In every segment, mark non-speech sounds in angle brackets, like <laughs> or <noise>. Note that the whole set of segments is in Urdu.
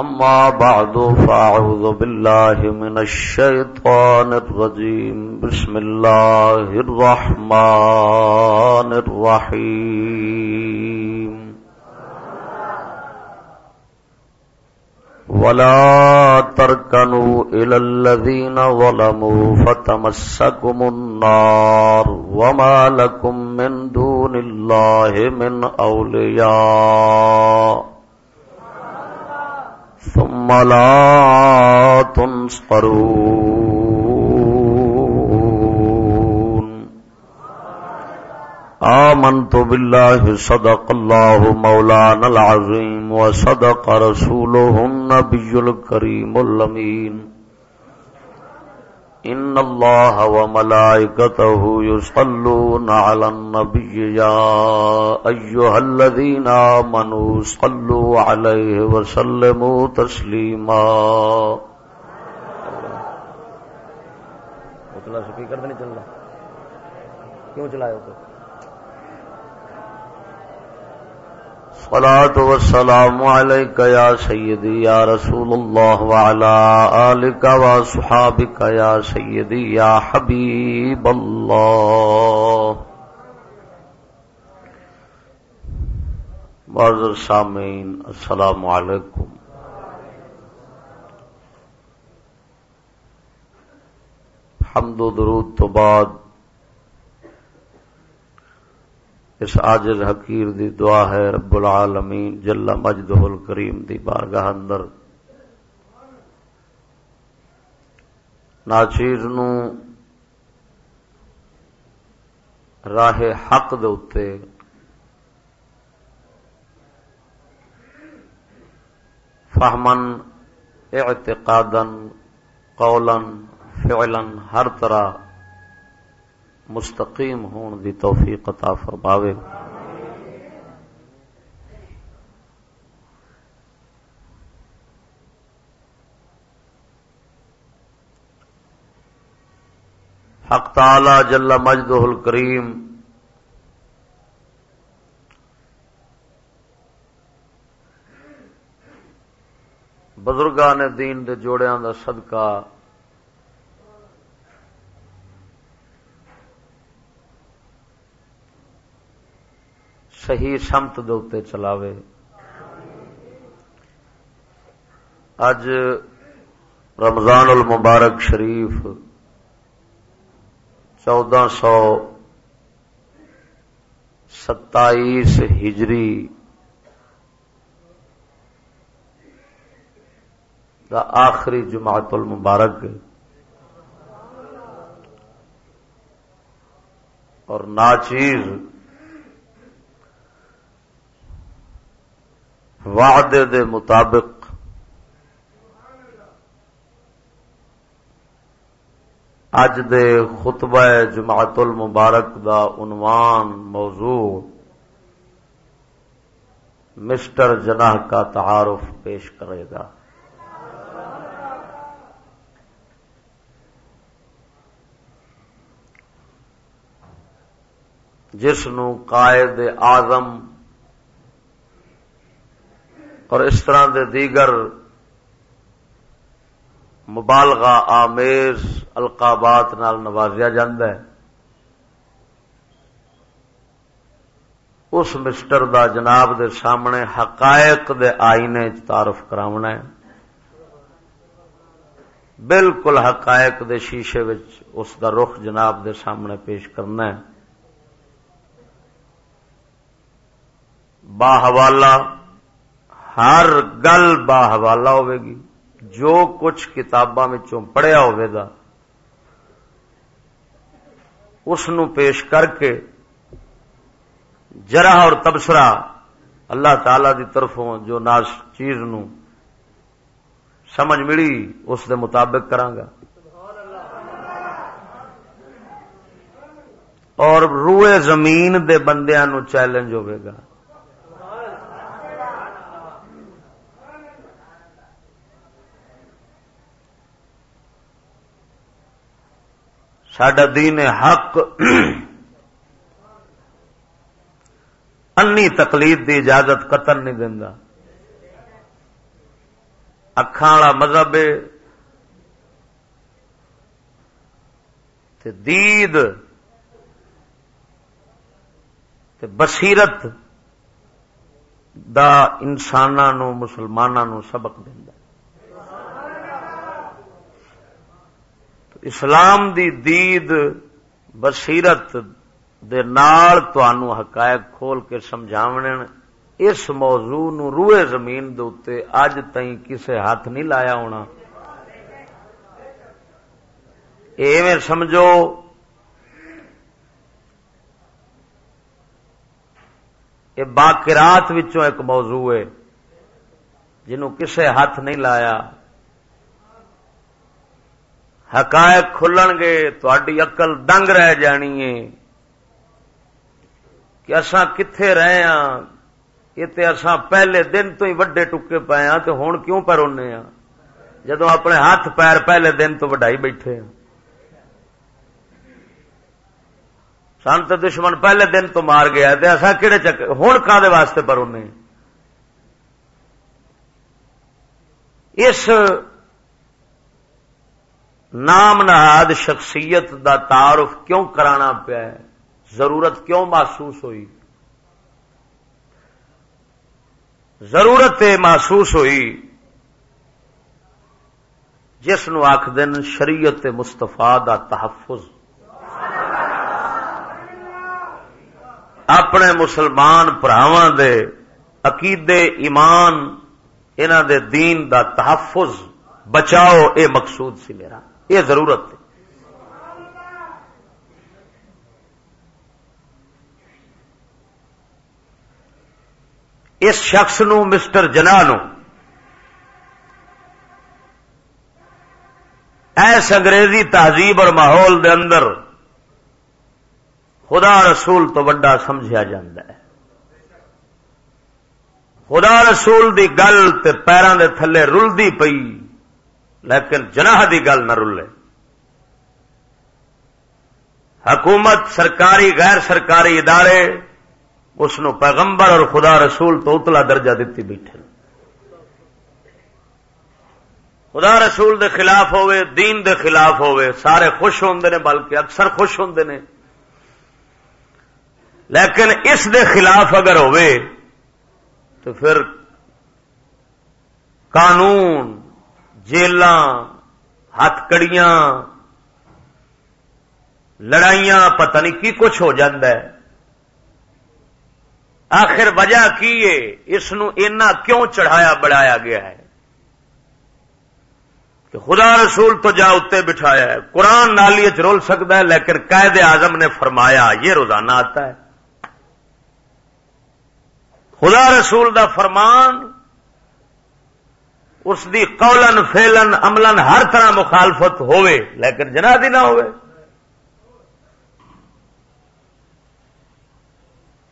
أما بعد، فأعوذ بالله من الشيطان الرجيم. بسم الله الرحمن الرحيم. ولا تركنوا إلى الذين ظلموا فتمسكم النار وما لكم من دون الله من أولياء. ثم لا تنصرون. آمنت بالله صدق الله مولانا العظيم وصدق رسوله النبي الكريم اللمين ان الله وملائكته يصلون على النبي يا ايها الذين امنوا صلوا عليه وسلموا تسليما اتلا سپیکر تو نہیں چل رہا۔ کیوں چلایا تو؟ صلاة والسلام عليك يا سيدي يا رسول الله وعلى آلك وصحابك يا سيدي يا حبيب الله. معذر سامعين السلام عليكم حمد و درود تو بعد اس آجز حقیر دی دعا ہے رب العالمین، جل مجدہ الکریم دی بارگاہ اندر۔ ناچیر نو راہ حق دے فہمن اعتقادن قولن فعلن ہر طرح مستقیم ہون دی توفیق عطا فرماوے۔ حق تعالی جل مجدہ الکریم بزرگان دین دے جوڑیاں دا صدقہ صحیح سمت دے چلاوے۔ اج رمضان المبارک شریف چودہ سو ستائیس ہجری دا آخری جماعت المبارک اور ناچیر وعدے دے مطابق۔ اج دے خطبہ جماعت المبارک دا عنوان موضوع مسٹر جناح کا تعارف پیش کرے گا۔ جس نو قائد آزم اور اس طرح دے دیگر مبالغہ، آمیز القابات نال نوازیا ہے۔ اس مسٹر دا جناب دے سامنے حقائق دے آئینے تعارف کراونا ہے۔ بالکل حقائق دے شیشے وچ اس دا رخ جناب دے سامنے پیش کرنا ہے۔ باحوالہ ہر گل با حوالہ ہوے گی۔ جو کچھ کتاباں پڑھیا گا، اس نو پیش کر کے جرا اور تبصرہ اللہ تعالی دی طرفوں جو ناس چیز نو سمجھ ملی، اس دے مطابق کرانگا اور روئے زمین دے بندیاں نو چیلنج ہوئے گا۔ سڈا دین حق۔ انی تقلید دی اجازت قتل نہیں دینا اکھان والا مذہب دید بصیرت دا انسانوں مسلمانوں سبق دینا اسلام دی دید، بصیرت دے نال توانو حقائق کھول کے سمجھاونے اس موضوع نو روئے زمین دے اج تائیں کسے ہاتھ نہیں لایا ہونا۔ ایویں سمجھو یہ باقرات وچوں ایک موضوع ہے جنہوں کسے ہاتھ نہیں لایا۔ حقائق کھلن گے تھی اقل دنگ رہ جانی ہے۔ کہ اساں کتھے رہے ہاں یہ تے اساں پہلے دن تو ہی وڈے ٹکے پائے ہاں تو ہوں کیوں پر رونے ہاں؟ جدو اپنے ہاتھ پیر پہلے دن تو وڈائی بیٹھے ہیں سن تو دشمن پہلے دن تو مار گیا اصا کہڑے چکر ہوں کا واسطے پر انہیں اس نام نہاد شخصیت دا تعارف کیوں کرانا پیا ضرورت کیوں محسوس ہوئی؟ ضرورت محسوس ہوئی جس نو آخ دن شریعت مستفا دا تحفظ۔ اپنے مسلمان پراواں دے عقیدے ایمان انہ دے دین دا تحفظ، بچاؤ، اے مقصود سی میرا۔ یہ ضرورت ہے۔ اس شخص نو، مسٹر جنا نو، ایس انگریزی تہذیب اور ماحول دے اندر خدا رسول تو وڈا سمجھا ہے۔ خدا رسول دی گل تے پیروں دے تھلے رلدی پئی۔ لیکن جناح دی گل نہ رلے۔ حکومت سرکاری، غیر سرکاری ادارے اس پیغمبر اور خدا رسول تو اتلا درجہ دیتی بیٹھے۔ خدا رسول دے خلاف ہوئے دین دے خلاف ہوئے سارے خوش ہوں نے بلکہ اکثر خوش ہوں نے۔ لیکن اس دے خلاف اگر ہوئے تو پھر قانون جیل ہاتھ کڑیاں لڑائیاں پتہ نہیں کی کچھ ہو ہے آخر وجہ کی ہے اس اینا کیوں چڑھایا بڑھایا گیا ہے کہ خدا رسول تو جا اتنے بٹھایا ہے قرآن نالی رول سکتا ہے لیکن قائد اعظم نے فرمایا یہ روزانہ آتا ہے خدا رسول دا فرمان اس دی قولن فیلن عملن ہر طرح مخالفت ہوئے، لیکن جنادی نہ ہوئے۔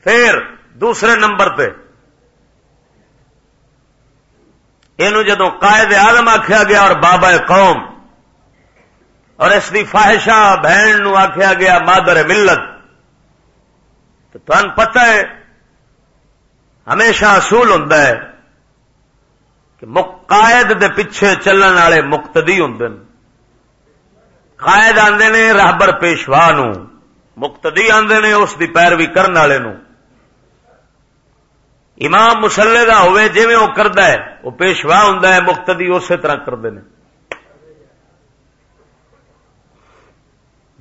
پھر دوسرے نمبر پہ یہ جدو قائد عالم آخیا گیا اور بابا قوم، اور اس کی فاہشہ بہن نو آخیا گیا مادر ملت، تو تن پتہ ہے، ہمیشہ اصول ہوں کہ قائد دے پیچھے چلن والے مقتدی ہوں قائد آدھے نے رابر پیشوا نو، مقتدی آدھے نے اس کی پیروی کرنے والے نو۔ امام مسلے کا ہوے جی وہ کرتا ہے وہ پیشوا ہوں مقتدی اسی طرح کرتے ہیں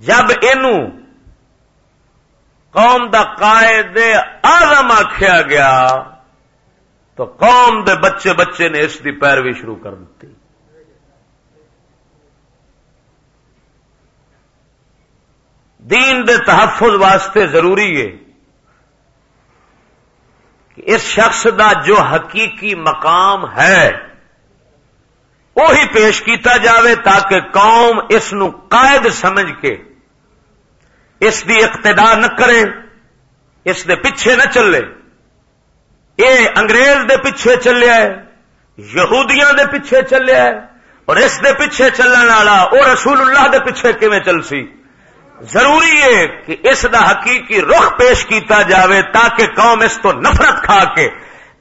جب یہ قوم دا قائد آزم آخیا گیا تو قوم دے بچے بچے نے اس کی پیروی شروع کر دیتی۔ دین دے تحفظ واسطے ضروری ہے کہ اس شخص دا جو حقیقی مقام ہے، وہی پیش کیتا جاوے تاکہ قوم اس نو قائد سمجھ کے اس دی اقتدا نہ کرے اس دے پیچھے نہ چلے۔ اے انگریز دے پیچھے چلیا ہے، یہودیاں دے پیچھے چلیا ہے، اور اس دے پیچھے چلن والا وہ رسول اللہ دے پیچھے کیویں چل سی؟ ضروری ہے کہ اس دا حقیقی رخ پیش کیتا جاوے تاکہ قوم اس تو نفرت کھا کے،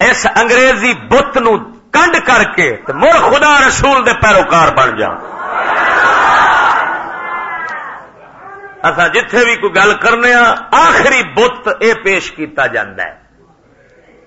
اس انگریزی بت نو کنڈ کر کے مر خدا رسول دے پیروکار بن جا۔ اصا جتھے بھی کوئی گل کرنے آخری بت اے پیش کیتا جاندہ ہے۔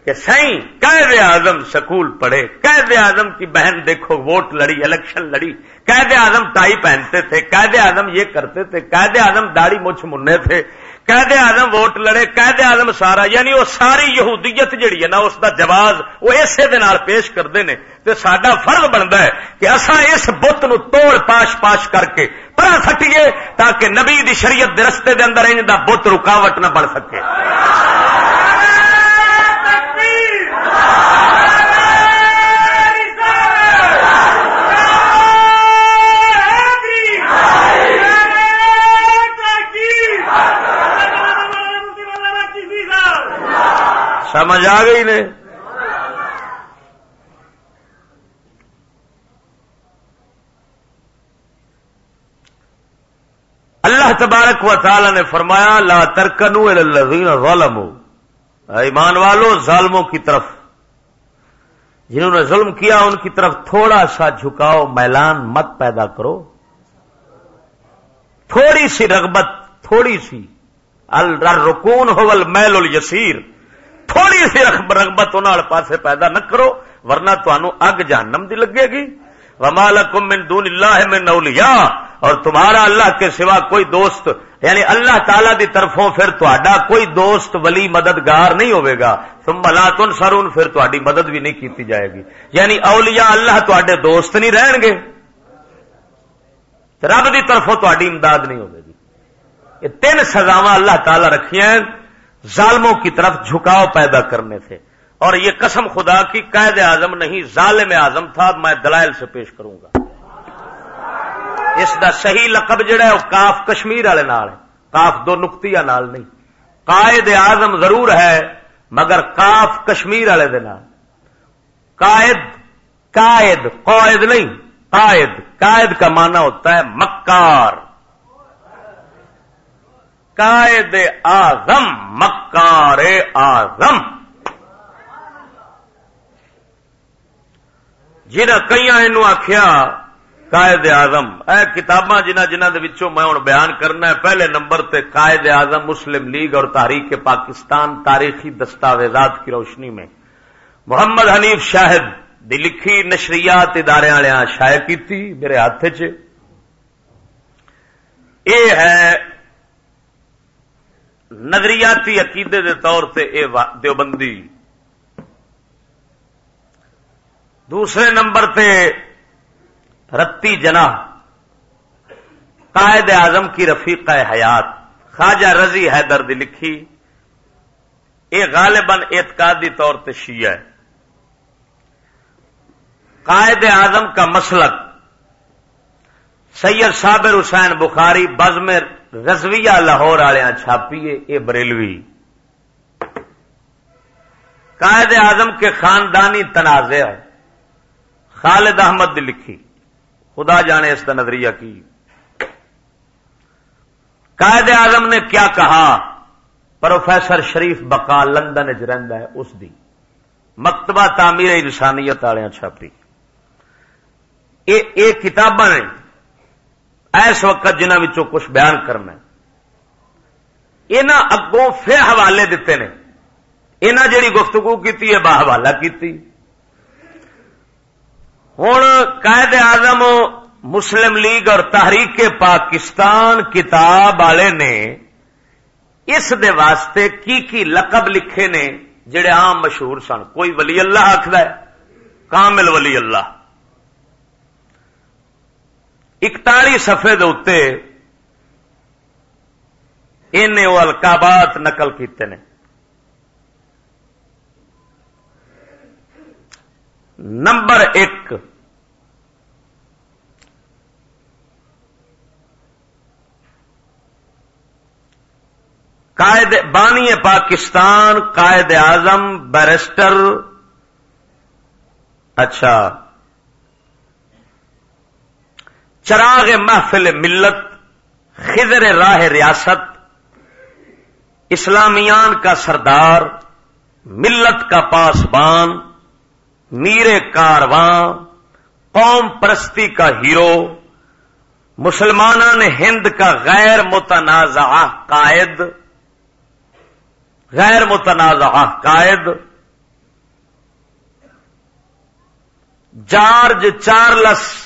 کہ سی قید اعظم سکول پڑھے، قید اعظم کی بہن دیکھو ووٹ لڑی، الیکشن لڑی، قید اعظم ٹائی پہنتے تھے، قید اعظم یہ کرتے تھے، قید اعظم داڑھی مچھ مننے تھے، قید اعظم ووٹ لڑے، قید اعظم سارا یعنی وہ ساری یہودیت جڑی ہے نا، اس کا جواز وہ اسے پیش کرتے ہیں تو سڈا فرض بنتا ہے کہ اصا اس بت نو توڑ پاش پاش کر کے پرا سٹیے تاکہ نبی دی شریعت دے رستے دے اندر ان بت رکاوٹ نہ بن سکے۔ سمجھ آ گئی نے؟ اللہ تبارک و تعالی نے فرمایا، لا ترکنو الذین ظلموا۔ ایمان والو، ظالموں کی طرف۔ جنہوں نے ظلم کیا، ان کی طرف تھوڑا سا جھکاؤ، میلان مت پیدا کرو۔ تھوڑی سی رغبت، تھوڑی سی۔ الرکون ہو میل الیسیر۔ تھوڑی سی رغبت ان پاسے پیدا نہ کرو، ورنہ تنوع اگ جہنم دی لگے گی۔ ومال من دون اللہ میں نولیا اور تمہارا اللہ کے سوا کوئی دوست یعنی اللہ تعالی دی طرفوں پھر تا کوئی دوست، ولی، مددگار نہیں ہوئے گا۔ تم ملا تن سرون پھر تاری مدد بھی نہیں کیتی جائے گی۔ یعنی اولیاء اللہ تے دوست نہیں رہن گے۔ رب دی طرفوں تاری امداد نہیں ہوگی یہ تین سزاوا اللہ تعالی رکھیاں ہیں۔ ظالموں کی طرف جھکاؤ پیدا کرنے سے۔ اور یہ قسم خدا کی قید اعظم نہیں، ظالم اعظم تھا، میں دلائل سے پیش کروں گا۔ اس دا صحیح لقب جڑا ہے، وہ کاف کشمیر والے نال ہے۔ کاف دو نکتی نال نہیں۔ قائد اعظم ضرور ہے، مگر کاف کشمیر والے دے نال۔ قائد قائد قائد نہیں، قائد قائد کا معنی ہوتا ہے مکار۔ قائد آزم مکار آزم جنہ کئی آخیا قائد آزم اے کتاباں جنہ جنہ دے میں ہوں بیان کرنا ہے، پہلے نمبر تے قائد آزم مسلم لیگ اور تاریخ پاکستان تاریخی دستاویزات کی روشنی میں۔ محمد حنیف شاہد دی لکھی نشریات ادارے والے شائع کی میرے ہاتھ چ۔ ہے نظریاتی عقیدے دے طور سے اے دیوبندی۔ دوسرے نمبر تے رتی جنا قائد اعظم کی رفیق حیات، خواجہ رضی حیدر دی لکھی۔ یہ غالباً اعتقادی طور پہ شیعہ ہے۔ قائد اعظم کا مسلک، سید صابر حسین بخاری، بزم رضویہ لاہور والے چھاپیے یہ بریلوی۔ قائد اعظم کے خاندانی تنازع خالد احمد لکھی۔ خدا جانے اس کا نظریہ کی۔ قائد اعظم نے کیا کہا؟ پروفیسر شریف بقا لندن ہے، اس دی۔ مکتبہ تعمیر انسانیت والے چھاپی۔ یہ کتاباں نے اس وقت جنہوں کچھ بیان کرنا یہاں اگوں پھر حوالے دیتے ہیں یہاں جیڑی گفتگو کی با حوالہ کی ہوں قائد اعظم مسلم لیگ اور تحریک پاکستان کتاب والے نے اس دے واسطے کی کی لقب لکھے نے، جڑے عام مشہور سن۔ کوئی ولی اللہ آخر کامل ولی اللہ۔ اکتالی سفے ان القابات نقل کیتے ہیں نمبر ایک۔ قائد بانی پاکستان، قائد اعظم، بیرسٹر۔ اچھا۔ چراغ محفل ملت، خضر راہ ریاست، اسلامیان کا سردار، ملت کا پاسبان، میر کارواں قوم پرستی کا ہیرو مسلمانوں نے ہند کا غیر متنازع قائد، غیر متنازع قائد، جارج چارلس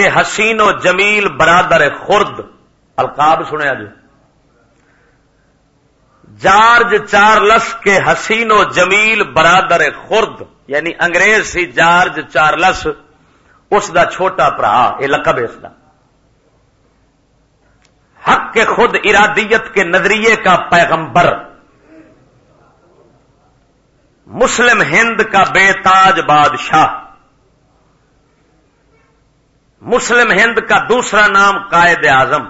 کے حسین و جمیل برادر خرد، القاب سنیا جی جارج چارلس کے حسین و جمیل برادر خرد یعنی انگریز سی جارج چارلس، اس دا چھوٹا برا یہ لقب ہے اس کا حق کے خود ارادیت کے نظریے کا پیغمبر۔ مسلم ہند کا بے تاج بادشاہ۔ مسلم ہند کا دوسرا نام قائد اعظم۔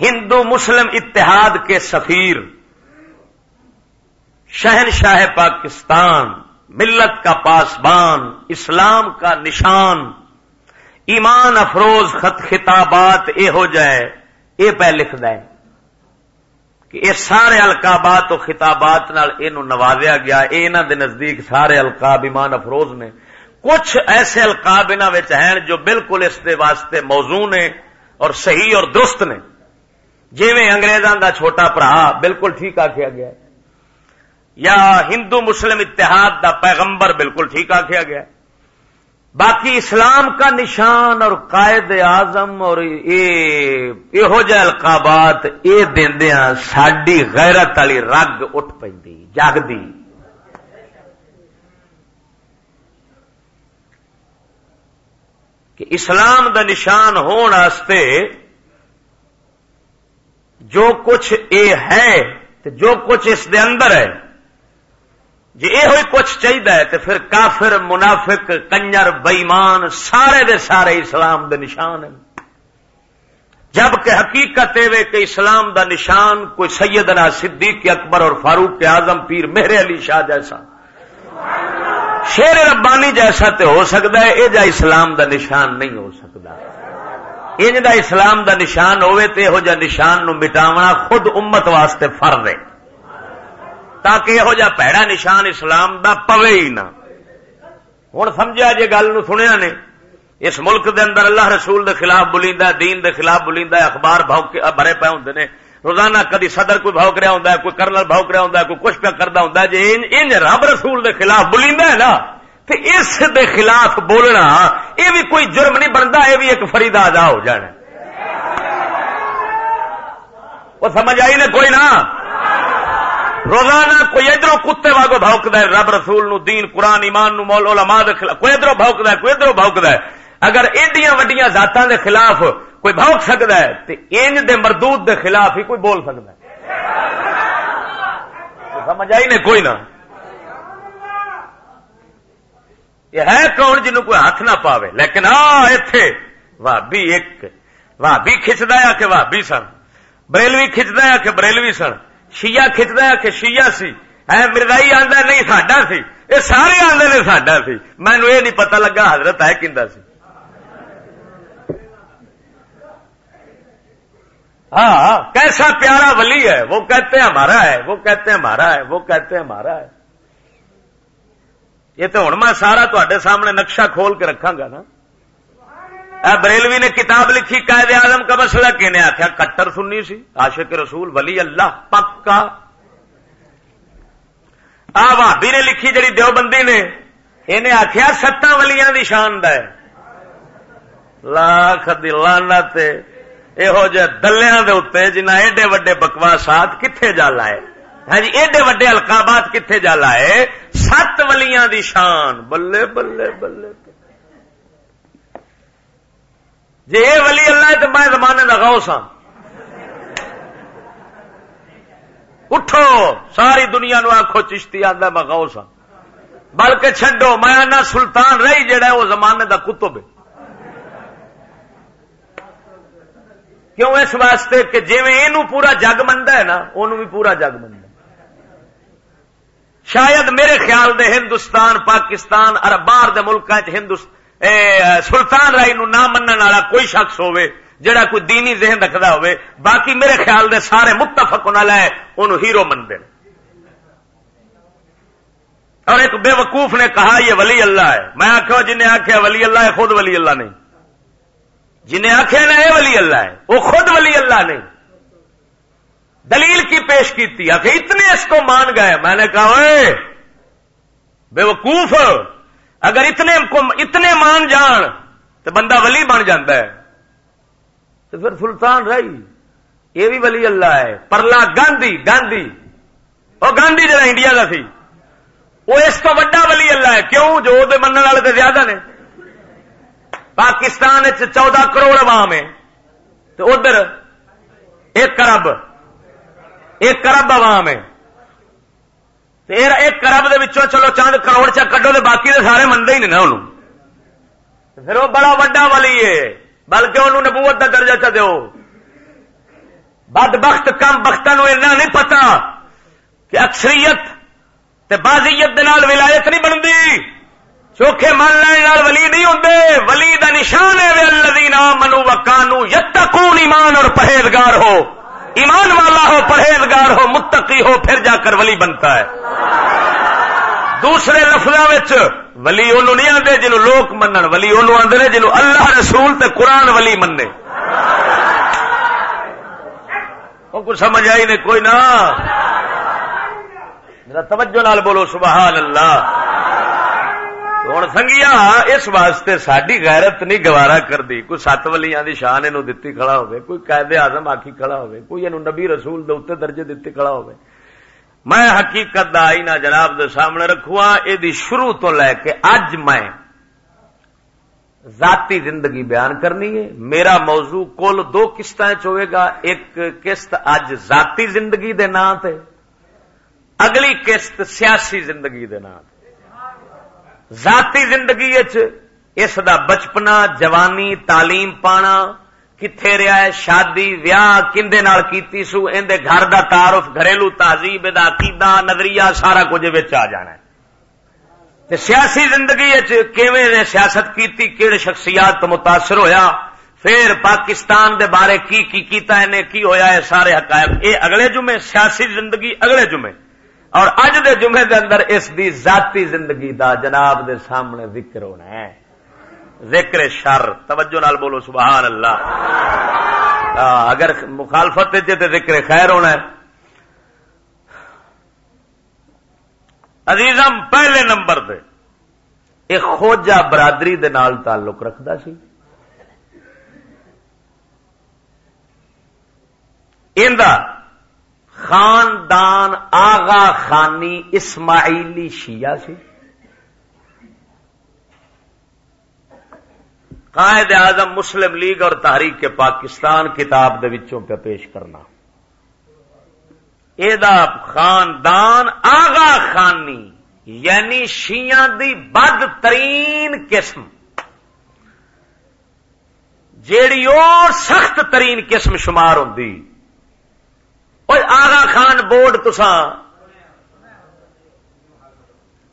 ہندو مسلم اتحاد کے سفیر۔ شہن شاہ پاکستان، ملت کا پاسبان، اسلام کا نشان۔ ایمان افروز خط خطابات یہ ہو جائے یہ پہ لکھ دیں۔ کہ یہ سارے القابات و خطابات نوازیا گیا یہ انہوں دے نزدیک سارے القاب ایمان افروز نے۔ کچھ ایسے القاب ان جو بالکل اس دے واسطے موضوع نے اور صحیح اور درست نے۔ جیویں انگریزاں دا چھوٹا برا بالکل ٹھیک آخیا گیا یا ہندو مسلم اتحاد دا پیغمبر بالکل ٹھیک آخیا گیا باقی اسلام کا نشان اور قائد اعظم اور یہو جہ القابات یہ دیا ساری غیرت والی رگ اٹھ پی جگتی کہ اسلام دا نشان ہونے جو کچھ اے ہے جو کچھ اس دے اندر ہے جی یہ ہوئی کچھ چاہیے تو پھر کافر، منافق، کنجر، بئیمان سارے دے سارے اسلام دے نشان ہیں۔ جبکہ حقیقت کہ اسلام دا نشان کوئی سیدنا صدیق اکبر اور فاروق کے اعظم پیر مہر علی شاہ جیسا۔ شیر ربانی جیسا تو ہو سکتا ہے یہ جا اسلام دا نشان نہیں ہو سکتا۔ ان دا اسلام دا نشان ہوئے تو یہو جہ نشان نو مٹاونا خود امت واسطے فرض ہے۔ تاکہ یہو جہ پیڑا نشان اسلام دا پوے ہی نہ۔ ہوں سمجھا جی گل سنیا نے، اس ملک دے اندر اللہ رسول دے خلاف بلیندہ دین دے خلاف بلیندہ اخبار بھرے پے ہوں نے۔ روزانہ کدی صدر کوئی بھوک رہا ہوں کوئی کرنل بھوک رہا ہوں کوئی کچھ پہ کرتا ہوں جی ان رب رسول دے خلاف بولیدا ہے نا تو اس دے خلاف بولنا یہ بھی کوئی جرم نہیں بنتا، یہ بھی ایک فرید آزا ہو جانا۔ وہ سمجھ آئی نے کوئی نہ روزانہ کوئی ادھر کتے واگو بھوکد ہے، رب رسول نو، دین، قرآن، ایمان نو مول علماء دے خلاف، کوئی ادھر بھوکد ہے، کوئی ادھر بھوکد ہے۔ اگر ایڈیاں وڈیاں ذاتاں دے خلاف کوئی بھوک سکتا ہے تو انج دے مردود دے خلاف ہی کوئی بول سکتا ہے۔ سمجھ آئی نے کوئی نہ؟ یہ ہے کون جنہوں کوئی ہاتھ نہ پاوے؟ لیکن ہاں اتے بھابی ایک بھابی کھچتا ہے کہ بھابی سن۔ بریلوی کھچتا ہے کہ بریلوی سن۔ شیعہ کھچتا ہے کہ شیعہ سی۔ ہے مردائی آدھا نہیں، ساڈا سی۔ یہ سارے آدھے نے ساڈا سی۔ مینو یہ نہیں پتا لگا حضرت ہے کھا سی۔ ہاں کیسا پیارا ولی ہے، وہ کہتے ہیں ہمارا ہے، وہ کہتے ہیں ہمارا ہے، وہ کہتے ہیں ہمارا ہے۔ یہ تو ہوں میں سارا تے سامنے نقشہ کھول کے رکھا گا نا۔ بریلوی نے کتاب لکھی، قائد آدم کا مسئلہ کہنے آخیا کٹر سننی سی، عاشق رسول، ولی اللہ، پکا۔ آ بھابی نے لکھی جڑی دیوبندی نے انہیں آخیا ستاں ولیاں دی شان د لاکھ دلانا یہو جہ دلیا جنہ ایڈے وڈے بکواسات کتنے جا لائے ہاں جی ایڈے وڈے القابات کتنے جا لائے سات ولیاں دی شان بلے بلے بلے جی یہ ولی اللہ ہے تو میں زمانے کا سا اٹھو ساری دنیا نو آخو چشتی آدھا میں گاؤ سا بلکہ چڈو میں سلطان رہی جڑا وہ زمانے کا کتب کیوں اس واسطے کہ جی یہ پورا جگ منتا ہے نا ان بھی پورا جگ منتا شاید میرے خیال دے ہندوستان، پاکستان اور باہر دے ملک سلطان رائی نو نہ منن والا کوئی شخص ہوئے جڑا کوئی دینی ذہن رکھتا ہوئے باقی میرے خیال دے سارے متفق نہ لے ان ہیرو منتے اور ایک بے وقوف نے کہا، یہ ولی اللہ ہے۔ میں آخو جنہیں آخیا ولی اللہ ہے، خود ولی اللہ نہیں۔ جنہیں آخیا نا یہ ولی اللہ ہے وہ خود ولی اللہ نہیں۔ دلیل کی پیش کی آخر اتنے اس کو مان گئے۔ میں نے کہا بے وقوف اگر اتنے اتنے مان جان، تو بندہ ولی بن جاتا ہے۔ تو پھر سلطان رہی۔ یہ بھی ولی اللہ ہے۔ پرلا گاندھی گاندھی۔ وہ گاندھی جہاں انڈیا کا سی وہ اس کو وڈا ولی اللہ ہے۔ کیوں؟ جو من والے تو زیادہ نے۔ پاکستان چودہ کروڑ عوام ہے۔ تو ادھر ایک کرب ایک کرب عوام ہے۔ ایک کرب دے چلو چاند کروڑ چا کڈو تو باقی تو سارے منگے ہی نہیں نا انہوں پھر وہ بڑا وڈا ولی ہے، بلکہ انہوں نبوت کا درجہ چ دو بد بخت کم بختوں نہیں پتا کہ اکثریت تے بازیت ولایت نہیں بنتی چوکھے من لین ولی نہیں ہوں ولی دا نشان ہے الذین منو وکانو یتقون ایمان اور پرہیزگار ہو۔ ایمان والا ہو، پرہیزگار ہو، متقی ہو، پھر جا کر ولی بنتا ہے۔ دوسرے لفظوں ولی انہوں نہیں آتے جنہوں لوگ منن۔ ولی انہوں آتے جنہوں اللہ رسول تے قرآن ولی منے وہ کچھ سمجھ آئی نہیں، کوئی نہ۔ میرا توجہ نال بولو، سبحان اللہ۔ ہوں سنگیا اس واسطے ساری غیرت نہیں گوارا کر دی کوئی سات ولیاں دی شان یہ دتی کھڑا ہوئے کوئی قائد آزم آخی کھڑا ہوئے کوئی یہ نبی رسول دے اتنے درجے دیتے کھڑا ہوئے میں حقیقت دا آئینہ جناب دے سامنے رکھوا یہ شروع تو لے کے اج میں ذاتی زندگی بیان کرنی ہے میرا موضوع کل دو قسط ہوئے گا ایک قسط اج ذاتی زندگی دے نام تے اگلی قسط سیاسی زندگی دے نام ذاتی زندگی اس دا بچپنا، جوانی، تعلیم پانا کتنے رہا ہے؟ شادی، ویاہ کھے کیتی سو؟ اندے گھر دا تعارف، گھریلو تہذیب دا عقیدہ، نظریہ سارا کچھ آ جانا ہے۔ تے سیاسی زندگی نے سیاست کیتی؟ کیڑے شخصیات تو متاثر ہویا؟ پھر پاکستان دے بارے کی کی کیتا ہے؟ کی ہویا ہے سارے حقائق؟ اے اگلے جمعے، سیاسی زندگی اگلے جمعے۔ اور اج دے جمعے دے اندر اس دی ذاتی زندگی دا جناب دے سامنے ذکر ہونا ہے۔ ذکر شر، توجہ نال بولو سبحان اللہ اگر مخالفت تے ذکر خیر ہونا ہے۔ عزیزم، پہلے نمبر دے۔ ایک خوجا برادری دے نال تعلق رکھتا سی۔ خاندان آغا خانی اسماعیلی شیعہ سی۔ قائد اعظم مسلم لیگ اور تحریک کے پاکستان کتاب دے وچوں پہ پیش کرنا۔ یہ خاندان آغا خانی یعنی شیعہ دی بد ترین قسم۔ جیڑی اور سخت ترین قسم شمار ہوں آغا خان بورڈ تسان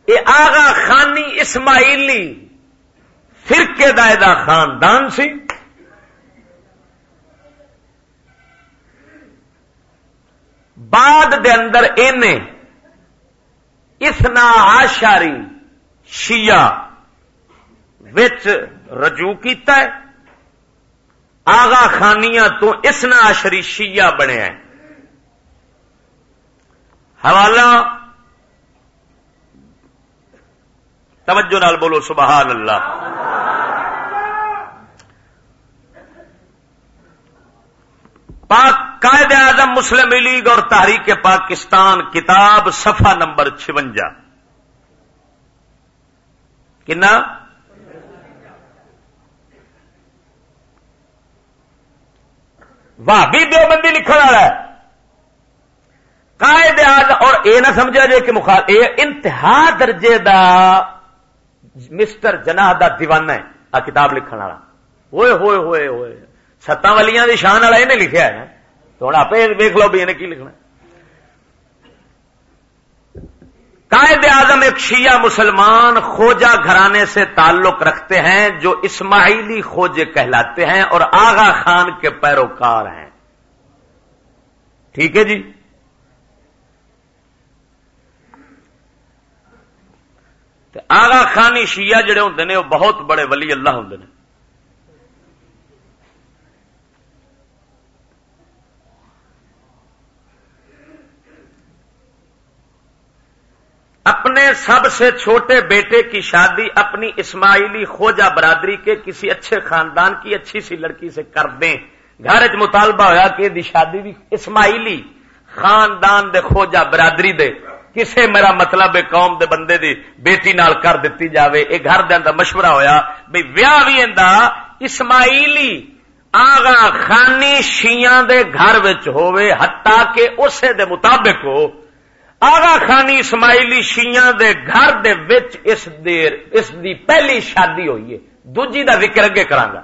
یہ آغا خانی اسماعیلی فرقے دا خاندان سی۔ بعد دے اندر اسنا آشاری شیعہ وچ رجوع کیتا ہے۔ آغا خانیاں تو اسنا آشری شیعہ بنے ہیں۔ حوالہ توجہ نال بولو، سبحان اللہ۔ پاک قائد اعظم مسلم لیگ اور تحریک پاکستان کتاب صفحہ نمبر چونجا کنا؟ واہ بھی دیوبندی لکھا رہا ہے۔ قائد اعظم، اور یہ نہ سمجھا جائے کہ مخال یہ انتہا درجے دا مسٹر جناح دا دیوانہ ہے، آ کتاب لکھن والا۔ ہوئے ہوئے ہوئے ہوئے۔ ستاں ولیاں دی شان والا یہ لکھا ہے تو ہوں آپ ویک لو بھی انہیں کی لکھنا قائد اعظم ایک شیعہ مسلمان خوجا گھرانے سے تعلق رکھتے ہیں، جو اسماعیلی خوجے کہلاتے ہیں اور آغا خان کے پیروکار ہیں۔ ٹھیک ہے جی؟ آغا خانی شیعہ جڑے ہوں نے، وہ بہت بڑے ولی اللہ ہوں نے۔ اپنے سب سے چھوٹے بیٹے کی شادی اپنی اسماعیلی خوجا برادری کے کسی اچھے خاندان کی اچھی سی لڑکی سے کر دیں۔ گھر چ مطالبہ ہوا کہ دی شادی بھی اسماعیلی خاندان دے خوجا برادری دے۔ کسے میرا مطلب قوم دے بندے دی بیٹی نال کر دیتی جاوے، اے گھر دے اندر مشورہ ہویا بھئی ویاہ بھی اندا اسماعیلی آغا خانی شیعہ دے گھر وچ ہووے حتا کہ اسے دے مطابق ہو۔ آغا خانی اسماعیلی شیعہ دے گھر دے وچ اس دیر، اس دی پہلی شادی ہوئی ہے۔ دوجی دا ذکر اگے کرانگا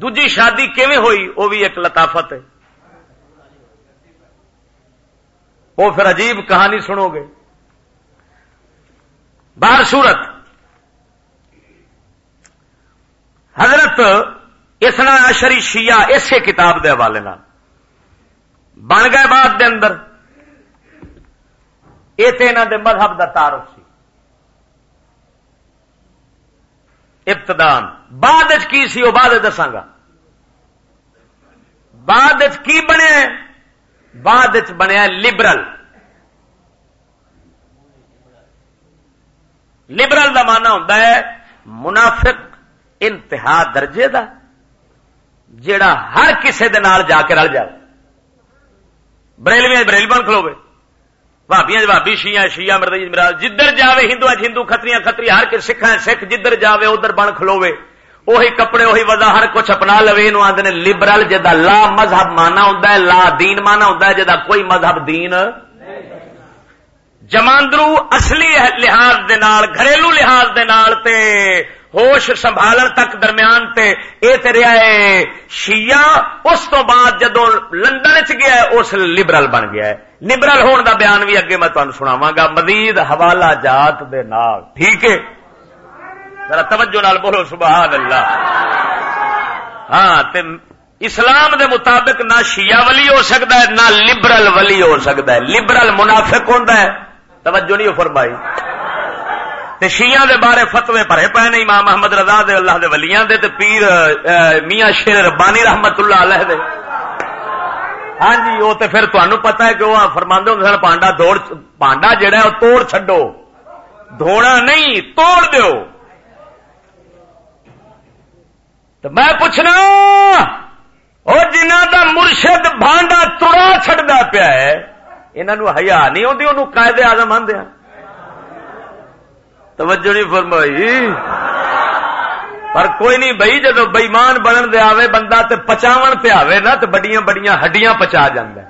دوجی شادی کیویں ہوئی؟ وہ بھی ایک لطافت ہے۔ وہ پھر عجیب کہانی سنو گے۔ بار صورت حضرت اسنا اشری شیعہ اسے کتاب دے حوالے بن گئے بعد دے اندر۔ یہ تو انہوں دے مذہب دا تعارف سی۔ ابتدان۔ بعد کی سی وہ بعد دساگا بعد کی بنیا بعد بنیا لبرل لبرل کا مانا ہوتا ہے منافق انتہا درجے دا جڑا ہر کسے دے نال جا کے رل جائے بریلویا بریل بن کھلوے بھابیا بھابی شیا شیا مرد، مراد، جدھر جاوے ہندو ہندو کتری کتری ہر سکھا سکھ جدھر جاوے، ادھر بن کھلوے وہی کپڑے، وہی وزا ہر کچھ اپنا لو یہ آدھے لبرل جا لا مذہب مانا ہوں لا دین مانا ہوں جا کوئی مذہب دین جماندرو اصلی لحاظ دے نال، گھریلو لحاظ دے نال تے، ہوش سنبھالن تک درمیان تے، اے تے رہا ہے، شیعہ اس تو بعد جدو لندن چ گیا ہے، اس لبرل بن گیا ہے۔ لبرل ہون دا بیان بھی اگے میں تمہیں سناواں گا۔ مزید حوالہ جات دے نال۔ ٹھیک ہے؟ ذرا توجہ نال بولو، سبحان اللہ۔ ہاں تے اسلام دے مطابق نہ شیعہ ولی ہو سکتا ہے، نہ لبرل ولی ہو سکتا ہے۔ لبرل منافق ہوتا ہے۔ توجہ نہیں فرمائی۔ تے شیعہ دے بارے فتوے پڑے پے نے امام محمد رضا دے، اللہ دے ولیاں دے، تے پیر میاں شیر ربانی رحمت اللہ علیہ دے۔ ہاں جی وہ تے پھر تمہیں پتا ہے کہ وہ فرماندے ہوں سن، پانڈا دوڑ، پانڈا جڑا ہے، وہ توڑ چھڈو۔ دھونا نہیں، توڑ دیو۔ تو میں پوچھنا وہ جنہ دا مرشد بانڈا تڑا چڈا پیا ہے انہوں ہیا نہیں آتی انہوں قائد آزم آدھے توجہ نہیں فرمائی۔ پر کوئی نہیں بھائی جدو بئیمان بنن دے آوے، بندہ تے پچاون تے آوے نا تو بڑیاں بڑیاں ہڈیاں پچا جاندہ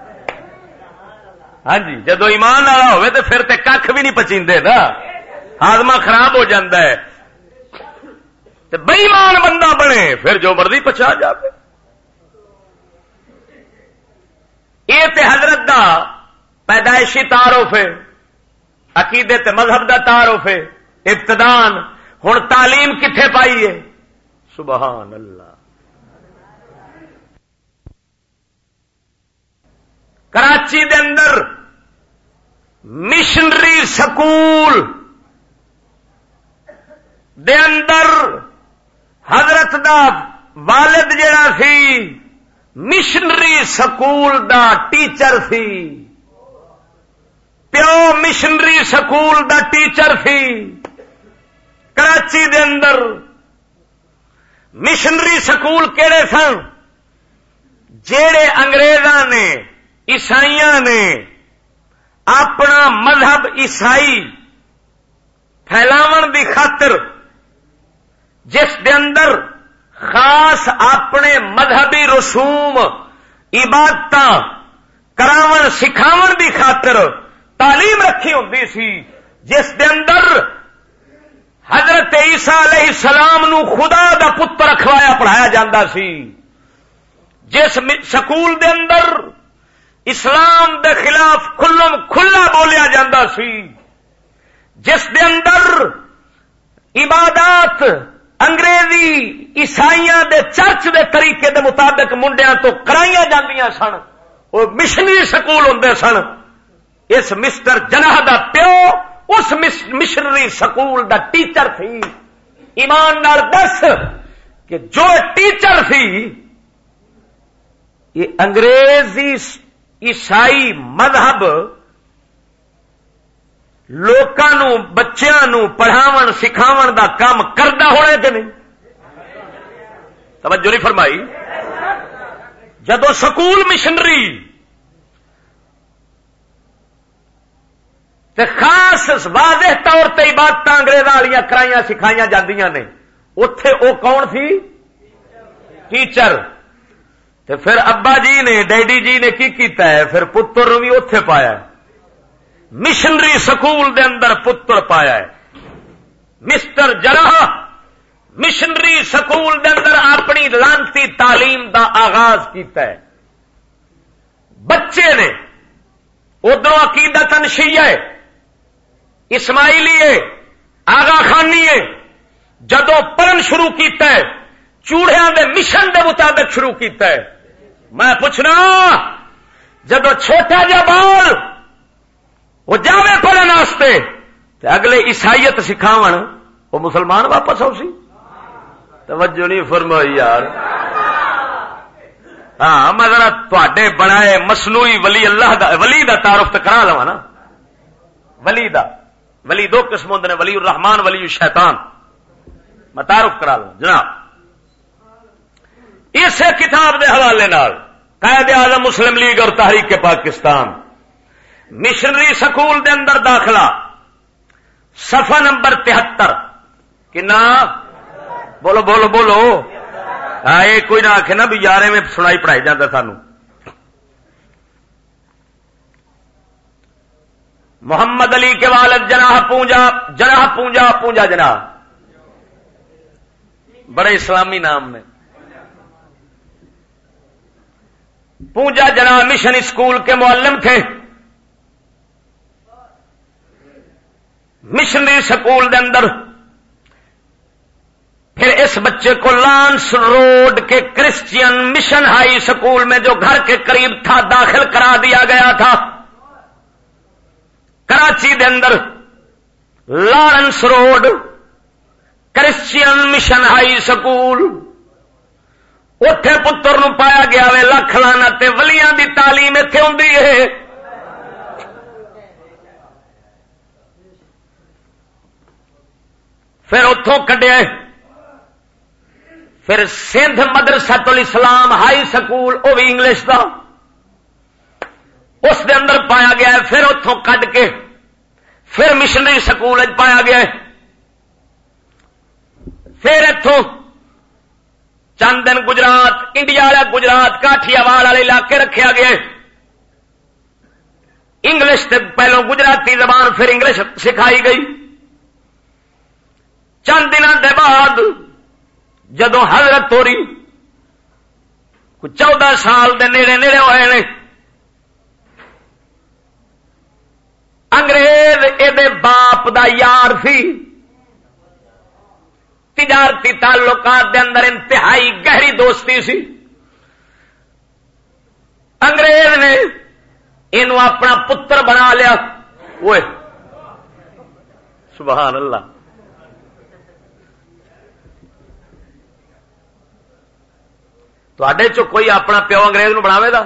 ہاں جی جدو ایمان والا ہوئے تو پھر تے کھ بھی نہیں پچیندے نا۔ ہاضمہ خراب ہو جاندہ ہے۔ بئیمان بندہ بنے، پھر جو مرضی پچا جائے یہ تے حضرت دا پیدائشی تعارف ہے، عقیدے تے مذہب دا تعارف ہے، ابتدان۔ ہوں تعلیم کتنے پائی ہے؟ سبحان اللہ۔ کراچی دے اندر مشنری سکول دے اندر حضرت دا والد جڑا سی مشنری سکول دا ٹیچر سی۔ پیو مشنری سکول دا ٹیچر سی۔ کراچی دے اندر مشنری سکول کہڑے سن؟ جڑے انگریزاں نے عیسائی نے اپنا مذہب عیسائی پھیلاو دی خاطر جس دے اندر خاص اپنے مذہبی رسوم عبادت کراون سکھاو دی خاطر تعلیم رکھی ہوں سی، جس دے اندر حضرت عیسیٰ علیہ السلام نو خدا دا پتر رکھوایا، پڑھایا جاندہ سی۔ جس سکول دے اندر اسلام دے خلاف کھلم کھلا بولیا جاندہ سی، جس دے اندر عبادات انگریزی عیسائیاں دے چرچ دے طریقے دے مطابق منڈیاں تو کرائیاں جاندیاں سن۔ وہ مشنری سکول ہوں سن۔ اس مسٹر جناح دا پیو اس مشنری سکول دا ٹیچر تھی۔ ایمان نال دس کہ جو ٹیچر تھی، یہ انگریزی عیسائی مذہب لوگوں بچوں پڑھاو سکھاو دا کام کرتا ہونا کہ نہیں؟ توجہ نہیں فرمائی؟ جدو سکول مشنری، تے خاص واضح طور تے عبادت انگریز والی کرائی سکھائی جاندیاں نے اتے وہ کون تھی ٹیچر۔ تے پھر ابا جی نے، ڈیڈی جی نے کی کیتا ہے؟ پھر پتر بھی اتے پایا مشنری سکول دے اندر پتر پایا ہے۔ مسٹر جراح، مشنری سکول دے اندر اپنی لانتی تعلیم دا آغاز کیتا ہے۔ بچے نے، ادھر عقیدت تنشی ہے، اسماعیلی آگا خانی ہے جدو پڑھن شروع کیتا ہے چوڑیا دے مشن دے مطابق شروع کیتا ہے۔ میں پوچھنا جدو چھوٹا جا بال وہ جاوے پڑھنے واسطے اگلے عیسائیت سکھاو وہ مسلمان واپس آؤ سی۔ توجہ نہیں فرمائی یار۔ ہاں میں ذرا تے بنائے مصنوعی ولی اللہ دا، ولی دا تعارف تو کرا لوا نا۔ ولی دا، ولی دو قسم ہوتے ولی الرحمان ولی الشیطان۔ میں تعارف کرا لوں جناب اس کتاب دے حوالے نال قائد اعظم مسلم لیگ اور تحریک کے پاکستان مشنری سکول دے اندر داخلہ۔ صفحہ نمبر تہتر۔ کنا؟ بولو بولو بولو۔ ہاں یہ کوئی نہ آخ نا بھی یار میں سنائی پڑھائی جاتا سانو۔ محمد علی کے والد جناح پونجا جناح پونجا پونجا جناح۔ بڑے اسلامی نام میں پونجا جناح مشن اسکول کے معلم تھے۔ مشنری سکول دے اندر۔ پھر اس بچے کو لانس روڈ کے کرسچین مشن ہائی سکول میں جو گھر کے قریب تھا داخل کرا دیا گیا تھا۔ کراچی دے اندر Lawrence road Christian mission high school. اتے پتر نو پایا گیا وے لکھ لانا ولیاں دی تعلیم اتنے ہوں پھر اتوں کڈیا پھر سندھ مدرسہ الاسلام ہائی سکول وہ بھی انگلش کا اس دے اندر پایا گیا ہے، پھر اتوں کڈ کے پھر مشنری سکول پایا گیا ہے۔ پھر اتوں چند دن گجرات، انڈیا والا گجرات کاٹیا والے علاقے رکھا گیا انگلش پہلو گجراتی زبان پھر انگلش سکھائی گئی۔ چند دن دے بعد جدو حضرت توری چودہ سال دے نیڑے نیڑے ہوئے نے، انگریز یہ باپ دا یار سی، تجارتی تعلقات دے اندر انتہائی گہری دوستی سی۔ انگریز نے یہ اپنا پتر بنا لیا۔ وہ سبحان اللہ۔ چ کوئی اپنا پیو انگریز نو بناوے گا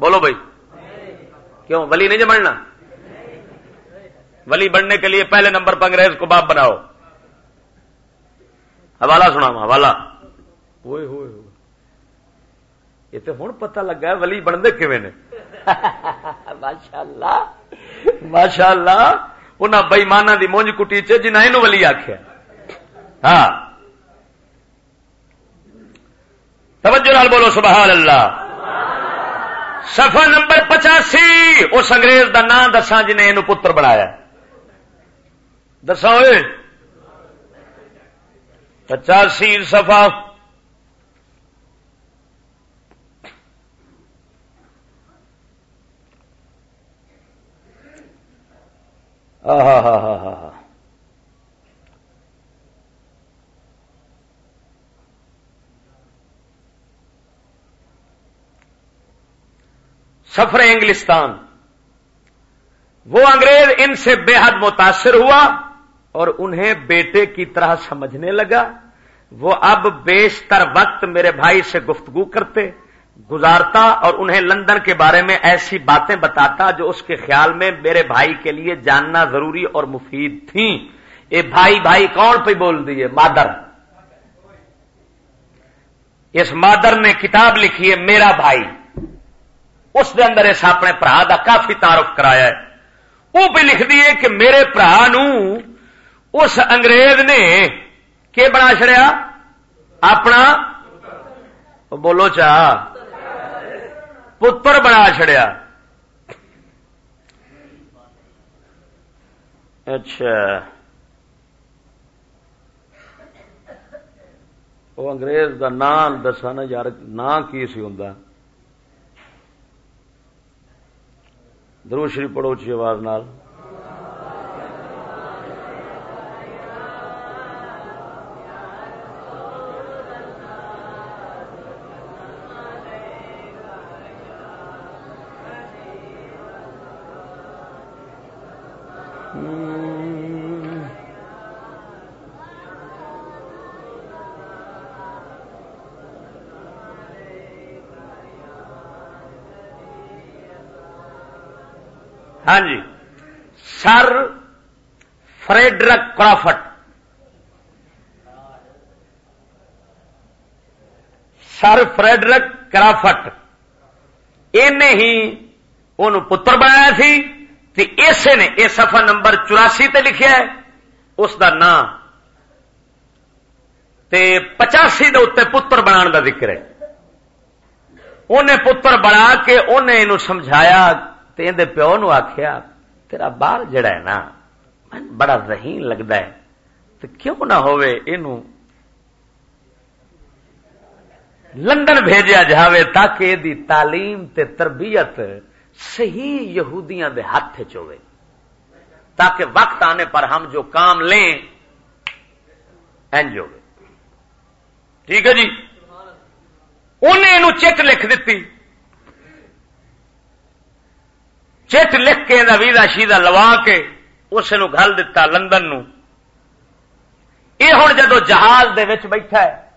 بولو بھائی کیوں ولی نہیں بننا ولی بننے کے لیے پہلے نمبر پر انگریز کو باپ بناؤ حوالہ سنا حوالہ ہوئے ہوئے ہوئے یہ تو ہوں پتا لگا ولی بنتے کھے ماشاء اللہ ماشاء اللہ انہیں بئیمانہ کی مونج کٹی چنہیں یہ ولی آخیا ہاں توجہ نال بولو، سبحان اللہ۔ سفا نمبر پچاسی، اس انگریز کا نام دسا جنہیں یہ پتر بنایا۔ دسا ہوئے؟ پچاسی سفا ہاں ہاں ہاں ہاں سفر انگلستان۔ وہ انگریز ان سے بے حد متاثر ہوا اور انہیں بیٹے کی طرح سمجھنے لگا۔ وہ اب بیشتر وقت میرے بھائی سے گفتگو کرتے، گزارتا اور انہیں لندن کے بارے میں ایسی باتیں بتاتا جو اس کے خیال میں میرے بھائی کے لیے جاننا ضروری اور مفید تھیں۔ یہ بھائی بھائی، کون پہ بول دیے مادر۔ اس مادر نے کتاب لکھی ہے، میرا بھائی۔ اس دے اندر اس اپنے برا کا کافی تعارف کرایا ہے۔ وہ بھی لکھ دیے کہ میرے برا اس انگریز نے کہ بنا چڑیا اپنا بولو چاہ پتر بنا چڑیا اچھا۔ وہ انگریز کا نام دسا نا یار نام کی سی ہوں دروشری پڑھو چی آواز نال۔ ہاں جی sir Frederick Croft. Sir Frederick Croft. ان ہی ان پتر بنایا سی اسے نے یہ سفا نمبر چوراسی تے لکھا ہے، اس کا نام۔ پچاسی دے اتنے پتر بنا کا ذکر ہے۔ انہیں پتر بنا کے انہیں سمجھایا تے اندے پیو نو آخیا تیرا باہر جڑا ہے نا بڑا ذہین لگتا ہے تو کیوں نہ ہوئے لندن بھیجا جاوے تاکہ دی تعلیم تے تربیت صحیح یہودیاں دے ہاتھ چوے تاکہ وقت آنے پر ہم جو کام لیں انج ٹھیک ہے جی؟ انہیں چٹ لکھ دیتی چٹ لکھ کے ویزا شیزا لوا کے اس گل دتا لندن نو۔ یہ ہوں جدو جہاز دے وچ بیٹھا ہے،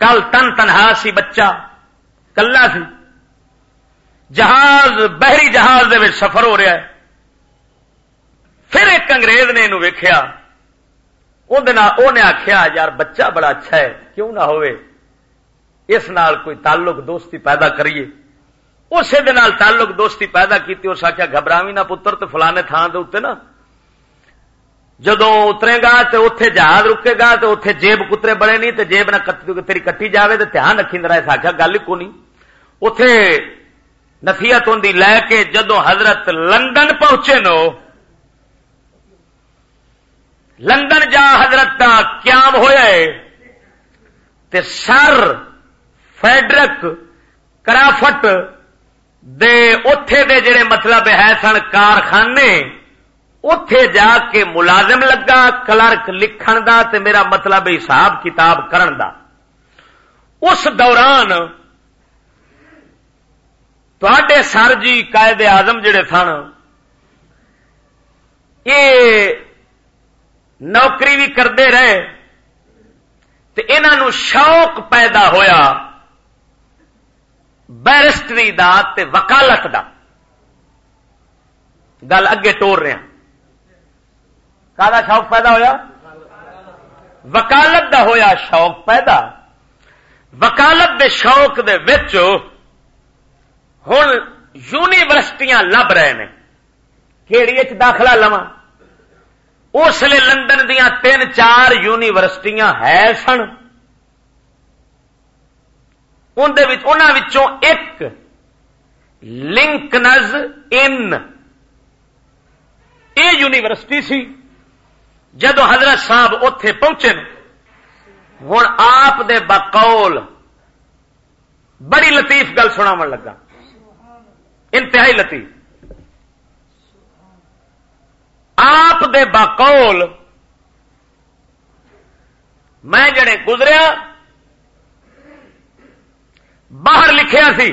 کل تن تنہا سی بچہ، کلا سی۔ جہاز، بحری جہاز دے وچ سفر ہو رہا ہے۔ پھر ایک انگریز نے یہ آخیا یار بچہ بڑا اچھا ہے، کیوں نہ ہوئے؟ اس نال کوئی تعلق دوستی پیدا کریے۔ اسی تعلق دوستی پیدا کی اس آخیا گھبراوی نہ پتر تو فلانے تھان کے اتنے نا۔ جدو اترے گا تو اتے جہاز رکے گا تو اتے جیب کترے بڑے نہیں تو جیب نہ تیری کٹی جائے تو دھیان رکھی میرا اس آخیا گل کو نہیں۔ اتے نفیت ہوں لے کے جدو حضرت لندن پہنچے نو۔ لندن جا حضرت کا قیام ہوا سر فیڈرک کرافٹ دے اتے دے جڑے مطلب ہے سن کارخانے اتے جا کے ملازم لگا، کلرک لکھن دا تے میرا مطلب حساب کتاب کرن دا۔ اس دوران تے سر جی قائد آزم جڑے سن یہ نوکری بھی کرتے رہے انہوں شوق پیدا ہویا۔ بیرسٹری دا تے وکالت دا۔ گل اگے ٹور رہا کا شوق پیدا ہویا؟ وکالت دا ہویا شوق پیدا۔ وکالت دے شوق دے وچ ہوں یونیورسٹیاں لب رہے ہیں کہڑی داخلہ لوا اس لیے لندن دیا تین چار یونیورسٹیاں ہے سن۔ ایک لنکنز ان. یہ یونیورسٹی سی، جدو حضرت صاحب اتے پہنچے ہوں آپ دے بقول بڑی لطیف گل سنا لگا۔ انتہائی لطیف۔ آپ دے بقول میں جڑے گزریا باہر لکھیا سی۔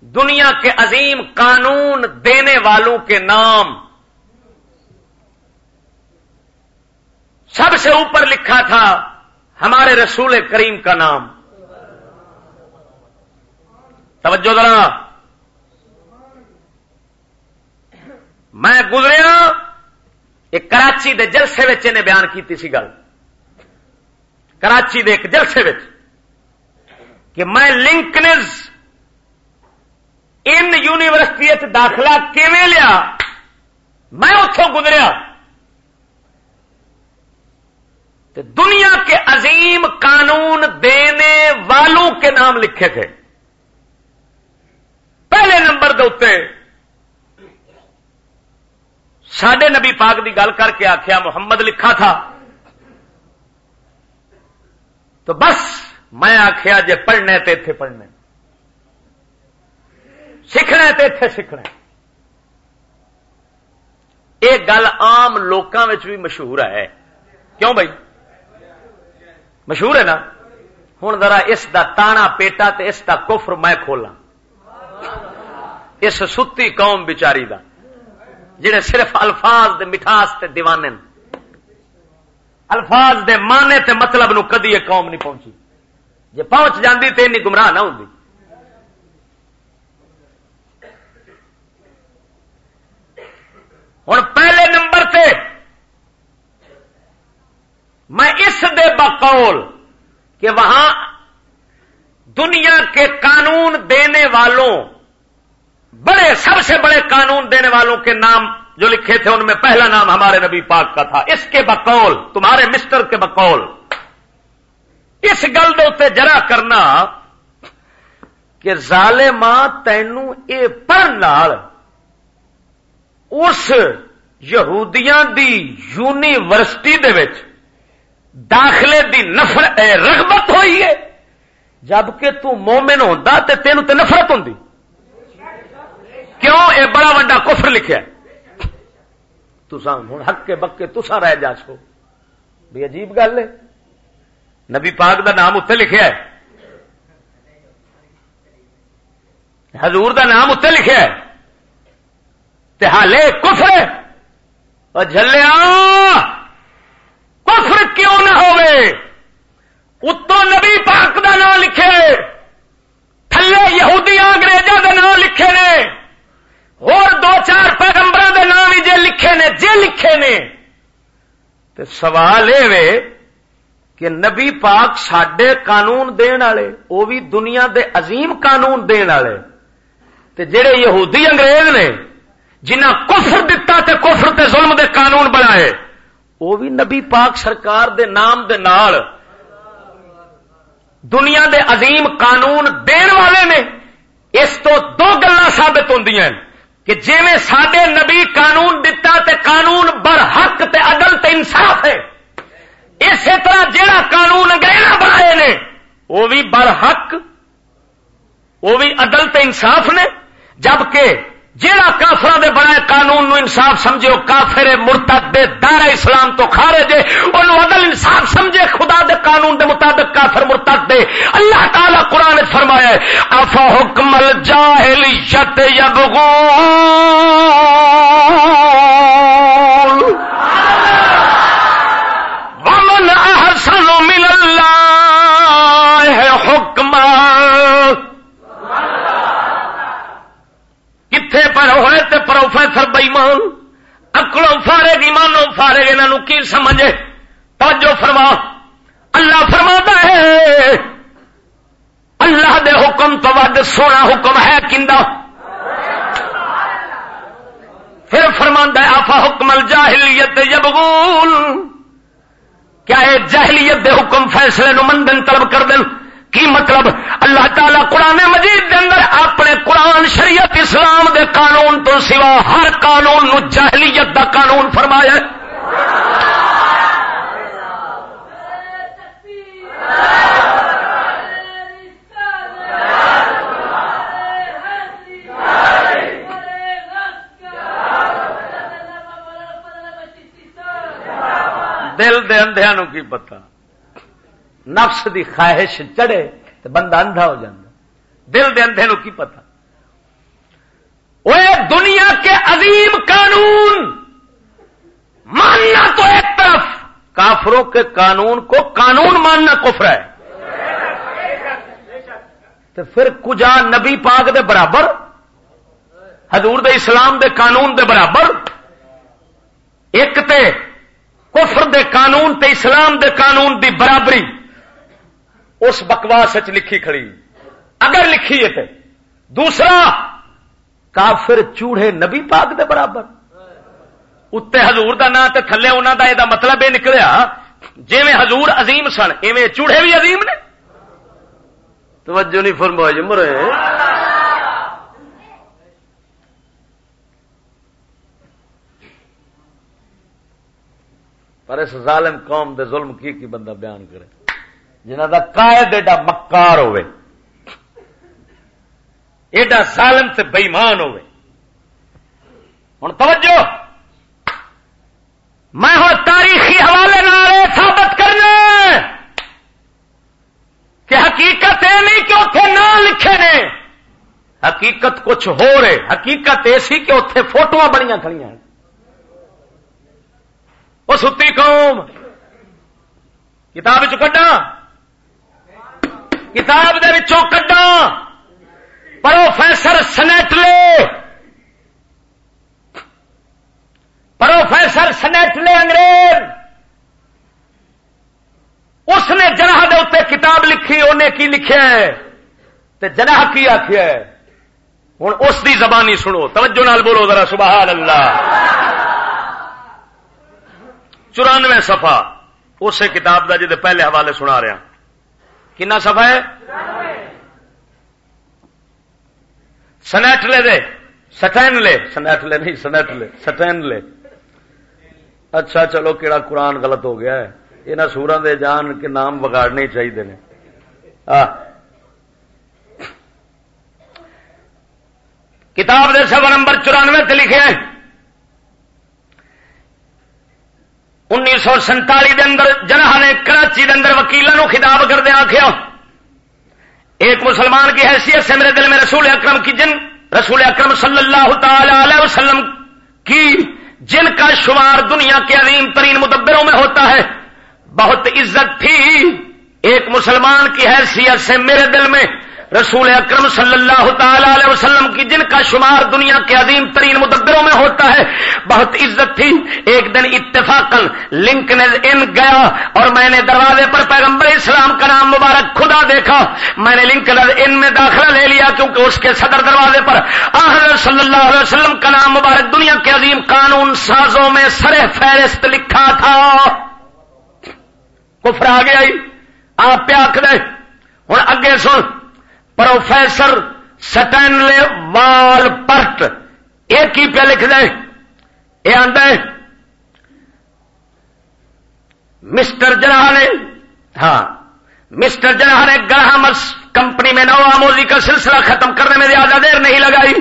دنیا کے عظیم قانون دینے والوں کے نام۔ سب سے اوپر لکھا تھا ہمارے رسول کریم کا نام۔ توجہ ذرا۔ میں گزریا، ایک کراچی دے جلسے نے بیان کی سی گل۔ کراچی دے ایک جلسے کہ میں لنکنز ان یونیورسٹی داخلہ کیویں لیا؟ میں اتوں گزریا۔ دنیا کے عظیم قانون دینے والوں کے نام لکھے تھے۔ پہلے نمبر دے سڈے نبی پاک دی گل کر کے آخیا محمد لکھا تھا۔ تو بس میں آخیا جے پڑھنے تے اتے پڑھنے۔ سیکھنا تے اتے سیکھنا یہ گل آم لوکاں بھی مشہور ہے۔ کیوں بھائی؟ مشہور ہے نا؟ ہوں ذرا اس دا تانا پیٹا تے اس دا کفر میں کھولا اس ستی قوم بچاری دا، جڑے صرف الفاظ دے مٹھاس تے دیوانے۔ الفاظ دے مانے تے مطلب نو کدی یہ قوم نہیں پہنچی۔ جے پہنچ جاندی تے نہیں گمراہ نہ ہوندی۔ ہوں پہلے نمبر تے میں اس دے بقول کہ وہاں دنیا کے قانون دینے والوں، بڑے، سب سے بڑے قانون دینے والوں کے نام جو لکھے تھے ان میں پہلا نام ہمارے نبی پاک کا تھا۔ اس کے بقول، تمہارے مسٹر کے بقول اس گل دے جرا کرنا کہ ظالماں تینوں اے پڑھ اس یہودیاں دی یونیورسٹی دے وچ داخلے دی نفر رغبت ہوئی ہے۔ جبکہ تو مومن ہوتا تو تینوں تے نفرت ہوں کیوں اے بڑا وا کفر لکھا تسان ہوں ہکے بکے تسا رہ جا سو بھی عجیب گل ہے۔ نبی پاک دا نام اتنے لکھا ہے۔ حضور دا نام اتنے لکھا ہے۔ حالے کفر اور جلیا کفر کیوں نہ اتو نبی پاک دا نام لکھے۔ تھلے یہودیاں انگریزوں کے نام لکھے نے۔ اور دو چار پیغمبر دے نام ہی جے لکھے نے، جے لکھے نے۔ تو سوال یہ کہ نبی پاک سڈے قانون دین والے وہ بھی دنیا دے عظیم قانون دین والے۔ تے جڑے یہودی انگریز نے جنہ کفر دتا تے کفر تے ظلم دے قانون بنائے وہ بھی نبی پاک سرکار دے نام دے نال دنیا دے عظیم قانون دین والے نے اس تو دو گلا ثابت ہوں کہ جی سڈے نبی قانون دتا تے قانون بر حق تے عدل تے انصاف ہے۔ اسی طرح جہاں قانون انگریز بنائے نے، وہ بھی بر حق وہ بھی عدل تے انصاف نے، جبکہ جہاں کافر دے بڑے قانون نو انصاف سمجھے کافر مرتد دے دار اسلام تو کھارے جے انہوں عدل انصاف سمجھے، خدا دے قانون دے مطابق کافر مرتد دے۔ اللہ تعالی قرآن فرمایا افا حکم الجاہلیت یبغون اللہ حکمہ کتنے پر ہوئے تے پروفیسر بئیمان؟ اکڑوں فارے گی مانو فارے انہوں کی سمجھے؟ توجہ فرما۔ اللہ فرما ہے، اللہ دے حکم تو ود سونا حکم ہے کندہ پھر فرما ہے آفا حکم الجاہلیت یبغون؟ کیا ہے جہلیت دے حکم فیصلے نو مندن طلب کر دیں کی مطلب اللہ تعالی قرآن مجید دے اندر اپنے قرآن شریعت اسلام دے قانون تو سوا ہر قانون نو جہلیت دا قانون فرمایا دل دے اندھیا نو کی پتا نفس دی خواہش چڑھے تو بندہ اندھا ہو جاتا۔ دل دے اندھے نو کی پتا وہ دنیا کے عظیم قانون ماننا تو ایک طرف، کافروں کے قانون کو قانون ماننا کفر ہے۔ تو پھر کجا نبی پاک دے برابر، حضور دے اسلام دے قانون دے برابر، ایک تے کفر دے قانون تے اسلام دے قانون دی برابری۔ اس بکواس لکھی کھڑی۔ اگر لکھی ہے دوسرا، کافر چوڑے نبی پاک دے برابر۔ اتنے ہزور کا نام تے تھلے انہوں کا یہ مطلب یہ نکلیا۔ جی میں حضور عظیم سن، ایویں چوڑے بھی عظیم نے۔ توجہ نہیں فرمایا مرے۔ پر اس ظالم قوم دے ظلم کی کی بندہ بیان کرے؟ جنہ دا قائد ایڈا مکار ہوئے، ایڈا ظالم سے بےمان ہوئے۔ ہوں توجہ، میں ہوں تاریخی حوالے نال ثابت کرنا کہ حقیقت یہ نہیں کہ اتے نام لکھے نے، حقیقت کچھ ہو رہے حقیقت ایسی کہ اتے فوٹو بڑی کھڑی ہیں۔ وہ ستی قوم، کتاب کڈا کتاب کڈا پروفیسر سنیٹلے۔ پروفیسر سنیٹلے انگریز۔ اس نے جناح دے اتنے کتاب لکھی انہیں کی لکھا ہے؟ جناح کی آخیا ہوں اس دی زبانی سنو، توجہ نال بولو ذرا سبحان اللہ چورانوے سفا اسی کتاب کا جی پہلے حوالے سنا رہا ہاں۔ کنا سفا ہے؟ سنیٹلے دے سٹین لے سنیٹلے نہیں، سنیٹلے سٹین لے اچھا چلو کہڑا قرآن غلط ہو گیا ہے۔ یہاں سورا دے جان کے نام بگاڑنے چاہیے کتاب دے سفر نمبر چورانوے تے لکھے انیس سو سنتالی اندر جناح نے کراچی دے اندر وکیلوں خطاب کردیا آخیا ایک مسلمان کی حیثیت سے میرے دل میں رسول اکرم کی جن، رسول اکرم صلی اللہ تعالی علیہ وسلم کی جن کا شمار دنیا کے عظیم ترین مدبروں میں ہوتا ہے، بہت عزت تھی۔ ایک مسلمان کی حیثیت سے میرے دل میں رسول اکرم صلی اللہ تعالی علیہ وسلم کی جن کا شمار دنیا کے عظیم ترین مدبروں میں ہوتا ہے، بہت عزت تھی۔ ایک دن اتفاق لنک نے ان گیا اور میں نے دروازے پر پیغمبر اسلام کا نام مبارک خدا دیکھا۔ میں نے لنک ان میں داخلہ لے لیا کیونکہ اس کے صدر دروازے پر آخر صلی اللہ علیہ وسلم کا نام مبارک دنیا کے عظیم قانون سازوں میں سر فہرست لکھا تھا۔ کفر آ گیا آپ پہ آخ دے ہوں، اگے سن۔ پروفیسر سٹینلے وال پرٹ ایک ہی پہ لکھ دے یہ آدھا مسٹر جناح نے ہاں مسٹر جناح نے گراہمس کمپنی میں نو آموزی کا سلسلہ ختم کرنے میں زیادہ دیر نہیں لگائی۔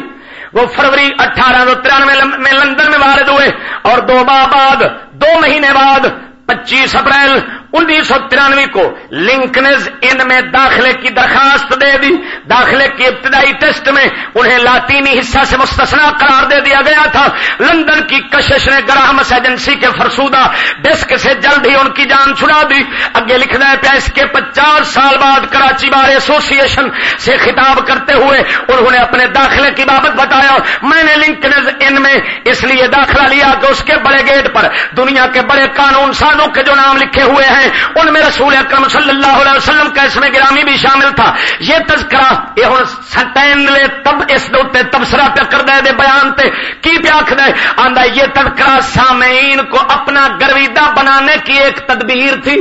وہ فروری اٹھارہ سو ترانوے میں لندن میں وارد ہوئے اور دو ماہ بعد، دو مہینے بعد، پچیس اپریل انیس سو ترانوے کو لنکنز ان میں داخلے کی درخواست دے دی۔ داخلے کی ابتدائی ٹیسٹ میں انہیں لاطینی حصہ سے مستثنا قرار دے دیا گیا تھا۔ لندن کی کشش نے گراہمس ایجنسی کے فرسودہ ڈسک سے جلد ہی ان کی جان چھڑا دی۔ اگے لکھنا ہے پیا اس کے پچاس سال بعد کراچی بار ایسوسیشن سے خطاب کرتے ہوئے انہوں نے اپنے داخلے کی بابت بتایا۔ میں نے لنکنز ان میں اس لیے داخلہ لیا کہ اس کے بڑے گیٹ پر دنیا کے بڑے قانون سازوں کے جو نام لکھے ہوئے ہیں ہیں ان میں رسول اکرم صلی اللہ علیہ وسلم کا اس میں گرامی بھی شامل تھا یہ تذکرہ یہ ہوں سٹین لے تب اس دے تبصرہ پہ کر دے دے بیان تے کی پہ آخ دے؟ آندا یہ تذکرہ سامعین کو اپنا گرویدہ بنانے کی ایک تدبیر تھی۔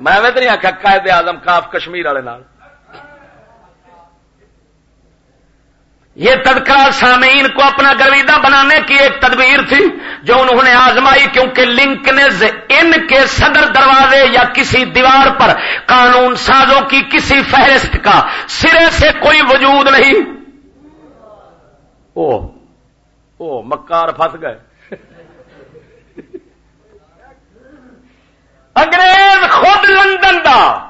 میں تو نہیں آخیا قائد آزم کاف کشمیر والے نال۔ یہ تذکرہ سامعین کو اپنا گرویدہ بنانے کی ایک تدبیر تھی جو انہوں نے آزمائی کیونکہ لنکنز ان کے صدر دروازے یا کسی دیوار پر قانون سازوں کی کسی فہرست کا سرے سے کوئی وجود نہیں۔ او او مکار پھنس گئے۔ انگریز خود لندن دا۔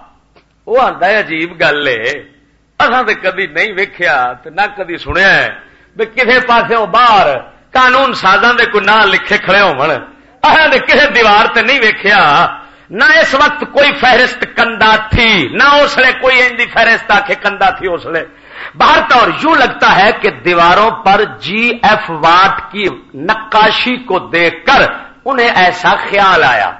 وہ آتا ہے عجیب گل ہے۔ اصا تو کدی نہیں ویکیا نہ کدی سنیا بھی کسی پاس باہر قانون سازاں دے کوئی نہ لکھے کھڑے ہونا کسی دیوار تے نہیں ویکیا نہ اس وقت کوئی فہرست کندا تھی، نہ اس لیے کوئی ان فہرست آ کے کندا تھی اس لیے باہر طور یوں لگتا ہے کہ دیواروں پر جی ایف واٹ کی نقاشی کو دیکھ کر انہیں ایسا خیال آیا۔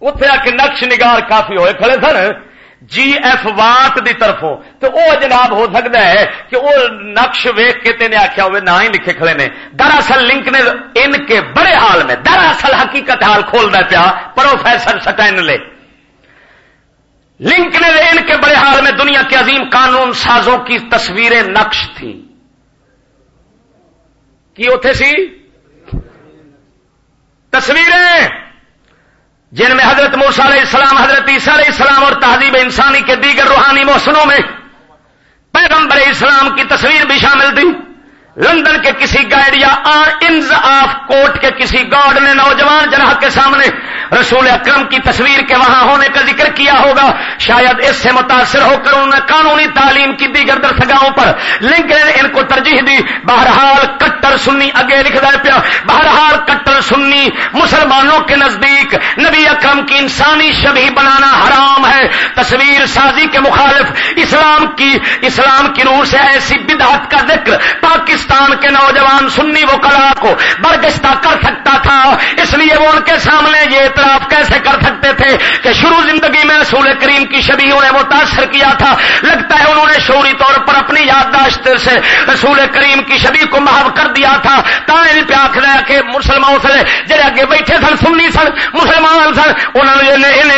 اتے آ کے نقش نگار کافی ہوئے کھڑے سن۔ جی ایف واٹ دی طرفوں۔ تو وہ جناب ہو سکتا ہے کہ وہ نقش ویخ کے تین آخیا ہوئے نہ ہی لکھے کھڑے نے۔ دراصل لنک نے ان کے بڑے حال میں، دراصل حقیقت حال کھول رہا پیا، پروفیسر سٹین لے۔ لنک نے ان کے بڑے حال میں دنیا کے عظیم قانون سازوں کی تصویریں نقش تھیں۔ کی اتے سی؟ تصویریں۔ جن میں حضرت موسا علیہ السلام، حضرت عیسیٰ علیہ السلام اور تہذیب انسانی کے دیگر روحانی موسموں میں پیغمبر اسلام کی تصویر بھی شامل تھی۔ لندن کے کسی گائیڈ یا انز آف کوٹ کے کسی گارڈ نے نوجوان جناح کے سامنے رسول اکرم کی تصویر کے وہاں ہونے کا ذکر کیا ہوگا۔ شاید اس سے متاثر ہو کر انہوں نے قانونی تعلیم کی دیگر درسگاہوں پر لنک نے ان کو ترجیح دی۔ بہرحال کٹر سنی اگے لکھ دے پیا۔ بہرحال کٹر سنی مسلمانوں کے نزدیک نبی اکرم کی انسانی شبی بنانا حرام ہے۔ تصویر سازی کے مخالف اسلام کی اسلام کی روح سے ایسی بدعت کا ذکر پاکستان پاکستان کے نوجوان سنی وہ کلا کو برگشتہ کر سکتا تھا۔ اس لیے وہ ان کے سامنے یہ اعتراف کیسے کر سکتے تھے کہ شروع زندگی میں رسول کریم کی شبی انہیں متاثر کیا تھا؟ لگتا ہے انہوں نے شوری طور پر اپنی یادداشت سے رسول کریم کی شبی کو محو کر دیا تھا۔ پہ آخر کہ مسلمان سے جڑے اگے بیٹھے سن سننی سن، مسلمان سن انہوں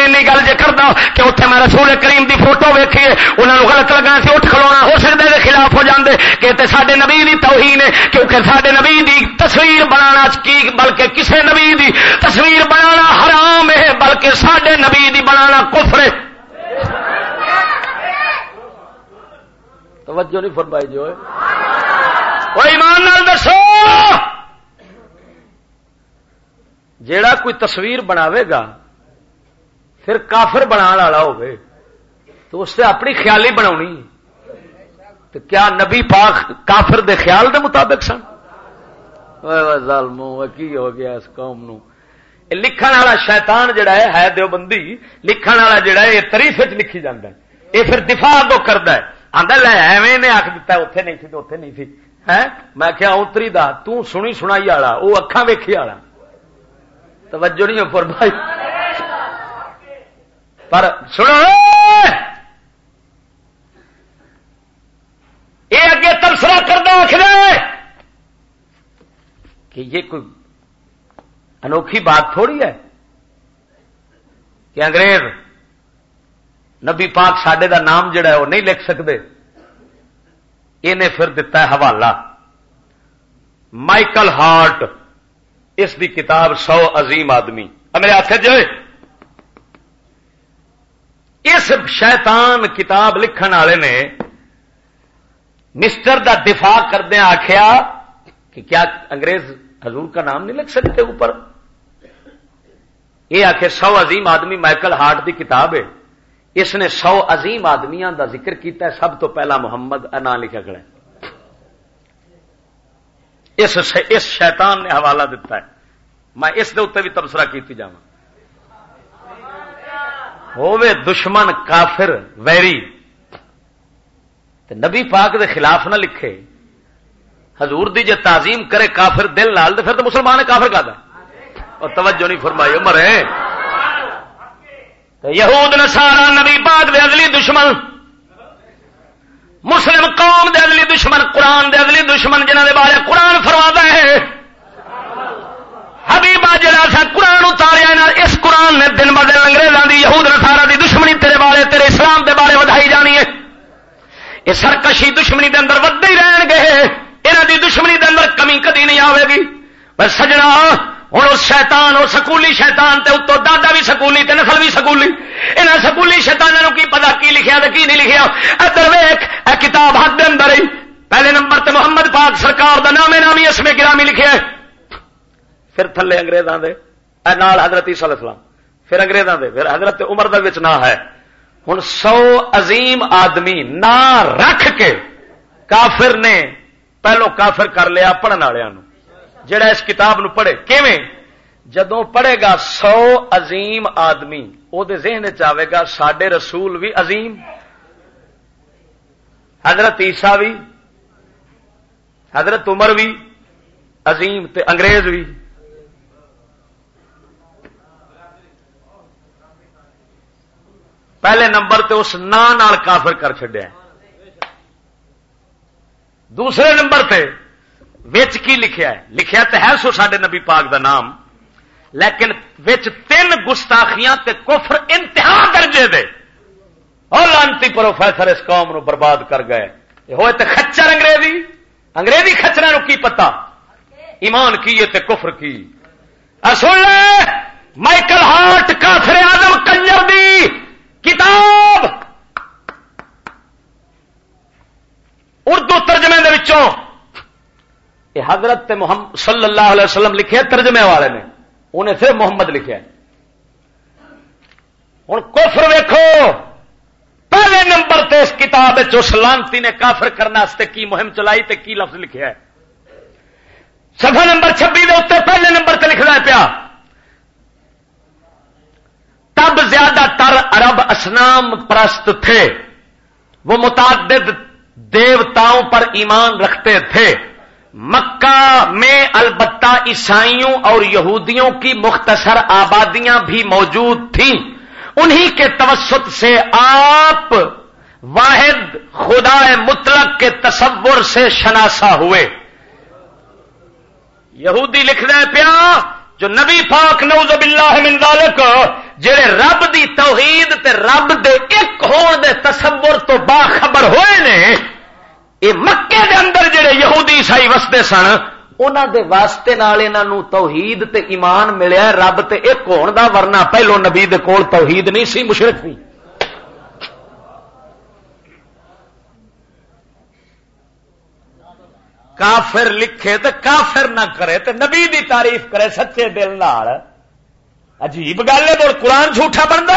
نے گل جی کرتا کہ اتنے میں رسول کریم دی فوٹو ویکھیے انہوں نے غلط لگنا سی اٹھ کھلونا، ہو سکتا ہے خلاف ہو جاندے، کہ سارے نبی دی تو توہین ہے کیونکہ سارے نبی دی تصویر بنانا کی بلکہ کسے نبی دی تصویر بنانا حرام ہے بلکہ سڈے نبی دی بنانا کفر ہے۔ توجہ نہیں فرمائی جو وہ ایمان نال دسو۔ جیڑا کوئی تصویر بناوے گا پھر کافر بنا والا ہوگی تو اس سے اپنی خیالی بنا تو کیا نبی پاک کافر دے خیال دے مطابق سن؟ ظالمو کی ہو گیا اس قوم نو؟ لکھن والا شیطان جڑا ہے ہے دیوبندی، لکھن والا جڑا ہے، یہ تریف لکھی جانا ہے۔ یہ پھر دفاع کو کرتا ہے۔ آدھا لے ایویں نے آخ دیتا ہے اتے نہیں تھی تو اتے نہیں تھی۔ ہے میں کیا اتری دا، تو سنی سنائی والا وہ اکھان ویکھی والا۔ توجہ نہیں فرمائی پر سنو۔ یہ اگے تبصرہ کردہ آخر کہ یہ کوئی انوکھی بات تھوڑی ہے کہ انگریز نبی پاک سڈے دا نام جڑا ہے وہ نہیں لکھ سکتے یہ پھر دتا ہے حوالہ۔ مائیکل ہارٹ، اس دی کتاب سو عظیم آدمی۔ میرے ہاتھ جو اس شیطان کتاب لکھن والے نے مسٹر دا دفاع کردیا آخیا کہ کیا انگریز حضور کا نام نہیں لکھ سکتے اوپر؟ یہ آخر سو عظیم آدمی مائیکل ہارٹ دی کتاب ہے۔ اس نے سو عظیم آدمیاں دا ذکر کیتا ہے، سب تو پہلا محمد انا لکھا کھڑا اس اس شیطان نے حوالہ دیتا ہے۔ میں اس دے اتنے بھی تبصرہ کیتی جا ہوے دشمن کافر، ویری۔ نبی پاک دے خلاف نہ لکھے۔ حضور دی جے تعظیم کرے کافر دل لال تو پھر تو مسلمان کافر کا اور توجہ نہیں فرمائی مرے یہود نسارا نبی پاک دے ازلی دشمن، مسلم قوم دے ازلی دشمن، قرآن دے ازلی دشمن جنہ دے بارے قرآن فرما ہے۔ حبیب بعد جڑا سا قرآن اتاریا اس قرآن نے دن ب دن انگریزوں کی یہود نسارا دی دشمنی تیرے بارے تیرے اسلام دے بارے ودائی جانی ہے یہ سرکشی دشمنی دے اندر ودے ہی رہن گے۔ یہاں دی دشمنی دے اندر کمی کدی نہیں آئے گی۔ بس سجنا ہوں اس شیطان، اور سکولی شیطان تے اتو دادا بھی سکولی تے نسل بھی سکولی۔ یہاں سکولی شیطانوں کی پتا کی لکھیا کی نہیں لکھیا؟ ادھر ویخ اے کتاب حد دے اندر ہی۔ پہلے نمبر تے محمد پاک سرکار دا نام نامی اس میں گرامی لکھے پھر تھلے انگریزاں دے۔ اے نال حضرت عیسی علیہ السلام۔ پھر انگریزاں دے۔ پھر حضرت عمر دا وچ نہ ہے۔ ہن سو عظیم آدمی نہ رکھ کے کافر نے پہلو کافر کر لیا پڑھن والوں جڑا اس کتاب نو پڑھے، کیویں؟ جدوں پڑھے گا سو عظیم آدمی وہ ذہن چاہے گا سڈے رسول بھی عظیم۔ حضرت عیسا بھی حضرت عمر بھی عظیم تے انگریز بھی پہلے نمبر تے اس نا کافر کر چڈیا دوسرے نمبر تے وچ کی لکھیا ہے؟ لکھیا تو ہے سو سڈے نبی پاک دا نام، لیکن وچ تین گستاخیاں تے کفر انتہا درجے دے۔ اور لانتی پروفیسر اس قوم نو برباد کر گئے۔ ہوئے تے خچر انگریزی؟ انگریزی خچر نو کی پتا ایمان کی تے کفر کی۔ سن لے، مائیکل ہارٹ کافر آدم کنجر دی کتاب! اردو ترجمے دے وچوں۔ یہ حضرت محمد صلی اللہ علیہ وسلم لکھے ترجمے والے نے۔ انہیں صرف محمد لکھا ہوں کفر ویکو پہلے نمبر تے اس کتاب اس لانتی نے کافر کرنے کی مہم چلائی تے کی لفظ لکھا ہے۔ سفا نمبر چھبی دے اتنے پہلے نمبر تے لکھنا پیا۔ تب زیادہ تر عرب اسنام پرست تھے۔ وہ متعدد دیوتاؤں پر ایمان رکھتے تھے۔ مکہ میں البتہ عیسائیوں اور یہودیوں کی مختصر آبادیاں بھی موجود تھیں۔ انہی کے توسط سے آپ واحد خدا مطلق کے تصور سے شناسا ہوئے۔ یہودی لکھ رہے پیا، جو نبی پاک نوز باللہ من ذالک جڑے رب دی توحید تے رب دے ایک ہون دے تصور تو باخبر ہوئے نے یہ مکے دے اندر جڑے یہودی عیسائی وستے سن انہوں دے واسطے نال انہوں توحید تے ایمان ملیا رب تے ایک ہون دا، ورنہ پہلو نبی دے کول توحید نہیں سی مشرق سی کافر لکھے تو کافر نہ کرے تو نبی دی تعریف کرے سچے دل نال۔ عجیب گل ہے بول قرآن جھوٹا بنتا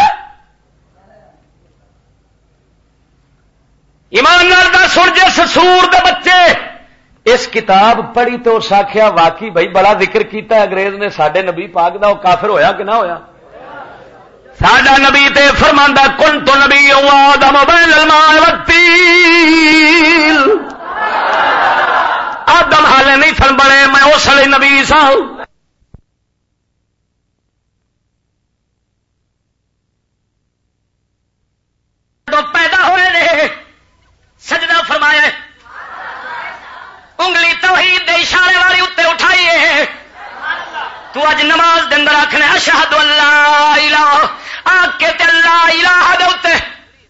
ایماندار کا سن، جس سور دے بچے اس کتاب پڑھی تو اس آخیا واقعی بھائی بڑا ذکر کیتا ہے، انگریز نے سڈے نبی پاک دا وہ کافر ہویا کہ نہ ہویا؟ ساڈا نبی تے فرما کن تو نبی آدم بین والتیل آدم حالے نہیں سن بڑے میں اس لیے نبی سا پیدا ہوئے سجدہ فرمایا انگلی توحید دے اشارے والی اتنے اٹھائیے تو اج نماز دن آخنے اشہد اللہ الہ آ کے اللہ الہ دے اتنے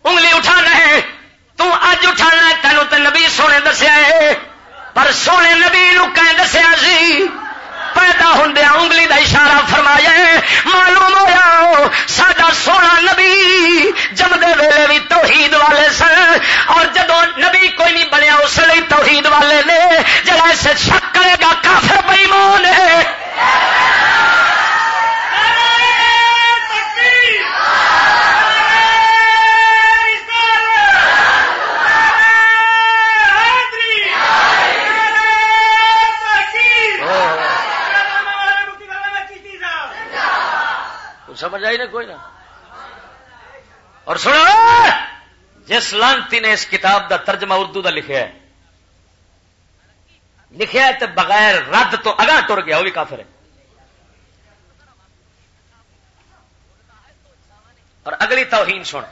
انگلی اٹھانا ہے۔ تو اج اٹھانا ہے، تینوں تے نبی سونے دسیا ہے۔ پر سونے نبی نو کہیں دسیا سی؟ پیدا ہوں انگلی دا اشارہ فرمایا معلوم ہوا سڈا سونا نبی جمدے ویلے بھی توحید والے سن، اور جدو نبی کوئی نہیں بنیا اس لیے توحید والے نے، جڑا اسے شک کرے گا، کافر بئیمان ہے۔ سمجھ آئی نا کوئی نہ اور سنو جس لانتی نے اس کتاب دا ترجمہ اردو دا لکھا ہے لکھا ہے تو بغیر رد تو اگاں ٹر گیا، وہ بھی کافر ہے۔ اور اگلی توہین سن۔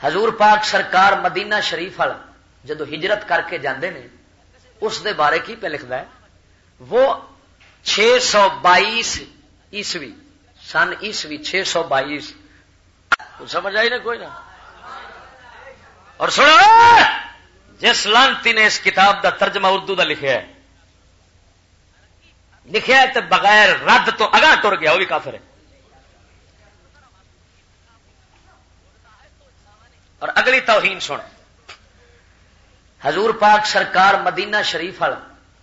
حضور پاک سرکار مدینہ شریف والا جدو ہجرت کر کے جاندے نے، اس دے بارے کی پہ لکھتا ہے، وہ چھ سو بائیس عیسوی سن عیسوی چھ سو بائیس۔ سمجھ آئی نا کوئی نا؟ اور سنو، جس لانتی نے اس کتاب دا ترجمہ اردو دا لکھا ہے لکھا ہے تو بغیر رد تو اگاں ٹر گیا، وہ بھی کافر ہے۔ اور اگلی توہین سن۔ حضور پاک سرکار مدینہ شریف والا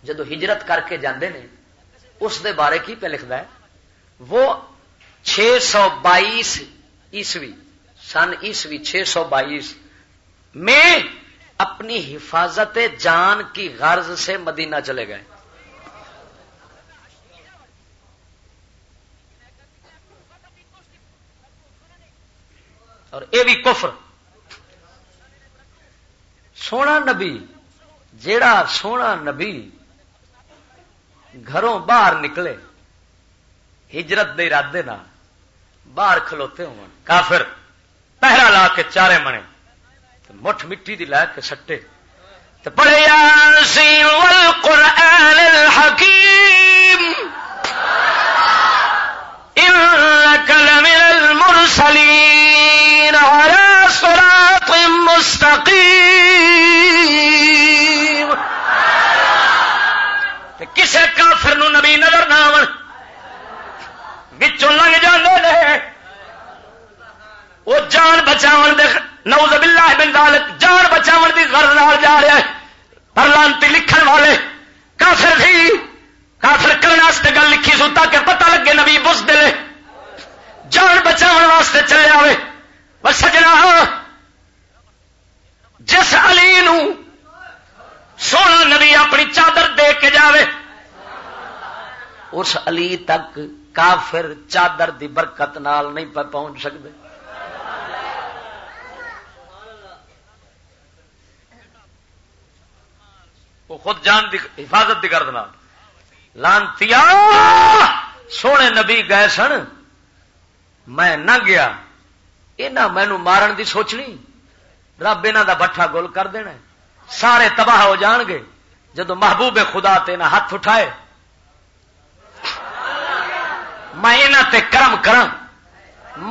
جدو ہجرت کر کے جاندے نے، اس دے بارے کی پہ لکھتا ہے؟ وہ چھ سو بائیس عیسوی، سن عیسوی چھ سو بائیس۔ میں اپنی حفاظت جان کی غرض سے مدینہ چلے گئے۔ اور یہ بھی کفر۔ سونا نبی، جیڑا سونا نبی گھروں باہر نکلے، ہجرت دے ارادے نہ باہر کھلوتے ہو کافر، پہرا لا کے چارے منے۔ مٹھ مٹی دی لا کے سٹے۔ تو پڑھے یاسین والقرآن الحکیم۔ انك لمن المرسلين على صراط کسے کافر نو نبی نظر نہ آن بچوں لنگ جانے وہ جان بچاؤ دے نوز باللہ بن ذالک، جان بچاؤ دی غرض نال جا رہا ہے۔ پر لانتی لکھن والے، کافر تھی کافر کرنے گل لکھی سو تاکہ پتہ لگے نبی بس دلے جان بچاؤ واسطے چلے آئے بس سجنا، جس علی نو سونا نبی اپنی چادر دے کے جاوے، اس علی تک کافر چادر دی برکت نال نہیں پہنچ سکتے وہ خود جان دی حفاظت دی کر لانتی سونے نبی گئے سن۔ میں نہ گیا۔ یہ مینو مارن دی سوچنی رب یہاں دا بٹھا گول کر دینا سارے تباہ ہو جان گے۔ جدو محبوب خدا تے نہ ہاتھ اٹھائے میں یہاں تے کرم کرم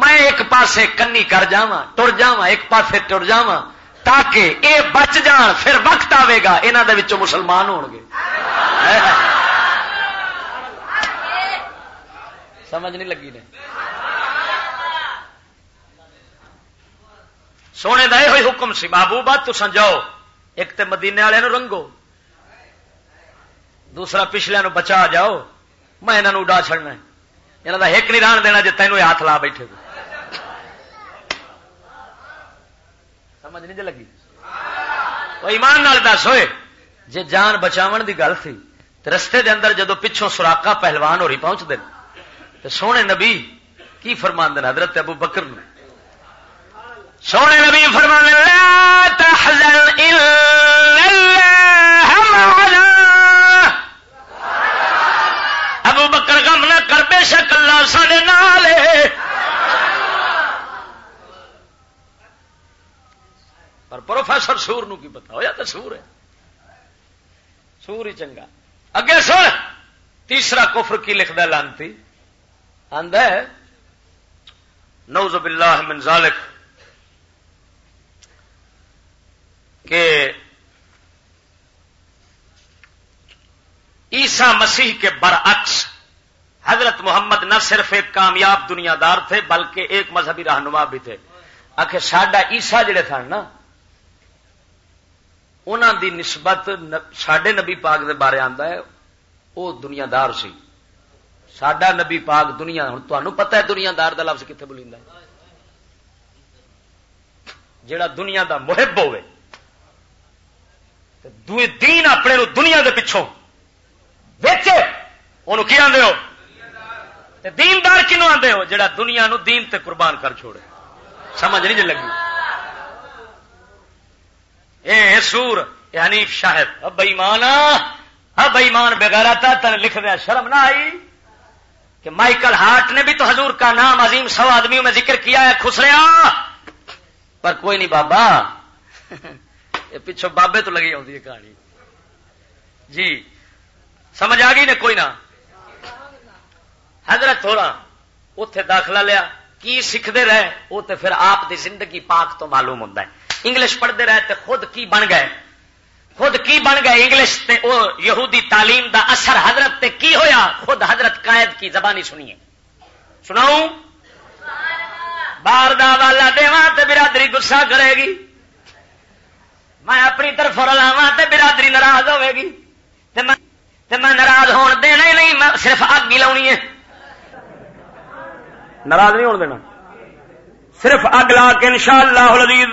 میں ایک پاسے کنی کر جا ٹر جا ایک پاسے ٹر جا تاکہ اے بچ جان، پھر وقت آئے گا یہاں دے مسلمان ہو گے۔ سمجھ نہیں لگی نے؟ سونے کا یہ حکم سی، محبوبہ تو سمجھاؤ ایک تے مدینے والے رنگو۔ دوسرا پچھلے بچا جاؤ، میں یہاں اڈا چڑنا یہاں کا ایک نہیں ران دینا جی تینوں ہاتھ لا بیٹھے سمجھ نہیں جی لگی وہ ایمان نال دس ہوئے جی جان بچاو دی گل تھی تو رستے دے اندر جدو پچھوں سوراخا پہلوان ہو رہی پہنچتے تو سونے نبی کی فرمان دن حضرت ابو بکر نے سونے نبی فرمان لا تحزن ابو بکر غم نہ کر بے شک اللہ سارے نال پر پروفیسر سور نو کی پتا؟ ہو یا تو سور ہے؟ سور ہی چنگا۔ اگے سر تیسرا کفر کی لکھتا لانتی۔ آدھا نوز باللہ من ذالک، کہ عیسا مسیح کے برعکس حضرت محمد نہ صرف ایک کامیاب دنیا دار تھے بلکہ ایک مذہبی رہنما بھی تھے۔ آخر سڈا عیسا جڑے تھے نا انہوں دی نسبت سڈے نبی پاک دے بارے آتا ہے وہ دنیا دار سی۔ سڈا نبی پاک دنیا ہوں تمہیں پتا ہے دنیا دار کا لفظ کتنے بولی جڑا دنیا دا محب ہوئے دین اپنے نو دنیا دے پچھوں ویچے انہوں کی آدھے ہو؟ دیندار کنو آدھے ہو جڑا دنیا نو دین تے قربان کر چھوڑے؟ سمجھ نہیں جی لگی۔ اے سور یعنی شاہد اب بئیمان اب بئیمان بغیر تھا تن لکھ دیا شرم نہ آئی کہ مائیکل ہارٹ نے بھی تو حضور کا نام عظیم سو آدمیوں میں ذکر کیا ہے خسریا پر کوئی نہیں بابا۔ یہ پچھو بابے تو لگی آتی ہے کہانی۔ جی سمجھ آ گئی نے کوئی نہ؟ حضرت تھوڑا اتے داخلہ لیا، کی سیکھتے رہے؟ وہ تو پھر آپ دی زندگی پاک تو معلوم ہوتا ہے۔ انگلش پڑھتے رہے تو خود کی بن گئے۔ خود کی بن گئے انگلش تے او یہودی تعلیم دا اثر حضرت تے کی ہویا؟ خود حضرت قائد کی زبانی سنیے۔ سناؤں؟ بار دا والا دوا تے برادری گسا کرے گی۔ میں اپنی طرف رلاوا تے برادری ناراض ہوے گی۔ تے میں تے میں ناراض ہون دینا ہی نہیں، میں صرف اگ ہی لاؤنی ہے۔ ناراض نہیں ہون دینا۔ صرف اگ لا کے انشاءاللہ العزیز۔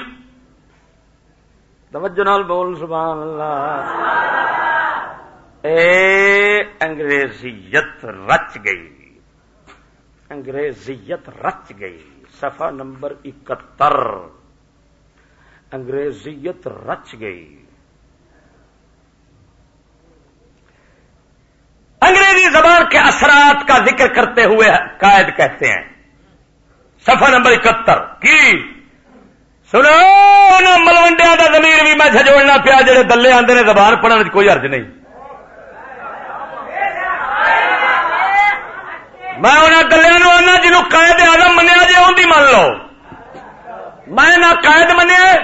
توجہ نال بول، سبحان اللہ۔ اے انگریزیت رچ گئی۔ انگریزیت رچ گئی۔ صفحہ نمبر اکہتر۔ انگریزیت رچ گئی۔ انگریزی زبان کے اثرات کا ذکر کرتے ہوئے قائد کہتے ہیں۔ صفحہ نمبر اکہتر کی؟ سنو ملوڈیا کا زمین بھی میں ججوڑنا پیا، جڑے دلے آتے نے زبان پڑھنے کوئی حرج نہیں۔ میں انہیں دلیا آنا جنوب قائد آدم منیا جی ان کی من لو۔ میں نہ قائد منیا،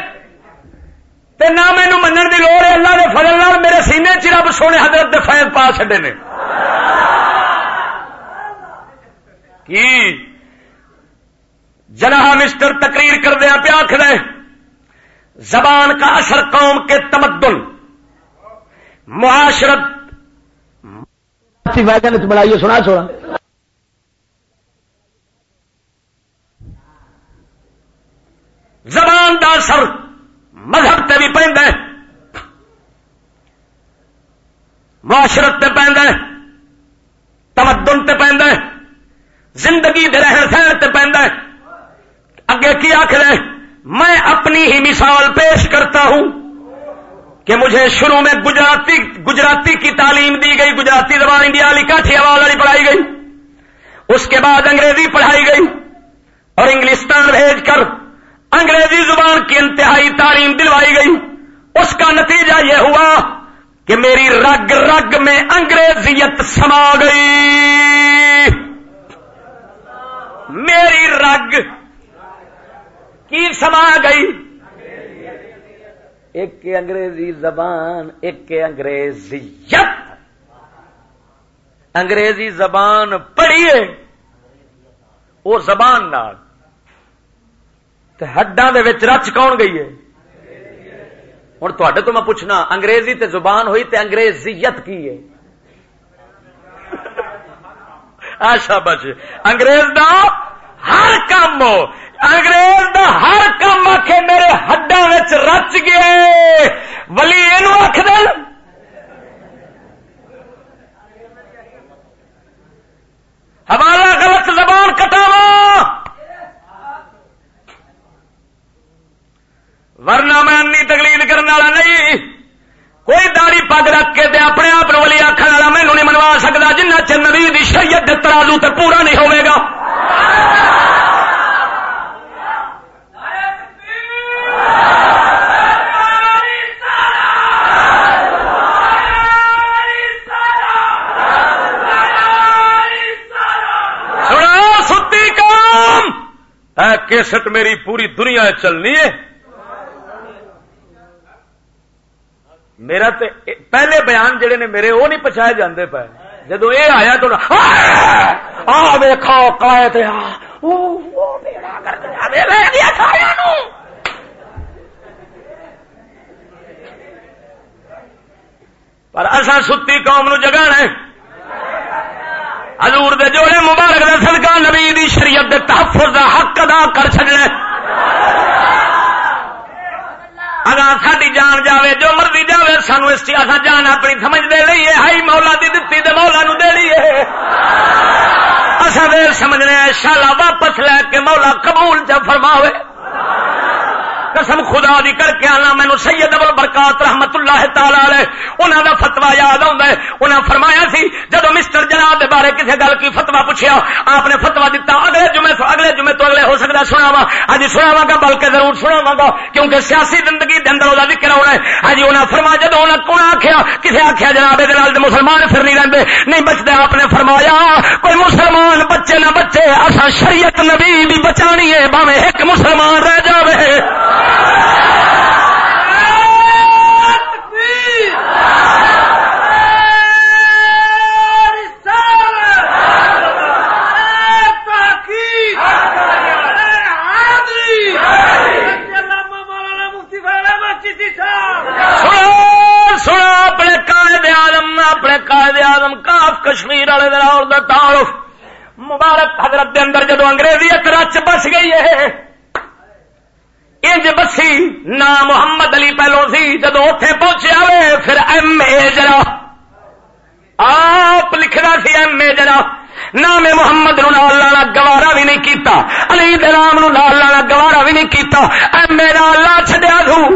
تے نہ مینو من کی لوڑ ہے۔ اللہ کے فضل نال میرے سینے چ رب سونے حضرت دے فیض پا چڈے نے۔ کی؟ جناح مسٹر تقریر کر دیا پیا آخر زبان کا اثر قوم کے تمدن معاشرت۔ بنائیے سنا چھوڑا۔ زبان کا اثر مذہب تے بھی پہ معاشرت تے پہ تمدن تے پہ زندگی دے رہن سہن تے پہ اگے کی آخر میں اپنی ہی مثال پیش کرتا ہوں کہ مجھے شروع میں گجراتی گجراتی کی تعلیم دی گئی، گجراتی زبان انڈیا والی کاٹھی آواز والی پڑھائی گئی، اس کے بعد انگریزی پڑھائی گئی اور انگلستان بھیج کر انگریزی زبان کی انتہائی تعلیم دلوائی گئی۔ اس کا نتیجہ یہ ہوا کہ میری رگ رگ میں انگریزیت سما گئی۔ میری رگ کی سما گئی؟ ایک انگریزی زبان، ایک انگریزیت انگریزی زبان پڑھیے، وہ زبان نال۔ ہڈاں رچ کون گئی ہے؟ ہوں تے تو میں پوچھنا، انگریزی تے زبان ہوئی تے انگریزیت کی ہے؟ <laughs> ایسا بچ، انگریز دا ہر کام انگریز دا ہر کام آ کے میرے ہڈا رچ گئے ولی یہ آخ حوالہ غلط زبان کٹاوا ورنہ میں انی تکلیف کرنے والا نہیں۔ کوئی داڑی پگ رکھ کے اپنے آپ ولی آخر والا مینو نہیں منوا سکتا جنہ چر نبی شریعت ترازو تے پورا نہیں ہوئے گا۔ کیسٹ میری پوری دنیا چلنی ہے؟ میرا تے پہلے بیان جڑے نے میرے وہ نہیں پچھائے جاندے پے۔ جدو یہ آیا تو آ ویخو قائد پر اصا ستی قوم نو جگہ ہے حضور دے جوڑے مبارک دے صدقہ نبی دی شریعت دے تحفظ دا حق ادا کر چلے اگر ساری جان جاوے، جو مرضی جاوے، سانو اس اصا جان اپنی سمجھ دے لیے ہائی مولا دی دتی دے مولا نو دے لیے اصا دیر سمجھنے شالا واپس لے کے مولا قبول چ فرماوے۔ قسم خدا دی کر کے آنا، مینو سید ابل برکات رحمت اللہ تعالی انہوں دا فتوا یاد آتا ہے۔ انہوں فرمایا سی جدو مسٹر جناب دے بارے کسی گل کی فتوا پوچھا آپ نے فتوا دیتا اگلے جمعے تو، اگلے جمعے تو اگلے ہو سکتا سنا وا اج ہاں جی، سنا گا، بلکہ ضرور سنا گا، کیونکہ سیاسی زندگی دے اندر وہ ذکر ہونا ہے۔ ہاں جی، انہیں فرما جدو انہیں کون آخیا کسی آخیا جناب دے مسلمان پھر نہیں رہتے نہیں بچتے آپ نے فرمایا، کوئی مسلمان بچے نہ بچے اصا شریعت نبی بھی بچانی ہے باوے ایک مسلمان رہ جائے کشمیر والے دا تعارف۔ مبارک حضرت دے اندر جدو انگریزیت رچ بس گئی ہے انج بسی نہ محمد علی پہلو سی جدو اتے پہنچیا وے پھر ایم اے جرا آپ لکھنا سی ایم اے جرا نام محمد نو نال لانا گوارا بھی نہیں کیتا۔ علی نام نو نال لانا گوارا بھی نہیں کیتا۔ ایم اے نال لا چڈیا تھو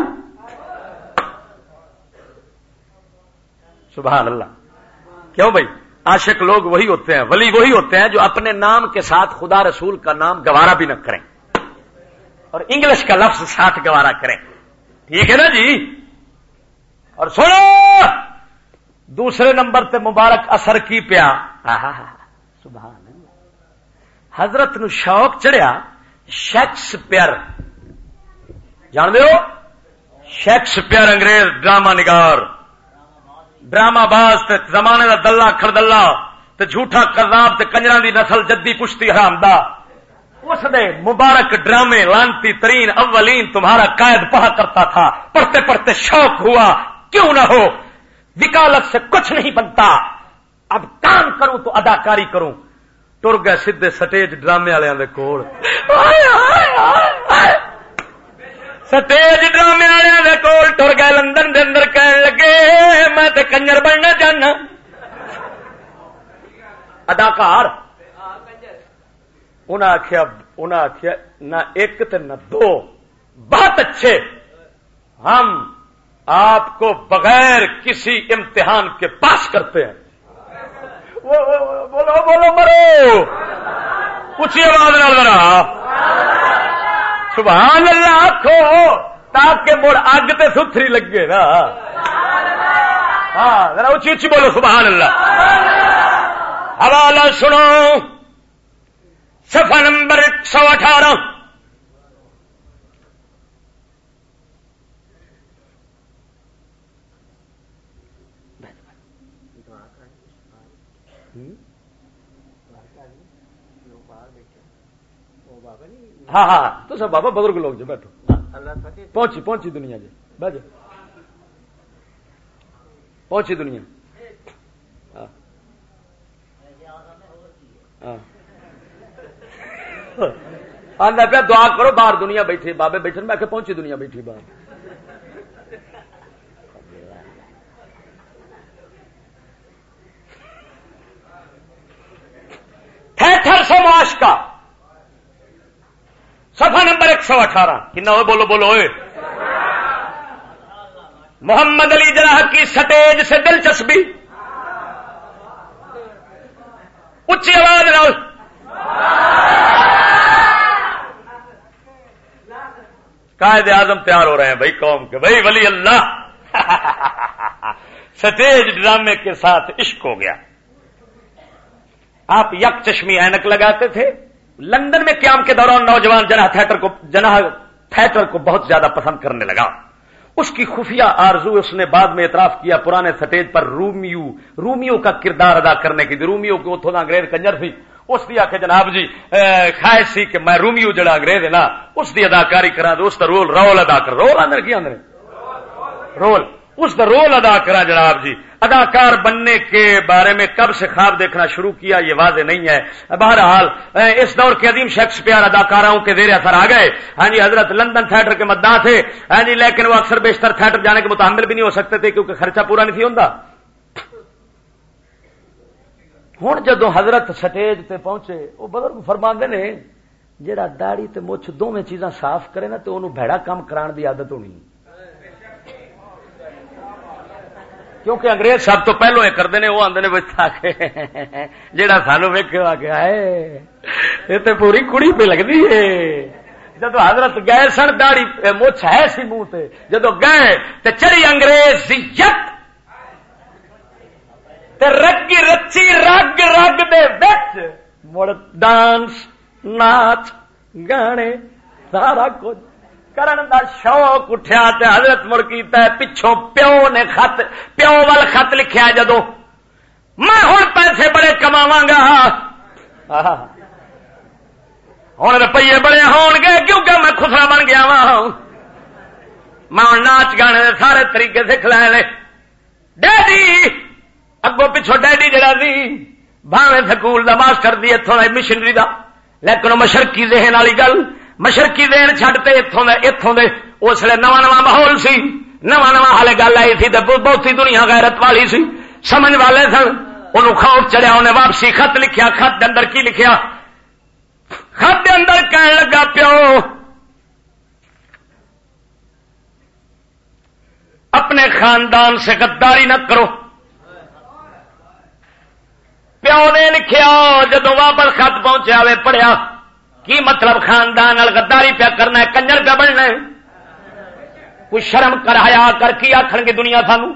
سبحان اللہ۔ کیوں بھائی؟ عاشق لوگ وہی ہوتے ہیں، ولی وہی ہوتے ہیں جو اپنے نام کے ساتھ خدا رسول کا نام گوارا بھی نہ کریں۔ اور انگلش کا لفظ ساتھ گوارا کریں۔ ٹھیک ہے نا جی؟ اور سنو! دوسرے نمبر تے مبارک اثر کی پیا۔ سبحان حضرت نو شوق چڑھیا، شیکسپیئر۔ جان دو شیکسپیئر انگریز، ڈرامہ نگار۔ ڈرامہ باز تے زمانے دا دلہ کھڑدلہ تے جھوٹا کرناب تے کنجران دی نسل جدی پشتی حرام دا۔ اس نے مبارک ڈرامے لانتی ترین اولین تمہارا قائد پڑھا کرتا تھا۔ پڑھتے پڑھتے شوق ہوا۔ کیوں نہ ہو؟ وکالت سے کچھ نہیں بنتا۔ اب کام کروں تو اداکاری کروں۔ ٹر گئے سیدے سٹیج ڈرامے والے کول۔ سٹیج ڈرامے والے کول ٹر گئے لندن دے اندر کہن لگے، میں تے کنجر بننا چاہنا۔ اداکار انہیں آخیا انہیں آخیا نہ ایک تے نہ دو۔ بہت اچھے۔ ہم آپ کو بغیر کسی امتحان کے پاس کرتے ہیں۔ بولو بولو، مرو۔ اچھی آواز نہ ذرا سبحان اللہ آخو تاکہ مڑ اگ تے ستھری لگے نا۔ ہاں ذرا اچھی اچھی بولو، سبحان اللہ۔ حوالہ سنو۔ سفا نمبر ایک سو اٹھارہ۔ ہاں ہاں تو سب بابا بزرگ لوگ جو بیٹھو۔ پہنچی پہنچی دنیا جی۔ بج پہنچی دنیا۔ ہاں, ہاں۔ آدھا پیا دعا کرو، باہر دنیا بیٹھی، بابے بیٹھے، میں پہنچی دنیا بیٹھی باہر۔ تھر سو معاش کا سفا نمبر ایک سو اٹھارہ۔ کنا ہو بولو بولو، ہوئے۔ محمد علی جراح کی سٹیج سے دلچسپی۔ اچھی آواز قائد اعظم تیار ہو رہے ہیں بھائی قوم کے۔ بھائی ولی اللہ۔ <laughs> سٹیج ڈرامے کے ساتھ عشق ہو گیا۔ آپ یک چشمی اینک لگاتے تھے۔ لندن میں قیام کے دوران نوجوان جناح تھیٹر کو جناح تھیٹر کو بہت زیادہ پسند کرنے لگا۔ اس کی خفیہ آرزو اس نے بعد میں اعتراف کیا پرانے سٹیج پر رومیو رومیو کا کردار ادا کرنے کی رومیو کو تھوڑا انگریز کنجر تھی۔ اس کی آخ جناب جی خواہش سی کہ میں رومیو جڑا انگریز ہے نا، اس کی اداکاری کرا تو اس کا رول رول ادا کر، رول آدھے کی آدھے رول، اس کا رول ادا کرا جناب جی۔ اداکار بننے کے بارے میں کب سے خواب دیکھنا شروع کیا، یہ واضح نہیں ہے۔ بہرحال اس دور کے عظیم شخص پیار اداکاروں کے زیر اثر آ گئے۔ ہاں جی حضرت لندن تھیٹر کے مداح تھے۔ ہاں جی لیکن وہ اکثر بیشتر تھیٹر جانے کے متحمل بھی نہیں ہو سکتے تھے، کیونکہ خرچہ پورا نہیں تھی ہوں ہوں جدو حضرت سٹیج تے پہنچے وہ بزرگ فرما نے جڑا داڑی تے مچھ دونوں چیزاں صاف کرے نا تو انہوں بھڑا کام کران دی عادت ہونی۔ کیونکہ انگریز سب تو پہلو یہ کرتے ہیں وہ آدھے بچا کے جہاں سانو ویکو آ گیا ہے یہ تو پوری کڑی پہ لگتی ہے۔ جب حضرت گئے سن داڑی مچھ ہے سی منہ جدو گئے تو چڑی انگریز جت رگی رچی رگ رگ دے بچ مڑ ڈانس، ناچ، گانے، سارا کچھ۔ کرن دا شوق اٹھیا تے حضرت مڑ کیتا ہے، پچھوں پیو نے خط، پیو وال خط لکھیا جدو میں ہوں پیسے بڑے کماوا گا۔ ہوں روپیے بڑے ہون گے، کیونکہ میں خسرا بن گیا وا ہاں۔ میں ہوں ناچ گانے سارے طریقے سکھ لے ڈیڈی! اگو پچھو ڈیڈی جڑا سی بھاوے سکول کا ماسٹر دی اتوں مشنری کا لیکن مشرقی ذہن والی گل مشرقی ذہن چڈتے اتوں دے اتوں دے اس لیے نواں نواں ماحول سی نواں نواں ہالے گل آئی تھی بہت دنیا غیرت والی سی سمجھ والے سن انہوں خوف چڑیا انہیں واپسی خط لکھیا خط دے اندر کی لکھیا خط دے اندر کہنے لگا پیو اپنے خاندان سے غداری نہ کرو پیو نے لکھیا جدو واپس خط پہنچیا وے پڑھیا، کی مطلب خاندان غداری پیا کرنا ہے، کنجر پیا بننا ہے؟ کوئی شرم کرایا کر، کی آخر گی دنیا سانو؟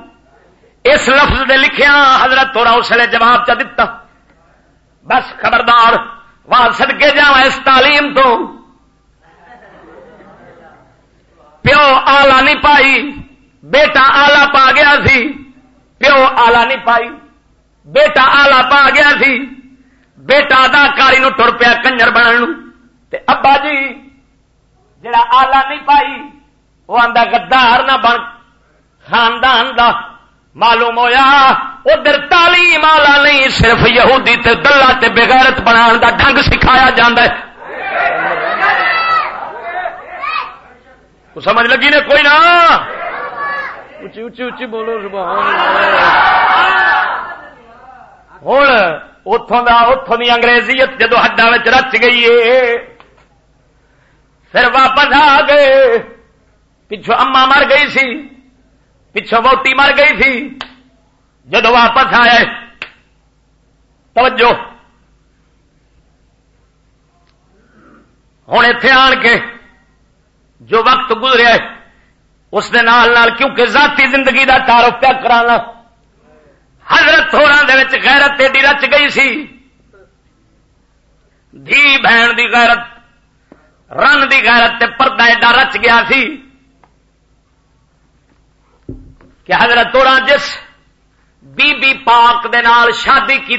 اس لفظ دے لکھیا، حضرت تھوڑا اس لیے جواب چا دتا۔ بس خبردار، وہاں سدکے جا اس تعلیم تو۔ پیو آلہ نہیں پائی، بیٹا آلہ پا گیا سی، پیو آلہ نہیں پائی۔ بیٹا آلہ پا گیا سی۔ بیٹا اداکاری نو ٹر پیا کنجر بننے ابا جی جڑا آلہ نہیں پائی، وہ آدھا گدار نہ بن۔ خاندان دا معلوم ہویا، ادھر تعلیم آلہ نہیں، صرف یہودی تے دلہ تے بغیرت بنا دا ڈنگ سکھایا جاندہ ہے۔ سمجھ لگی نے کوئی نہ؟ اچھی اچھی اچھی بولو، سبحان اللہ۔ ہوں اتوں کا اتوں کی انگریزیت جدو ہڈا رچ گئی ہے پھر واپس آ گئے پچھو اما مر گئی سی پچھو موٹی مر گئی تھی جدو واپس آئے توجہ ہوں اتے آن کے جو وقت گزرے اس دے نال نال کیونکہ ذاتی زندگی دا تعارف پیا کرانا حضرت تھوڑا غیرت ایڈی رچ گئی سی۔ دھی بہن دی غیرت، رن دی غیرت تے پردہ ایڈا رچ گیا سی کہ حضرت توڑا جس بی بی پاک دے نال شادی کی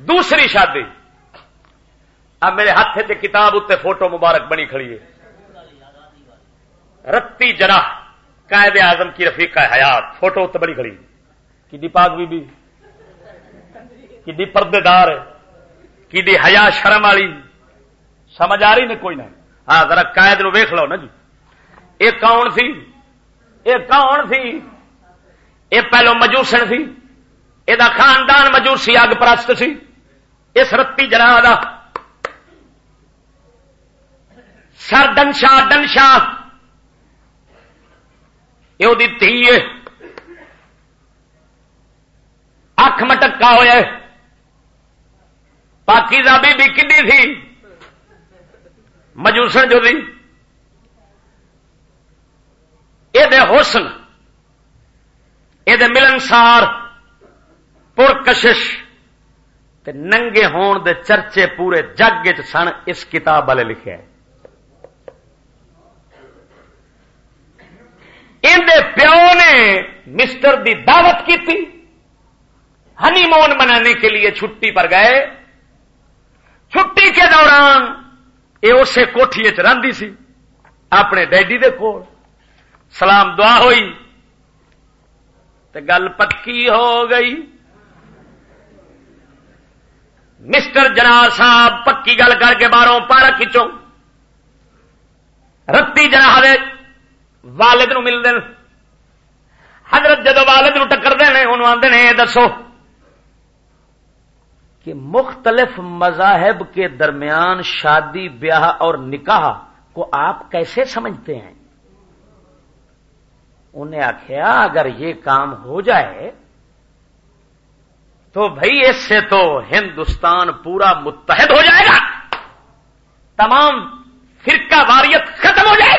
دوسری شادی۔ اب میرے ہاتھ سے کتاب اتنے فوٹو مبارک بنی کھڑی ہے۔ رتی جرا قائد اعظم کی رفیقہ حیات، فوٹو اتنے بڑی کھڑی کی پاک بی بی کی پردے دار کی حیا شرم والی؟ سمجھ آ رہی نے کوئی نہ ہاں ذرا قائد نو ویخ لو نا جی۔ یہ کون سی؟ یہ کون سی؟ یہ پہلو مجوسن سی۔ یہ خاندان مجوسی اگ پرست سی۔ اس رتی جرا دا۔ سر ڈنشا ڈنشا یہ تھی اکھ مٹکا ہوا پاکی بی بھی کنی تھی مجوسن جو تھی یہ حسن یہ ملنسار پرکشش ننگے ہون دے چرچے پورے جگ سن اس کتاب والے لکھے اندر پیو نے مسٹر دی دعوت کی تھی ہنی مون منانے کے لیے چھٹی پر گئے۔ چھٹی کے دوران یہ اسے کوٹھی چی سی، اپنے ڈیڈی دے کول۔ سلام دعا ہوئی تو گل پکی ہو گئی۔ مسٹر جنا صاحب پکی گل کر کے باہروں پارا کھچو رتی جنا والد نو مل دین. حضرت جدو والد نو ٹکر دے انہوں آدھے دسو کہ مختلف مذاہب کے درمیان شادی، بیاہ اور نکاح کو آپ کیسے سمجھتے ہیں؟ انہیں آخیا اگر یہ کام ہو جائے تو بھائی اس سے تو ہندوستان پورا متحد ہو جائے گا۔ تمام فرقہ واریت ختم ہو جائے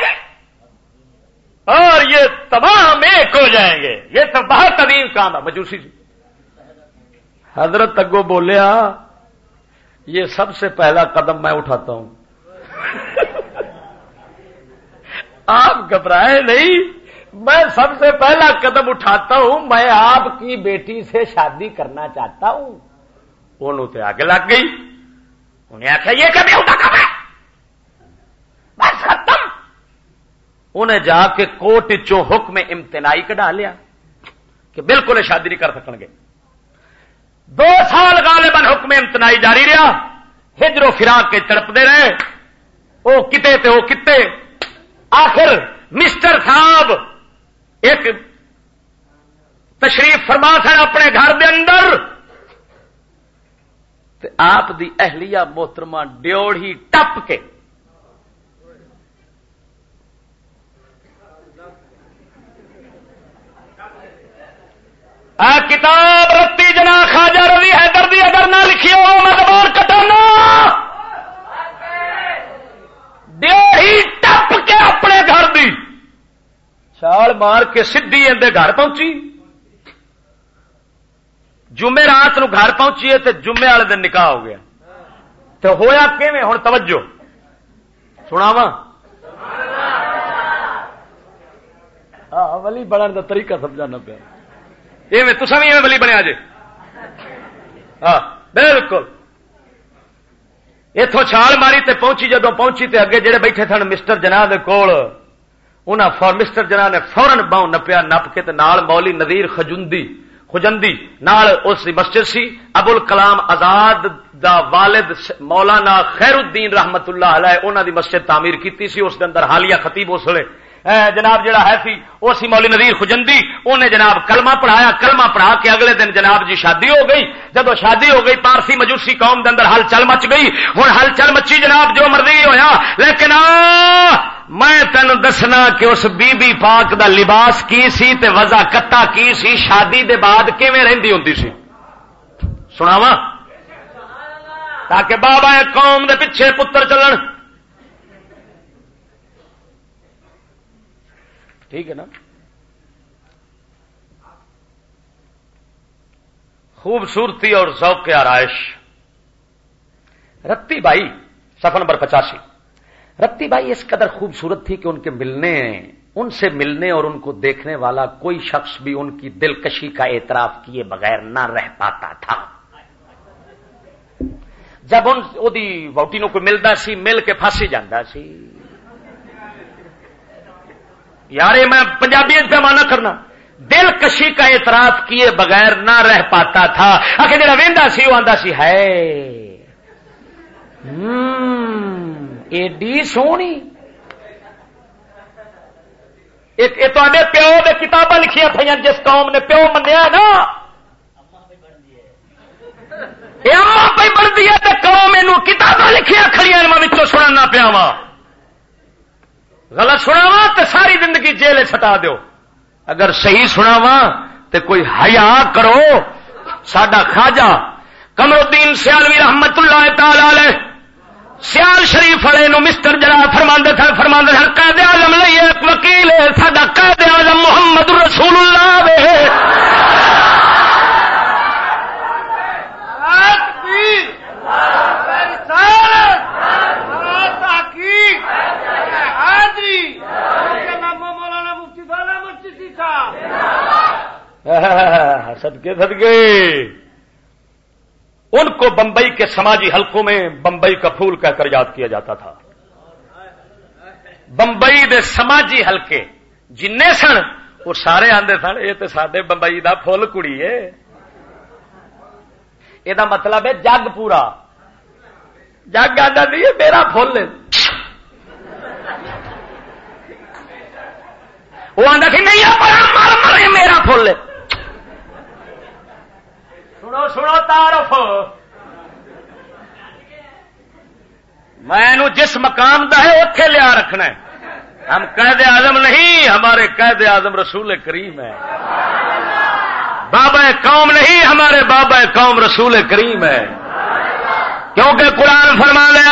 اور یہ تمام ایک ہو جائیں گے۔ یہ تو بہت عظیم کام ہے، مجوسی جی۔ حضرت اگو بولیا، یہ سب سے پہلا قدم میں اٹھاتا ہوں۔ آپ گھبرائے نہیں، میں سب سے پہلا قدم اٹھاتا ہوں، میں آپ کی بیٹی سے شادی کرنا چاہتا ہوں۔ انہوں سے آگے لگ گئی۔ انہیں آخیا، یہ کبھی ہوتا کب ہے بس ختم انہیں جا کے کوٹ چو حکم امتنائی کٹا لیا کہ بالکل شادی نہیں کر سکیں گے۔ دو سال غالباً حکم امتنائی جاری رہا۔ ہجر و فراق کے تڑپتے رہے۔ وہ کتے تے وہ کتے۔ آخر مسٹر صاحب ایک تشریف فرما سن اپنے گھر دے اندر۔ آپ دی اہلیہ محترمہ ڈیوڑ ہی ٹپ کے آ کتاب رتی جنا خاجا روی ہے دردی اگر نہ لکھی ہو، میں دبار کٹانا۔ ہی ٹپ کے اپنے گھر دی۔ چھال مار کے سدھی اندر گھر پہنچی۔ جمعے رات نو گھر پہنچی ہے تو جمعے والے دن نکاح ہو گیا۔ تو ہوا کیویں؟ ہوں توجہ۔ سنا وا ہاں ولی بننے کا طریقہ سمجھانا پیا۔ ایویں تصا بھی ایویں ولی بنیا جی ہاں بالکل۔ اتوں چھال ماری تے پہنچی جدو پہنچی تے اگے جڑے بیٹھے سن مسٹر جناح کول، انہاں مسٹر جناح نے فورن باؤں نپیا، نپ کے تے نال مولی نذیر خجندی خجندی، نال اس دی مسجد سی ابو کلام آزاد دا والد مولانا خیر الدین رحمت اللہ علیہ، انہاں دی مسجد تعمیر کیتی سی، اس دے اندر حالیہ خطیب اس لیے جناب جڑا ہے سی وہ سی مولی نظیر خجندی انہیں جناب کلمہ پڑھایا، کلمہ پڑھا کے اگلے دن جناب جی شادی ہو گئی۔ جدو شادی ہو گئی، پارسی مجوسی قوم دے اندر ہل چل مچ گئی۔ ہوں ہل چل مچی جناب جو مرضی ہویا، لیکن میں تین دسنا کہ اس بی بی پاک دا لباس کی سی تے وزا کتا کی سی، شادی دے بعد کیویں رہندی ہوندی سی؟ سناواں؟ تاکہ بابا قوم دے پیچھے پتر چلن۔ ٹھیک ہے نا؟ خوبصورتی اور ذوق آرائش۔ رتی بائی سفر نمبر پچاسی۔ رتی بائی اس قدر خوبصورت تھی کہ ان کے ملنے، ان سے ملنے اور ان کو دیکھنے والا کوئی شخص بھی ان کی دلکشی کا اعتراف کیے بغیر نہ رہ پاتا تھا۔ جب ان ووٹی کو ملتا سی، مل کے پھانسی جانا سی۔ یار میں پنجابی پیمانہ کرنا۔ دل کشی کا اعتراف کیے بغیر نہ رہ پاتا تھا۔ آخر جا وہدا سی وہ آتا سی ہے ایڈی سونی۔ پیو نے کتاباں لکھیا پہ جس قوم نے پیو منیا نا۔ اما پہ بنتی ہے تو قوم یہ کتاباں لکھیا کھڑی میں سننا پیا وا غلط سناوا تو ساری زندگی جیل چھٹا دو اگر صحیح سناوا تو کوئی حیا کرو سڈا خواجہ کمر الدین سیالوی رحمت اللہ تعالی سیال شریف والے نو مسٹر جرا فرما تھا فرما تھا قید عالم لئی ایک وکیل ہے سڈا قید عالم محمد رسول اللہ وے <laughs> سدکے سدکے ان کو بمبئی کے سماجی حلقوں میں بمبئی کا پھول کہہ کر یاد کیا جاتا تھا۔ بمبئی دے سماجی حلقے جن سن، وہ سارے آدھے سن، یہ تو سڈے بمبئی دا فل کڑی ہے۔ یہ مطلب ہے جگ پورا۔ جگ آدھا نہیں میرا فل وہ آدھا کہ نہیں میرا فل سنو سنو تعارف میں جس مقام دا ہے اتے لیا رکھنا ہے ہم قید اعظم نہیں ہمارے قید اعظم رسول کریم ہے بابا قوم نہیں ہمارے بابا قوم رسول کریم ہے کیونکہ قرآن فرما لے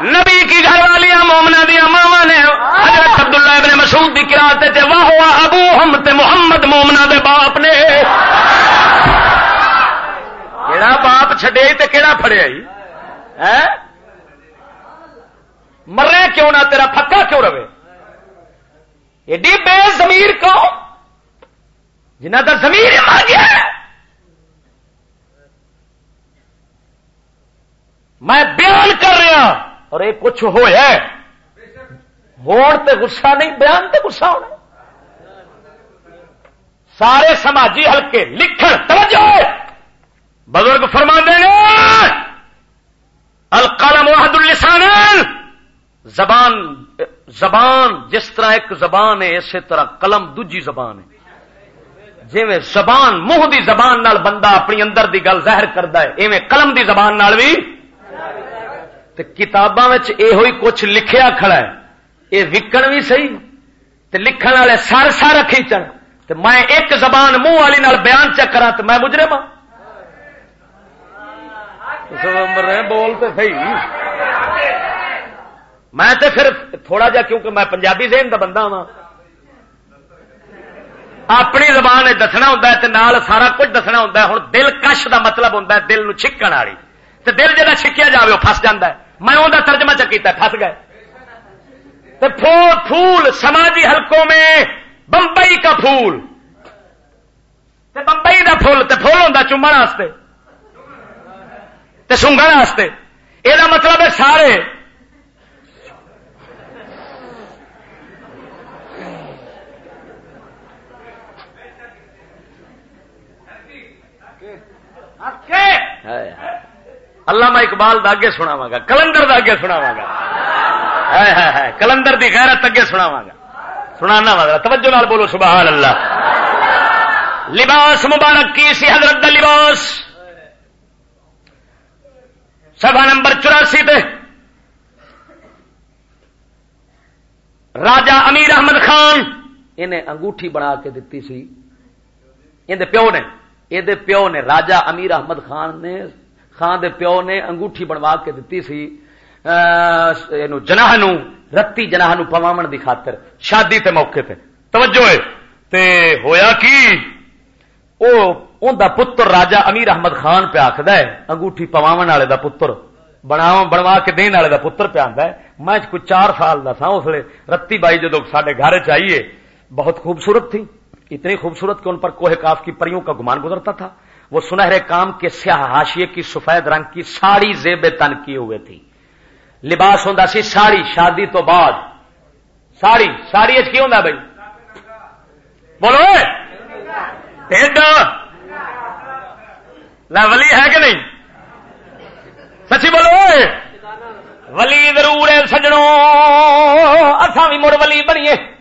نبی کی گھر والی مومنا دیا ماوا نے حضرت عبداللہ ابن مسعود کی کراتے تھے واہ ابو ہم تے محمد مومنا دے باپ نے۔ کہڑا باپ چڈے تو کہڑا فڑیا مرے کیوں نہ تیرا پکا کیوں رہے؟ ایڈی بے زمیر کو جنہ کا زمیر مر گیا میں بیان کر رہا اور یہ کچھ ہوا ہون تے غصہ نہیں، بیان تے غصہ ہونا۔ سارے سماجی ہلکے لکھن، توجہ! بزرگ فرما دیں القلم واحد السان زبان زبان، جس طرح ایک زبان ہے، اسی طرح قلم دوجی زبان ہے۔ جی زبان، منہ دی زبان نال بندہ اپنی اندر دی گل ظاہر کرتا ہے، ایویں قلم دی زبان نال بھی کتاباں یہ کچھ لکھیا کھڑا ہے۔ یہ وکن بھی صحیح تے لکھن والے سر سر کھینچن۔ تے میں ایک زبان منہ والی نال بیان چک کرا تو میں مجرم ہاں۔ بولتے صحیح۔ میں تے پھر تھوڑا جا کیونکہ میں پنجابی ذہن کا بندہ ہاں۔ اپنی زبان دسنا ہوں نال سارا کچھ دسنا ہوں ہوں دل کش کا مطلب ہوں دل نو چھکن والی۔ تو دل جا چھکیا جائے وہ فس جا میں وہ ترجمہ چکیتا فس گئے۔ تو پھول پھول سماجی حلقوں میں بمبئی کا پھول۔ بمبئی کا پھول تو پھول ہوں چومن واسطے۔ سونگن واسطے۔ یہ مطلب ہے سارے۔ اللہ میں اقبال داگے سناوا گا، کلندر داگے سناوا گا۔ کلندر دی غیرت اگے سناوا گا۔ سنانا وا توجہ نال بولو، سبحان اللہ۔ لباس مبارک کی سی حضرت دا لباس؟ سبھا نمبر چوراسی پہ۔ راجا امیر احمد خان۔ انہیں انگوٹھی بنا کے دیتی سی۔ یہ پیو نے، یہ پیو نے راجا امیر احمد خان نے خان دے پیو نے انگوٹھی بنوا کے دیتی سی جناح نو رتی جناح نو پواون دی خاطر شادی تے موقع تے توجہ ہے تے ہویا کی او اون دا پتر راجا امیر احمد خان پہ آخد ہے انگوٹھی پواون والے دا پتر بناو بنوا کے دین والے دا پتر پہ آندا ہے میں کوئی چار سال دا تھا اس لیے رتی بائی جدو سڈے گھر چاہیے بہت خوبصورت تھی اتنی خوبصورت کہ ان پر کوہ کاف کی پریوں کا گمان گزرتا تھا وہ سنہرے کام کے سیاہ ہاشیے کی سفید رنگ کی ساڑی زیب تن کیے ہوئے تھی۔ لباس ہوں سی ساڑی، شادی تو بعد۔ ساڑی ساڑی اچ کی ہوں بھائی؟ بولو ولی ہے کہ نہیں؟ سچی بولو ولی ضرور ہے سجڑوں اصا بھی مڑ ولی بنیے۔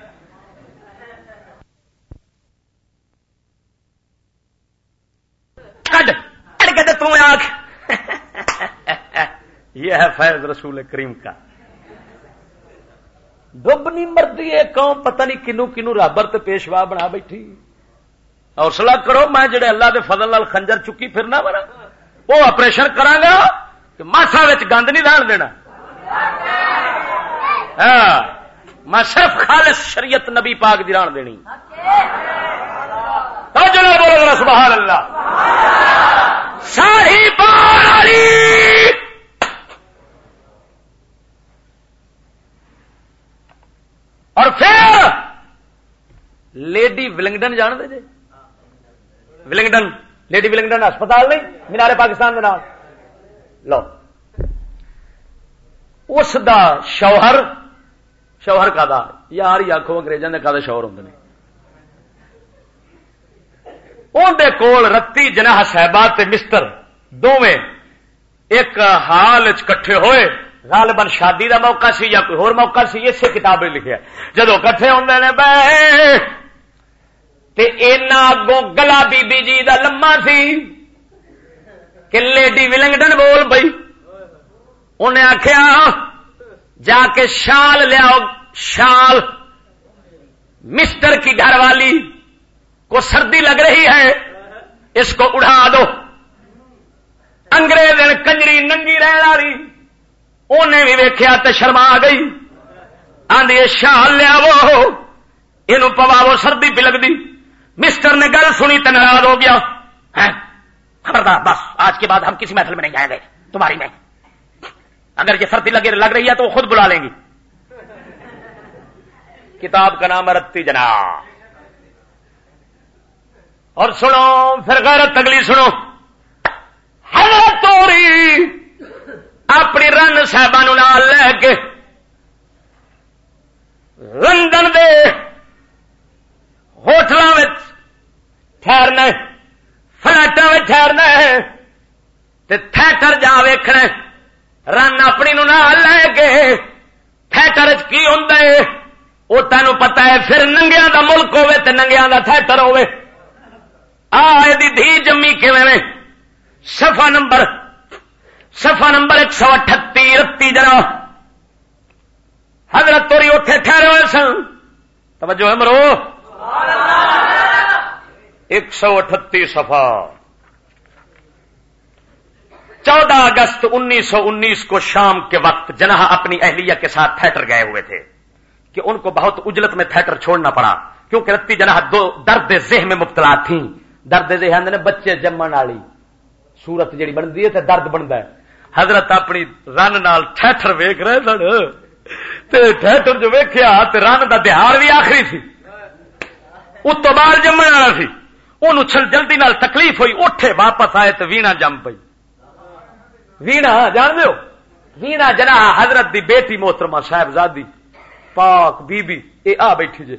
کڈ کے تو آنکھ۔ <laughs> یہ ہے فیض رسول کریم کا۔ ڈب نہیں مرتی ہے، قوم پتہ نہیں کنو کنو رابر تے پیشوا بنا بیٹھی۔ حوصلہ کرو، میں جڑے اللہ دے فضل لال خنجر چکی پھرنا بنا وہ آپریشن کرا گا کہ ماسا گند نہیں دان دینا۔ ہاں میں صرف خالص شریعت نبی پاک دی ران دینی۔ جنا بولو ذرا، سبحان اللہ۔ شاہی بار علی۔ اور پھر لیڈی ولنگڈن جان دے جی؟ ولنگڈن لیڈی ولنگڈن ہسپتال نہیں، مینارے پاکستان نام لو۔ اس دا شوہر شوہر کا دا؟ یار ہی آخو اگریزوں نے کا شوہر ہوں نے۔ اندر کول رتی جناح صاحبہ مستر دونیں ایک حال کٹھے ہوئے، غالباً شادی دا موقع سی یا کوئی ہور موقع سی، اسے کتاب لکھا جدو کٹھے ہوں نے بہ اگوں گلا بی بی جی دا لما سی کہ لیڈی ولنگٹن بول پئی انہیں آخیا جا کے شال لیاؤ، شال مسٹر کی گھر والی۔ کو سردی لگ رہی ہے، اس کو اڑا دو۔ انگریز کنجری ننگی رہن والی انہیں بھی ویکیا تو شرما گئی۔ آدھی شال لیا وہ۔ یہ پوا وہ سردی پہ لگتی مسٹر نے گل سنی تو ناراض ہو گیا۔ ہاں، خبردار، بس، آج کے بعد ہم کسی محفل میں نہیں جائیں گے، تمہاری میں۔ اگر یہ سردی لگے لگ رہی ہے تو وہ خود بلا لیں گی۔ کتاب کا نام رتی جنا اور سنو، پھر غیرت اگلی سنو۔ توری اپنی رن صاحب لے کے لندن دے ہوٹل ٹھہرنا فلٹوں میں ٹھہرنا تھیٹر جا ویخنا رن اپنی نو لے کے تھیٹر کی ہوں وہ تین پتا ہے، پھر ننگیا دا ملک ہوے تو ننگیا دا تھیٹر ہوے آ دھی جمی کھے سفا نمبر سفا نمبر ایک سو اٹھتی رتی جرا حضرت توری اتے ٹھہرے ہوئے سن۔ توجہ ہے مرو۔ ایک سو اٹھتی سفا چودہ اگست انیس سو انیس کو شام کے وقت جناح اپنی اہلیہ کے ساتھ تھیٹر گئے ہوئے تھے کہ ان کو بہت اجلت میں تھیٹر چھوڑنا پڑا، کیونکہ رتی جناح دو درد ذہ میں مبتلا تھیں۔ درد ذہن نے بچے جمن والی۔ سورت جی بنتی ہے درد بنتا ہے۔ حضرت اپنی رن نال تھیٹر ویک رہے سن۔ تھیٹر جو ویکیا رن کا دہار بھی آخری سی۔ اس تو جمن والا سی۔ ان جلدی نال تکلیف ہوئی، اٹھے واپس آئے تو وینا جم پئی۔ وینا جان دو وینا جنا حضرت دی بیٹی محترمہ صاحبزادی، پاک بی بی اے آ بیٹھی جی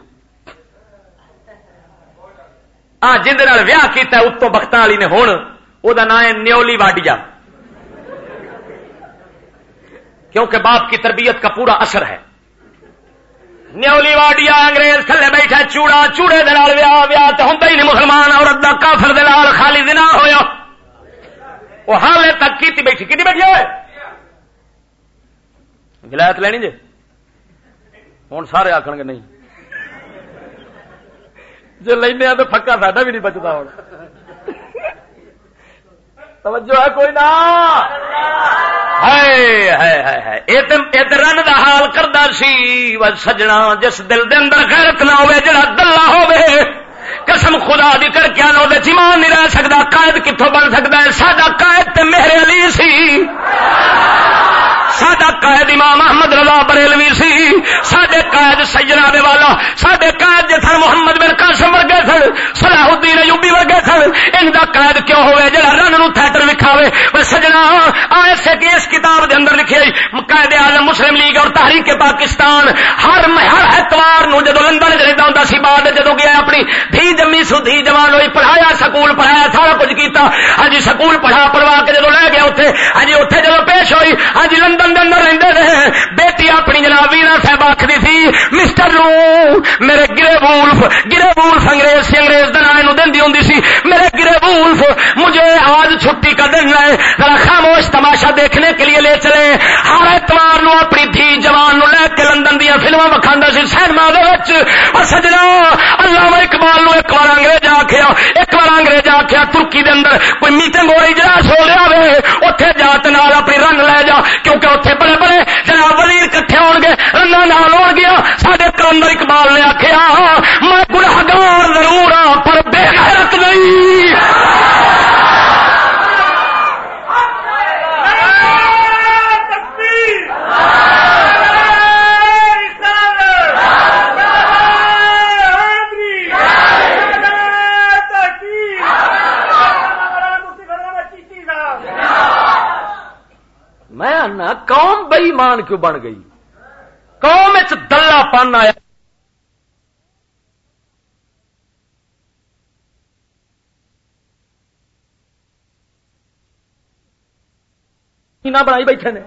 آ جن ویاہ کیتا بخت والی نے ہوں وہ نام ہے نیولی واڈیا۔ کیونکہ باپ کی تربیت کا پورا اثر ہے۔ نیولی واڈیا انگریز تھلے بیٹھا چوڑا، چوڑے دال ویا ویا تو ہوں ہی نہیں مسلمان، عورت کا کافر دلال خالی دن ہوا وہ حال تک کی بیٹھی کی بیٹھی ہوئے ولایت لینی جی ہوں سارے آخ گے نہیں۔ جی لینا تو پکا ساڈا بھی نہیں بچتا ہوں۔ توجہ ہے کوئی نہ رن کا حال کرتا سی۔ سجنا جس دل دن غیرت نہ ہوئے، جڑا دلہ ہوئے، قسم خدا دی کر کے آنا ایمان نہیں رہ سکتا قائد کتوں بن سکتا ہے؟ سڈا قائد تے میرے علی سی۔ سڈا قائد امام احمد رضا بریلوی سی سڈے قائد سجنا دے والا سڈے قائد جی سن محمد بن قاسم ورگے سن صلاح الدین ایوبی ورگے سن، ان دا قائد کیوں ہوئے؟ جڑا رن نو تھیٹر وکھاوے۔ وہ سجنا ایسے کہ اس کتاب دے اندر لکھی قائد اعظم مسلم لیگ اور تحریک پاکستان، ہر ہر اتوار نو جدو لندن چ رہتا ہوں سی، بعد جدو گیا اپنی دھی جمی سو دھی جوان ہوئی، پڑھایا، سکول پڑھایا، سارا کچھ کیتا۔ ہاں جی، سکول پڑھا، پڑھوا کے جدو لے گیا اتنے ہاں جی اتنے جدو پیش ہوئی ہاں جی لندن دے اندر رہندے رہے بیٹی اپنی جناب وینا صاحب آخری تھی مسٹر نو میرے گرے وولف گرے وولف انگریز سے انگریز دن دینی ہوں سی، میرے گرے وولف، مجھے آج چھٹی کا دن ہے، ذرا خاموش تماشا دیکھنے کے لیے لے چلے۔ ہر اتوار نو اپنی دھی جوان نو لے کے لندن دیا فلما وکھا سی، سینما دے وچ۔ اور سجنا، اللہ اقبال نو ایک بار انگریز آخیا ایک بار انگریز آخیا ترکی دے اندر کوئی میٹنگ ہو رہی جہاز ہو لیا ہوئے اتنے جات نال اپنی رنگ لے جا، کیونکہ اتنے بڑے بڑے جناب وزیر کٹھے ہو گے رنگا نال ہو گیا سارے کلندر اقبال نے آخیا، میں گناگار ضرور ہاں ہاں، قوم بئی مان کیوں بن گئی؟ قوم دلہ پن آیا۔ بنائی بیٹھے نے۔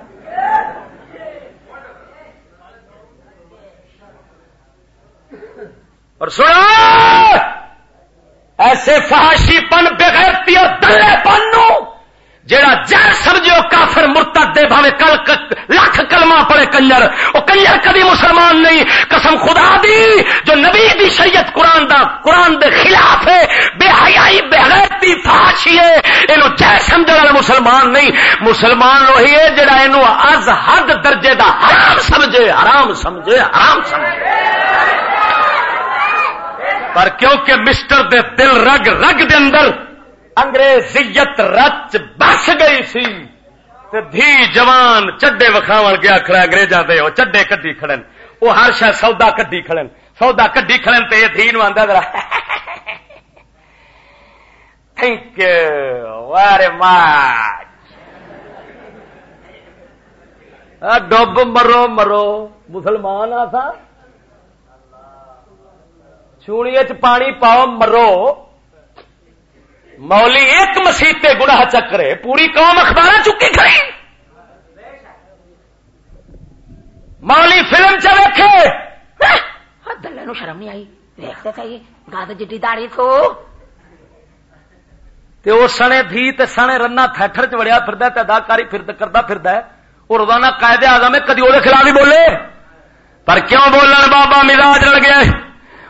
اور سنا ایسے فحاشی پن، بغیرتی اور دلے پن جیڑا جر سمجھو کافر مرتد دے بھاوے کل لاکھ کلمہ پڑے کنجر۔ وہ کنجر کبھی مسلمان نہیں۔ قسم خدا دی، جو نبی دی شریعت قرآن دا قرآن دے خلاف ہے، بے حیائی، بے غیرتی فاشی ہے۔ اینو جر سمجھ والا مسلمان نہیں۔ مسلمان وہی ہے جڑا اینو از حد درجے دا حرام سمجھے۔ حرام سمجھے حرام سمجھے۔ پر کیونکہ مسٹر دے دل رگ رگ دے اندر انگریزیت رچ بس گئی سی تے دھی جوان چڈے وکھاو گیا، کھڑا اگریزاں دے وہ چڈے کڈی کھڑن۔ وہ ہر شاید سودا کڈی کھڑن۔ سودا کڈی کھڑن تے دھی نو آندا ذرا۔ تھینک یو ویری مچ ڈب مرو مرو۔ مسلمان آ سا چونی پانی پاؤ، مرو۔ مولی ایک مسیح گناہ چکرے پوری قوم اخبار چکی کھڑی۔ مولی فلم چلے دلے نو شرم نہیں آئی۔ دیکھتے تھے گاد جی داڑی تو سنے تھی تے سنے رنا تھیٹر چ وڑیا پھر اداکاری کرتا پھر وہ روزانہ قائد آزم ہے کدی وہ خلاف ہی بولے۔ پر کیوں بولن؟ بابا مزاج لڑ گیا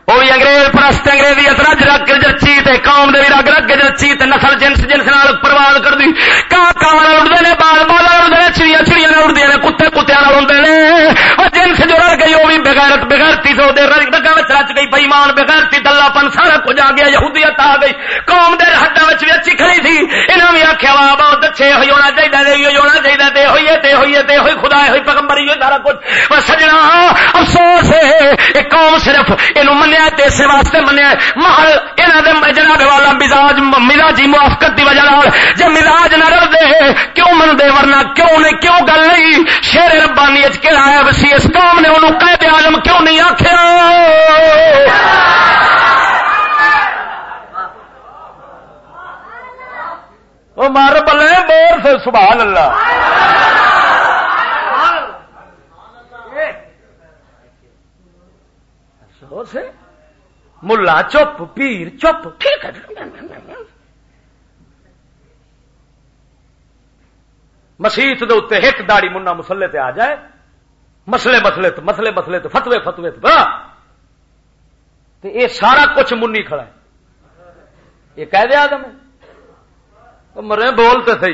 وہ بھی انگریز پرست انگریزیت رج رگ جچی تے قوم دے رگ رگ جچی تے نسل جنس جنس نال پرواز کر دی کا کان اڑتے نے، بال بال اڑتے ہیں چڑیا چڑیا اڑتی نے، کتے کتے اڑتے ہیں اور جنس جو رل گئی، وہ بھی بغیرت بغیرتی سو دے رگا رچ گئی بئیمان بغیرتی دلہ پن سارا کچھ آ گیا، یہودیت آ گئی۔ قوم دے ہڈا بھی اچھی کھڑی تھی۔ انہوں بھی آخیا وا بہت اچھے ہوئی ہونا چاہیے دے ہوئی ہونا چاہیے دے ہوئی دے ہوئی دے ہوئی، خدا ہوئی پیغمبری، ہوئی سارا کچھ۔ سجنا، افسوس ہے، یہ قوم صرف یہ منیا منیا تے اسے واسطے منیا محل انہاں دے جناب والا مزاج مزاجی موافقت دی وجہ نال جے مزاج نہ رل دے کیوں من دے ورنہ کیوں نہیں؟ کیوں گل نہیں؟ شیر ربانی کہڑا ہے؟ وسی اس قوم نے اونوں قائد اعظم کیوں نہیں آکھیا؟ او مار بلے بور سے سبحان اللہ۔ سے؟ ملا چپ پیر چپ۔ ٹھیک ہے۔ مسیت دے اتنے ایک داڑی منا مسلے تے آ جائے۔ مسلے مسلے تو مسلے مسلے تو فتوے فتوے تو یہ سارا کچھ منی کھڑا ہے۔ یہ کہہ دیا آدم مرے بولتے سی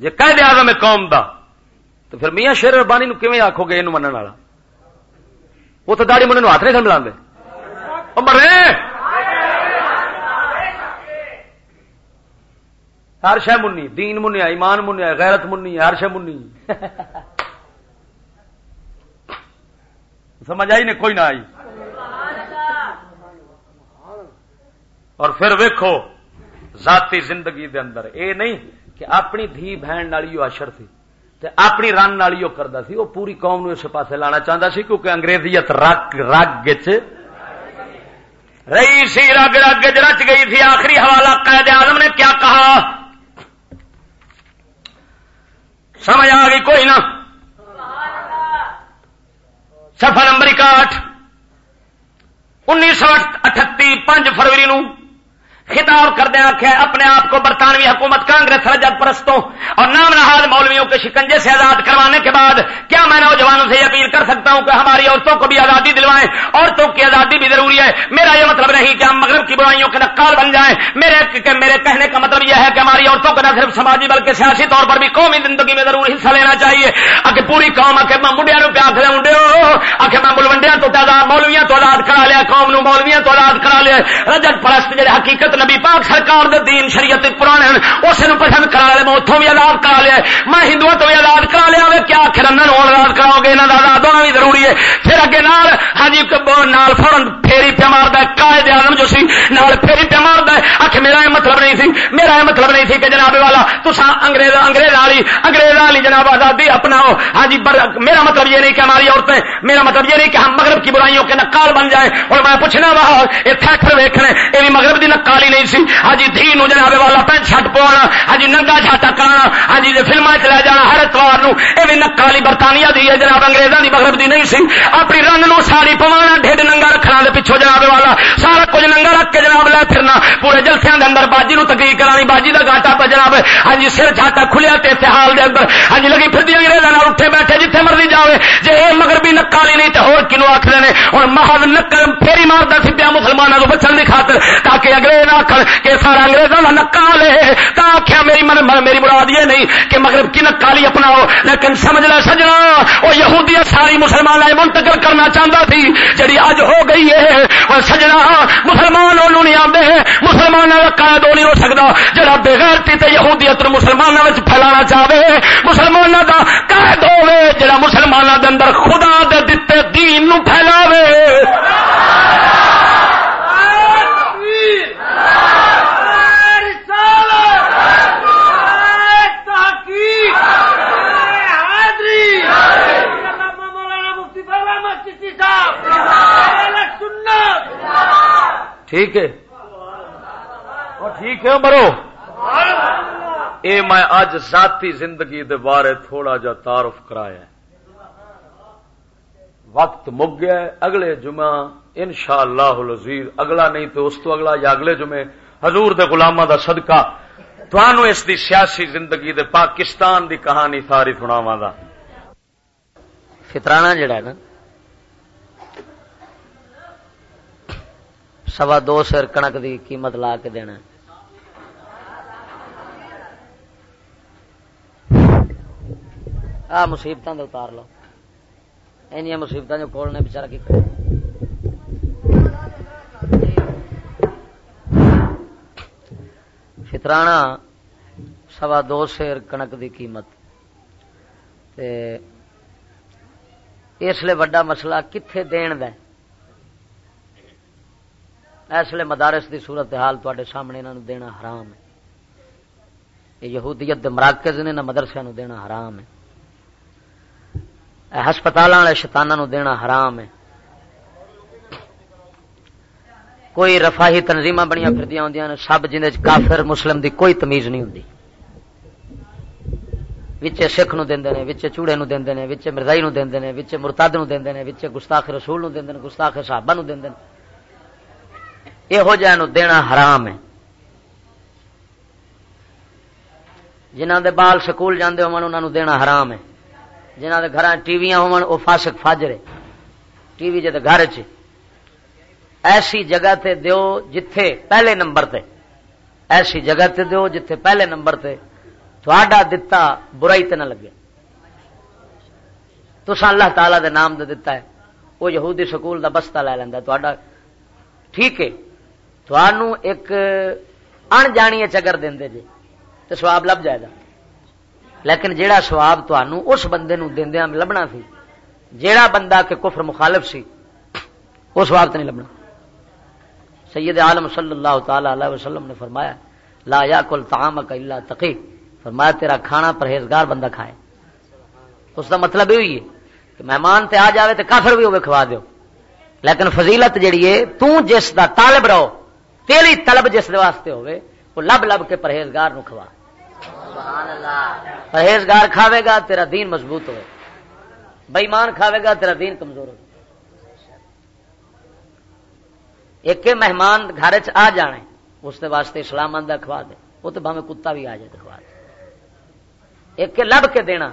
جی کہہ دیا آدم قوم دا تو پھر میاں شیر ربانی نو کیویں آکھو گے؟ یہ من والا۔ وہ تو داڑی منہ ہاتھ نہیں سمجھا مرے ہر شہ منی دین منیا ایمان منیا غیرت منی ہر شہ منی سمجھ آئی نے کوئی نہ آئی۔ اور پھر ویکھو، ذاتی زندگی دے اندر، اے نہیں کہ اپنی دھی بہن والی اشر تھی۔ تے اپنی رن والی وہ کرتا سی وہ پوری قوم نو اس پاسے لانا چاہتا سی کیونکہ انگریزیت رگ رگ رہی سی، رگ رگ رچ گئی تھی۔ آخری حوالہ قید آدم نے کیا کہا؟ سمجھ آ گئی کوئی نہ؟ سفر نمبر اکاٹھ انیس سو اٹھتی پانچ فروری نو خطاب کر دیں آخیا اپنے آپ کو برطانوی حکومت، کانگریس رجت پرستوں اور نام نہاد مولویوں کے شکنجے سے آزاد کروانے کے بعد کیا میں نوجوانوں سے اپیل کر سکتا ہوں کہ ہماری عورتوں کو بھی آزادی دلوائیں؟ عورتوں کی آزادی بھی ضروری ہے۔ میرا یہ مطلب نہیں کہ ہم مغرب کی برائیوں کے نقال بن جائیں۔ میرے میرے کہنے کا مطلب یہ ہے کہ ہماری عورتوں کو نہ صرف سماجی بلکہ سیاسی طور پر بھی قومی زندگی میں ضرور حصہ لینا چاہیے۔ اگر پوری قوم آ کے میں منڈیا پہ آخر منڈے آخر میں ملوڈیا تو مولویاں تو آزاد کرا لیا، قوم نو مولویاں تو آزاد کرا لیا۔ رجت پرست جہاں حقیقت نبی پاک سرکار دے دین شریعت پرانے ہیں اس پسند کرا لیا میں اتوں بھی آزاد کرا لیا میں ہندو تو بھی آزاد کرا لیا وے کیا آخر انہوں آزاد کراؤ گے؟ یہاں کا آزاد ہونا بھی ضروری ہے۔ پھر اگے نال ہاں جی نال فورن پھیری پیا مارد قائد آدم جو سی، نال پھیری پیا مارد آخ میرا یہ مطلب نہیں سی، میرا یہ مطلب نہیں سی کہ جناب والا تسا انگریز انگریز والی انگریز والی جناب آزادی اپناؤ۔ ہاں جی میرا مطلب یہ نہیں کہ ہماری عورتیں، میرا مطلب یہ نہیں کہ ہم مغرب کی برائیوں کے نقال بن جائیں۔ اور میں پوچھنا وا، یہ تھیٹر ویکنے یہ بھی مغرب کی نقالی نہیں سی. ہاں جی دھی نو جناب والا پینٹ شرٹ پوانا. ہاں جی ننگا چھاٹا کرانا. ہاں جی فلما چ لے جانا ہر اتوار یہ بھی نکالی برطانیہ دی ہے جناب انگریزوں کی مغرب دی نہیں سی. اپنی رن نو ساری پوانا، ڈھڈ ننگا رکھنا دے پچھو جناب والا. سارا کچھ ننگا رکھ کے جناب لے پھرنا. پورے جلسے دے اندر باجی نو تقریر کرانی، باجی دا گاٹا پہ جناب. ہاں جی سر جھاٹا کھلیا تے حال دے اندر. ہاں جی لگی پھر انگریزاں نال اٹھے بیٹھے جتھے مرضی جاوے. جے اے مگر بھی نکالی نہیں تے ہور کینو آکھدے نے، ہن محض نکل پھیری ماردا سی پیا مسلماناں نو بچن دی خاطر، تاکہ انگریز آکھن کہ سارا انگریزاں دا نکال ہے تا آکھیا میری من میری مراد یہ نہیں کہ مغرب کی نکالی اپناؤ، لیکن سمجھ لے، سجنا۔ وہ یہودیت ساری مسلمان منتقل کرنا چاہتا تھی جڑی اج ہو گئی ہے اور سجنا۔ مسلمان نہیں آتے مسلمانوں کا قید نہیں ہو سکتا جڑا بغیرتی تے یہودیت مسلمانوں میں پھیلانا چاہے مسلمانوں کا قید ہوے جڑا مسلمانوں دے اندر خدا دے دتے دین نو پھیلاوے ٹھیک ہے؟ ٹھیک ہے مرو اے میں اج ذاتی زندگی دے بارے تھوڑا جا تعارف کرایا وقت مک گیا ہے، اگلے جمعہ ان شاء اللہ اگلا نہیں تو اس تو اگلا یا اگلے جمعے۔ حضور دے غلامہ دا صدقہ۔ تھانو اس دی سیاسی زندگی دے پاکستان دی کہانی ساری سناواں دا۔ فطرانہ جڑا ہے نا سوا دو سر کنک دی قیمت لا کے دینا آ مصیبت اتار لو۔ این مصیبت جو کول نے بچارا کی کرے فطرانہ، سوا دو سیر کنک دی قیمت۔ اس لیے وڈا مسئلہ کتنے دین د اس لیے مدارس دی صورت حال تے سامنے انہوں دینا حرام ہے۔ یہ یہودیت دے مراکز نے نہ مدرسے نو دینا حرام ہے۔ ہسپتال والے شتانہ نو دینا حرام ہے۔ کوئی رفاہی تنظیم بنیا پھردیا ہوں سب جن کافر، مسلم دی کوئی تمیز نہیں ہوں وچے سکھ نو دیندے نے وچے چوڑے نو دیندے نے وچے مرزائی نو دیندے نے وچے مرتد نو دیندے نے وچے گستاخ رسول نو دیندے نے گستاخ صحابہ نو دیندے نے یہو جہ دینا حرام ہے جنہ دے بال سکول جاندے ہون انہاں انہوں دینا حرام ہے جنہ دے گھر ٹی وی ہو فاسک فاجرے ٹی وی جد گھر چ ایسی جگہ تے دیو جتھے پہلے نمبر تے ایسی جگہ تے دیو جتھے پہلے نمبر تے تھوڑا دتا برائی تے نہ لگے تو اللہ تعالی دے نام دے دتا ہے وہ یہودی سکول دا بستہ لے لینا ٹھیک ہے ایک ان جانی چگر دے جی تو سواب لب جائے گا۔ لیکن جیڑا سواب تنوع اس بندے نو دیا ہاں لبنا سی، جیڑا بندہ کہ کفر مخالف سی، وہ سواب تو نہیں لبنا۔ سید عالم صلی اللہ تعالی علیہ وسلم نے فرمایا، لا یا کل تام تقی۔ فرمایا، تیرا کھانا پرہیزگار بندہ کھائے۔ اس کا مطلب یہ ہوئی ہے کہ مہمان تے آ جاوے تو کافر بھی ہوئے کھوا دیو۔ لیکن فضیلت جیڑی ہے، تو جس دا طالب رہو تیری طلب جس واسطے ہوئے وہ لب لب کے پرہیزگار نو کھوا۔ پرہیزگار کھاوے گا تیرا دین مضبوط ہوئے۔ بےمان کھاوے گا تیرا دین کمزور ہو ایک مہمان گھر چ آ جانے اس واسطے اسلام آدھا کھوا دے۔ وہ تو بھاوے کتا بھی آ جائے تو کھوا دے۔ ایک لب کے دینا۔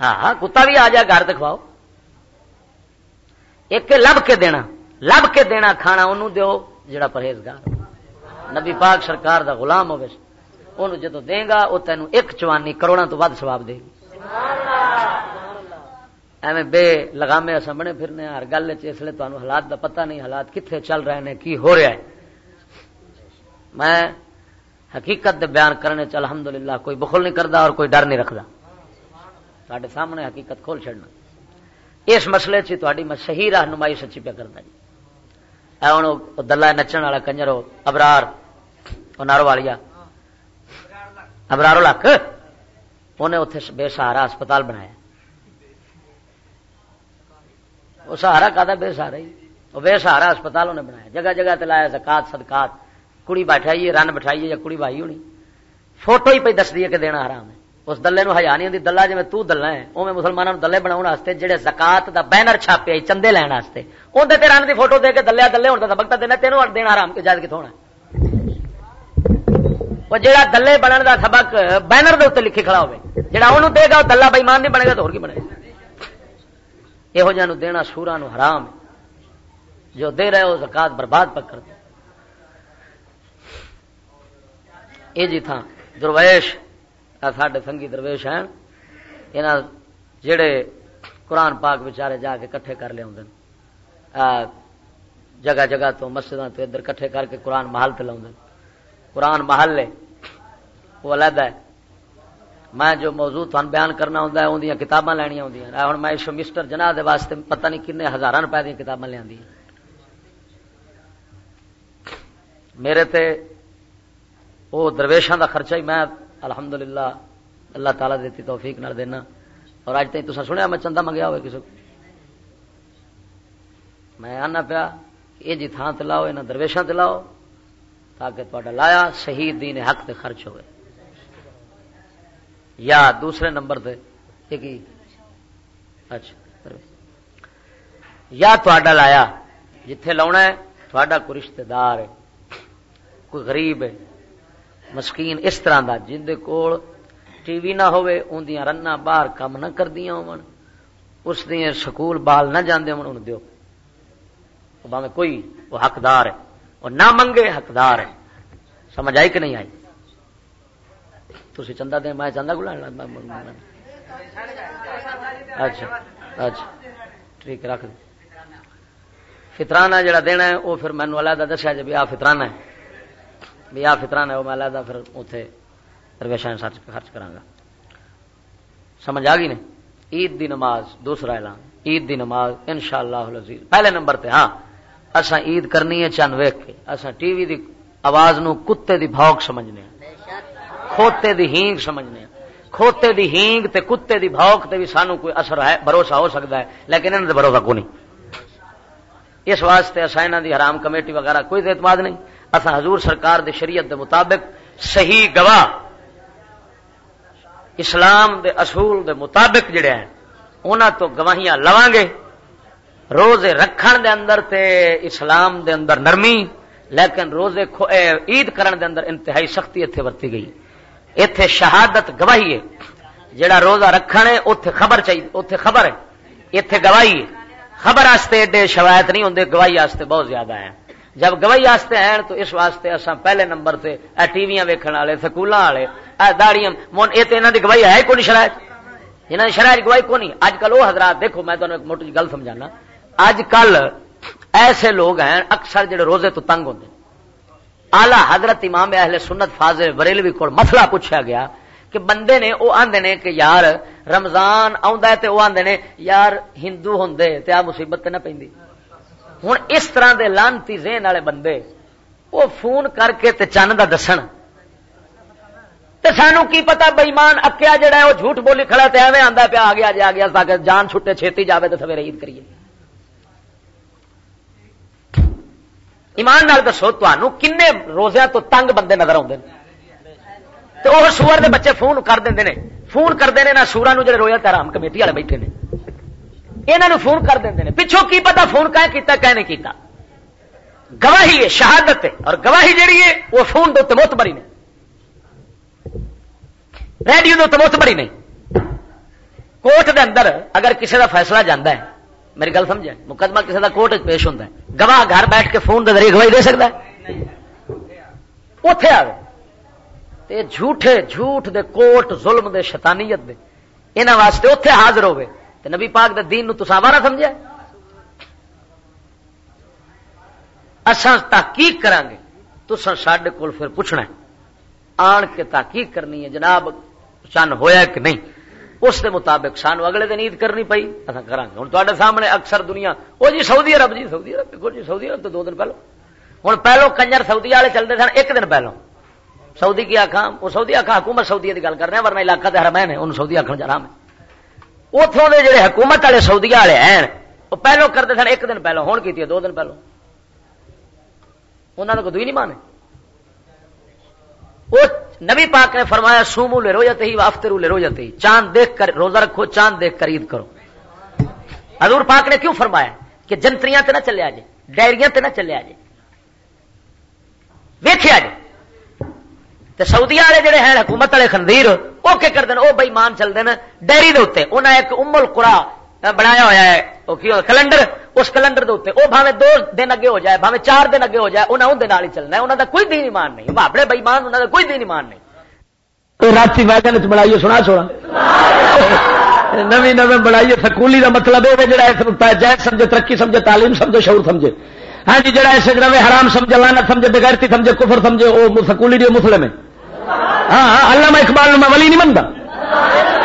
ہاں ہاں کتا بھی آ جائے گھر تو کھواؤ۔ ایک لب کے دینا۔ لب کے دینا کھانا انہوں دیو، جڑا پرہیزگار۔ نبی پاک سرکار دا غلام ہوگی انہوں جدو دے گا وہ تینوں ایک چوانی کروڑا تو ود سواب دے گی۔ ایویں بے لگامے اصا پھرنے، ہر گل اس لیے تمہیں حالات دا پتہ نہیں، حالات کتنے چل رہے ہیں کی ہو رہا ہے۔ میں حقیقت دے بیان کرنے چ الحمدللہ کوئی بخل نہیں کرتا اور کوئی ڈر نہیں رکھتا سارے سامنے حقیقت کھول چڑنا اس مسئلے سے تاری میں صحیح رہنمائی سچی پہ کرتا جی۔ ہوں دلہ نچن والا کنجر ابرار نارو والیا ابرار لک انہیں اتے بے سہارا ہسپتال بنایا وہ سہارا کا بے سہارا ہی وہ بے سہارا ہسپتال انہیں بنایا جگہ جگہ لایا زکات سدکات کڑی بیٹھائیے رن بٹھائیے یا کڑی بھائی ہونی فوٹو ہی پہ دس دیے کہ دینا حرام ہے اس دلے نو ہزار نہیں آتی دلہا جی تلا ہے وہ مسلمانوں دلے بنا جہے زکات دا بینر چھاپے چندے لین اندر رن کی فوٹو دے کے دلیا دلے ہونے کا بگتا دینا تینوں دینا آرام کے جائز کتوں ہونا۔ وہ جہاں دلے بننے کا سبق بینر دے اتنے لکھی کھڑا ہوے جہاں انہوں دے گا وہ دلہ بےمان نہیں بنے گا تو اور کی بنے گا؟ یہو جہاں دینا سورا نو حرام جو دے رہے ہو زکات برباد پکڑ دے۔ یہ جی تھا درویش ساڈے سنگی درویش ہیں یہاں جڑے قرآن پاک بچارے جا کے کٹھے کر لیا جگہ جگہ تو مسجد تو ادھر کٹھے کر کے قرآن محل تے لاؤ قرآن محل لے وہ علیحدہ ہے میں جو موضوع تھان بیان کرنا ہوں اندیاں کتاباں لینیا ہوں ہوں میں مسٹر جناح دے واسطے پتہ نہیں کنے ہزار روپے دیا کتاباں لیا میرے تے وہ درویشاں دا خرچہ ہی میں الحمدللہ، اللہ تعالی دیتی توفیق نہ دینا۔ اور اج تھی تو سنیا، میں چندہ منگیا ہوئے کسی میں آنا پیا یہ جی تھان تلاؤ یہاں درویشاں تلاؤ تاکہ تا لایا صحیح دین حق تے خرچ ہوئے۔ یا دوسرے نمبر تے اچھا یا تا لایا، جتھے لاؤنا ہے تھوڑا کوئی رشتہ دار ہے، کوئی غریب ہے۔ مسکین اس طرح کا جن کول ٹی وی نہ ہوئے ان دیا رنا باہر کام نہ کردیا ہو اس دیا سکول بال نہ جانے ہو دیو باوے کوئی، وہ حقدار ہے۔ وہ نہ منگے، حقدار ہے۔ سمجھ آئی کہ نہیں آئی؟ تھی چندہ دیں، میں چندہ کو اچھا اچھا۔ ٹھیک، رکھ فطرانہ جڑا دینا ہے، وہ پھر مینو علیحدہ دسیا جی آ فطرانہ ہے۔ بھی آ فطرانہ ہے، وہ میں علیحدہ پھر اتنے درویشا خرچ کرا سمجھ آ گئی نے؟ عید دی نماز، دوسرا اعلان۔ عید دی نماز ان شاء اللہ پہلے نمبر تے ہاں۔ اصا عید کرنی ہے چند ویک کے۔ اصا ٹی وی دی آواز نو کتے دی بھوک سمجھنے کھوتے دی ہینگ سمجھنے کھوتے دی ہینگ تے کتے دی بھوک تے بھی سانو کوئی اثر ہے، بھروسہ ہو سکتا ہے، لیکن انہوں نے بھروسہ کو نہیں اس واسطے اصا انہوں دی حرام کمیٹی وغیرہ کوئی اعتماد نہیں۔ اصا حضور سرکار دی شریعت دے مطابق صحیح گواہ اسلام دے اصول دے مطابق جڑے ہیں انہوں تو گواہیاں لواں گے۔ روزے رکھن دے اندر تے اسلام دے اندر نرمی، لیکن روزے عید کرن دے اندر انتہائی سختی اتنے ورتی گئی۔ اتے شہادت گواہی ہے۔ جڑا روزہ رکھن ہے اتے خبر چاہیے اتے خبر ہے۔ اتے گواہی ہے۔ خبر آستے ایڈے شوایت نہیں ہوں گواہی آستے بہت زیادہ ہیں۔ جب گواہی آستے ہیں تو اس واسطے اصا پہلے نمبر سے ٹی وی ویکن والے، سکولوں والے داڑیاں من یہ تو یہاں کی گواہی ہے کون شرائط؟ یہاں کی شرائط گواہی کون اج کل وہ حضرات، دیکھو میں تمہیں ایک موٹی جی گل سمجھانا۔ اج کل ایسے لوگ ہیں، اکثر جڑے روزے تو تنگ ہوتے آلہ حضرت امام اہل سنت فاضل بریلوی کو مسئلہ پوچھا گیا کہ بندے نے وہ آدھے نے کہ یار رمضان آدھے نے، یار ہندو ہوں تو آ مصیبت نہ پہ ہوں اس طرح دے لانتی ذہن والے بندے وہ فون کر کے تے چند کا دسن تے سانو کی پتا بئیمان اکیا جڑا ہے وہ جھوٹ بولی کھڑا تے ایویں آندا پیا آ گیا جی آ گیا تاکہ جان چھٹے چھتی جاوے تو سویرے عید کریے ایمان نال دسو تمہوں کن روزیا تو تنگ بندے نظر آتے تو وہ سور دے بچے فون کر دیں فون کرتے ہیں نہ سورا جڑے رویا ترام کمیٹی والے بیٹھے نے یہاں فون کر دیں پچھوں کی پتا فون کہ کیتا کہ نہیں کیتا۔ گواہی ہے، شہادت ہے۔ اور گواہی جیڑی ہے، وہ فون دے موت بری نے۔ ریڈیو دے موت بری نہیں کوٹ دے اندر اگر کسی دا فیصلہ جانا ہے، میری گل سمجھے؟ مقدمہ کسی دا کوٹ پیش ہوتا ہے۔ گواہ گھر بیٹھ کے فون دے ذریعے گواہی دے سکتا ہے؟ اتے آئے جھوٹے جھوٹ دے کوٹ ظلم دے شیطانیت دے۔ انہاں واسطے اتے حاضر ہوئے۔ تو نبی پاک دے دین نو تساوا سمجھا اساں تحقیق کران گے تساں ساڈے کول پھر پوچھنا ہے، آن کے تحقیق کرنی ہے، جناب چن ہویا کہ نہیں؟ اس دے مطابق سانو اگلے دن عید کرنی پئی اصا کریں گے ہوں تے سامنے اکثر دنیا وہ جی سعودی عرب جی سعودی عرب، دیکھو جی سعودی عرب تو دو دن پہلو۔ ہوں پہلو کنجر سعودی والے چلتے سن، ایک دن پہلو۔ سعودی کی آخا وہ سعودی آخا حکومت سعودی کی گل کر رہے ہیں، ورنہ علاقہ تو حرمین ہے انہوں سعودی آخر جا رہا ہے اتوں کے جڑے حکومت والے سعودی والے ہیں، وہ پہلو کرتے سن، ایک دن پہلو ہوں کی دو دن پہلو۔ انہوں نے کوئی نہیں مانے۔ وہ نبی پاک نے فرمایا، سومو لے رو جاتے ہی، وافطرو لے رو جاتے ہی۔ چاند دیکھ کر، روزہ رکھو، چاند دیکھ کر عید کرو۔ حضور پاک نے کیوں فرمایا کہ جنتریاں تے نہ چلے آجے، ڈائریاں تے نہ چلے آجے؟ ویکھے جی۔ آجے سعودیا والے جڑے ہیں حکومت والے خندیر وہ کیا کرتے ہیں وہ بئی مان چلتے ہیں ڈیری دے انہیں ایک امل قرا بنایا ہوا ہے۔ وہ کی کلنڈر، اس کلنڈر دے وہ بھاوے دو دن اگے ہو جائے، بھاوے چار دن اگے ہو جائے انہیں اندر ہی چلنا ہے۔ انہوں کا کوئی دین ایمان نہیں۔ بابڑے بئی مان انہوں کا کوئی دین ایمان نہیں۔ رات ویگن چ بنائیے، سنا چھوڑا۔ نوی نو بنائیے، سکولی کا مطلب ہے جڑا جائز سمجھے، ترقی سمجھے، تعلیم سمجھے، شعور سمجھے۔ ہاں جی جڑا ایسے روے حرام سمجھے لانا سمجھے، بغیرتی سمجھے، کفر سمجھے، وہ سکولی جو مسلم ہے۔ ہاں ہاں اللہ میں اقبال میں ولی نہیں منتا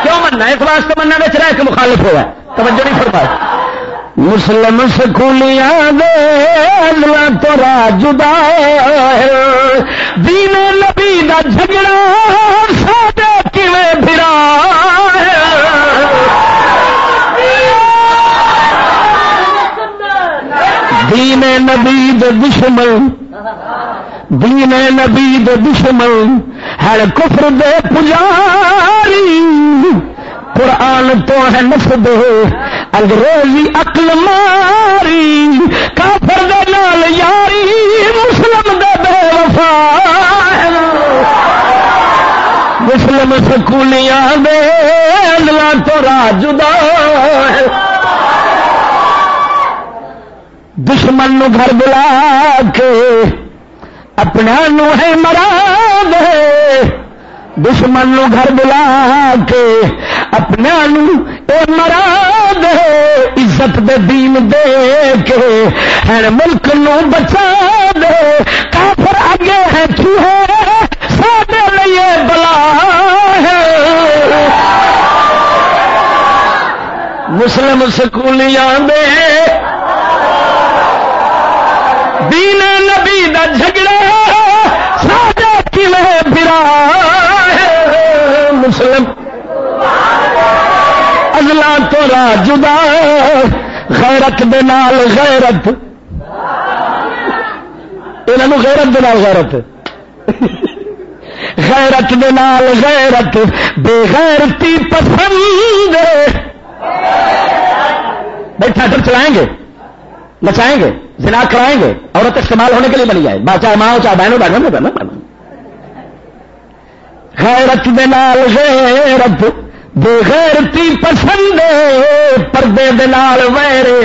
کیوں مننا اس واسطے مننا بچ رہا ہے کہ مخالف ہوا توجہ نہیں فرمایا مسلم سکولیاں دے تو جدا دین نبی دا جھگڑا سادے کیویں پھرا دین نبی دے دشمن، دین نبی دے دشمن ہے کفر دے پجاری قرآن تو ہے نس دے انگریزی اقل ماری، کافر دے نال یاری، مسلم دے بے وفا مسلم سکولیاں دے تو راجدا دشمن نو گھر بلا کے اپنا نو ہے مرا دے دشمن نو گھر بلا کے اپنا نو اے مرا دے عزت دے دین دے کے، ہر ملک نو بچا دے۔ کافر آگے ہے چوہے سادے لیے بلا ہے۔ مسلم سکولیاں دے۔ دین نبی دا جھگڑا کلے مسلم۔ ازلا تو را جدا غیرت دے نال غیرت۔ انہوں غیرت دے نال غیرت۔ غیرت دے نال غیرت، بے غیرتی پسند۔ بیٹھا کر چلائیں گے، نچائیں گے، زنا کرائیں گے، عورت استعمال ہونے کے لیے بنی جائے۔ چاہے ماں چاہے بہنوں بہنوں میں بہن غیرت دال غیرت بے غیرتی پسند پردے دال ویرے۔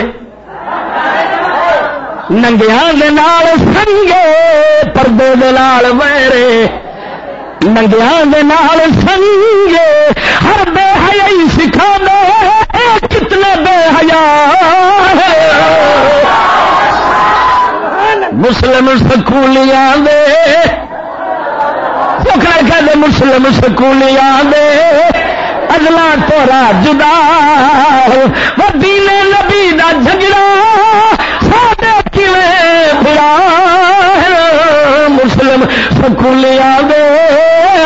ننگیا دال سنگے، پردے دال ویرے۔ ننگیا دال سنگے، ہر بے حیا سکھا دے کتنے بے حیا مسلم سکولیاں دے کہ مسلم سکولیاں دے۔ اگلا تورا جدا۔ دین نبی دا جھگڑا سادے کلے برا مسلم سکولیاں دے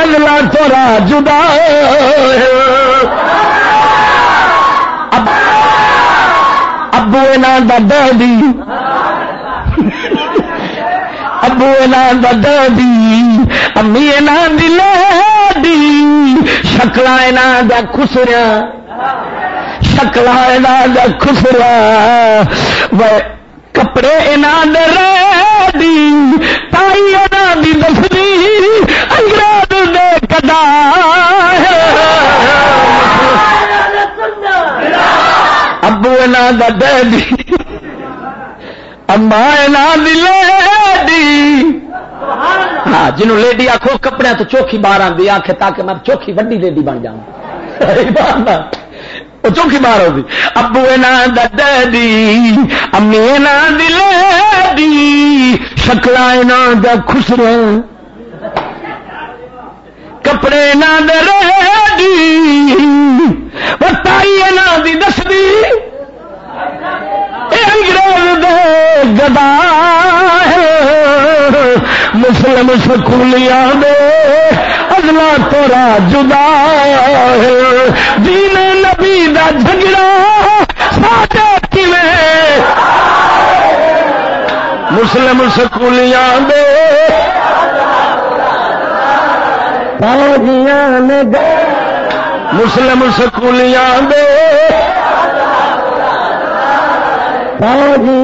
اگلا تورا جدا۔ ابو نا دی ابو دی امی دی شکل دا خسرا شکل دا خسرا کپڑے ری تائی دی دسری انگریز دے کدا ابو دا ڈیڈی اما لیڈی ہاں جنہوں لیڈی آخو کپڑے تو چوکھی باہر آتی آخ تاکہ میں چوکھی وڈی لیڈی بن جاؤں۔ <laughs> وہ چوکھی باہر ہوگی ابو ڈیڈی، امی لیڈی شکل خسر کپڑے نہ ریڈی، وہ تائی دی دسدی انگریز دے گدا مسلم سکولیاں دے اگلا تورا جدا دین نبی دا جھگڑا ساڈے کیویں؟ مسلم سکولیاں دے۔ مسلم سکولیاں دے فوجی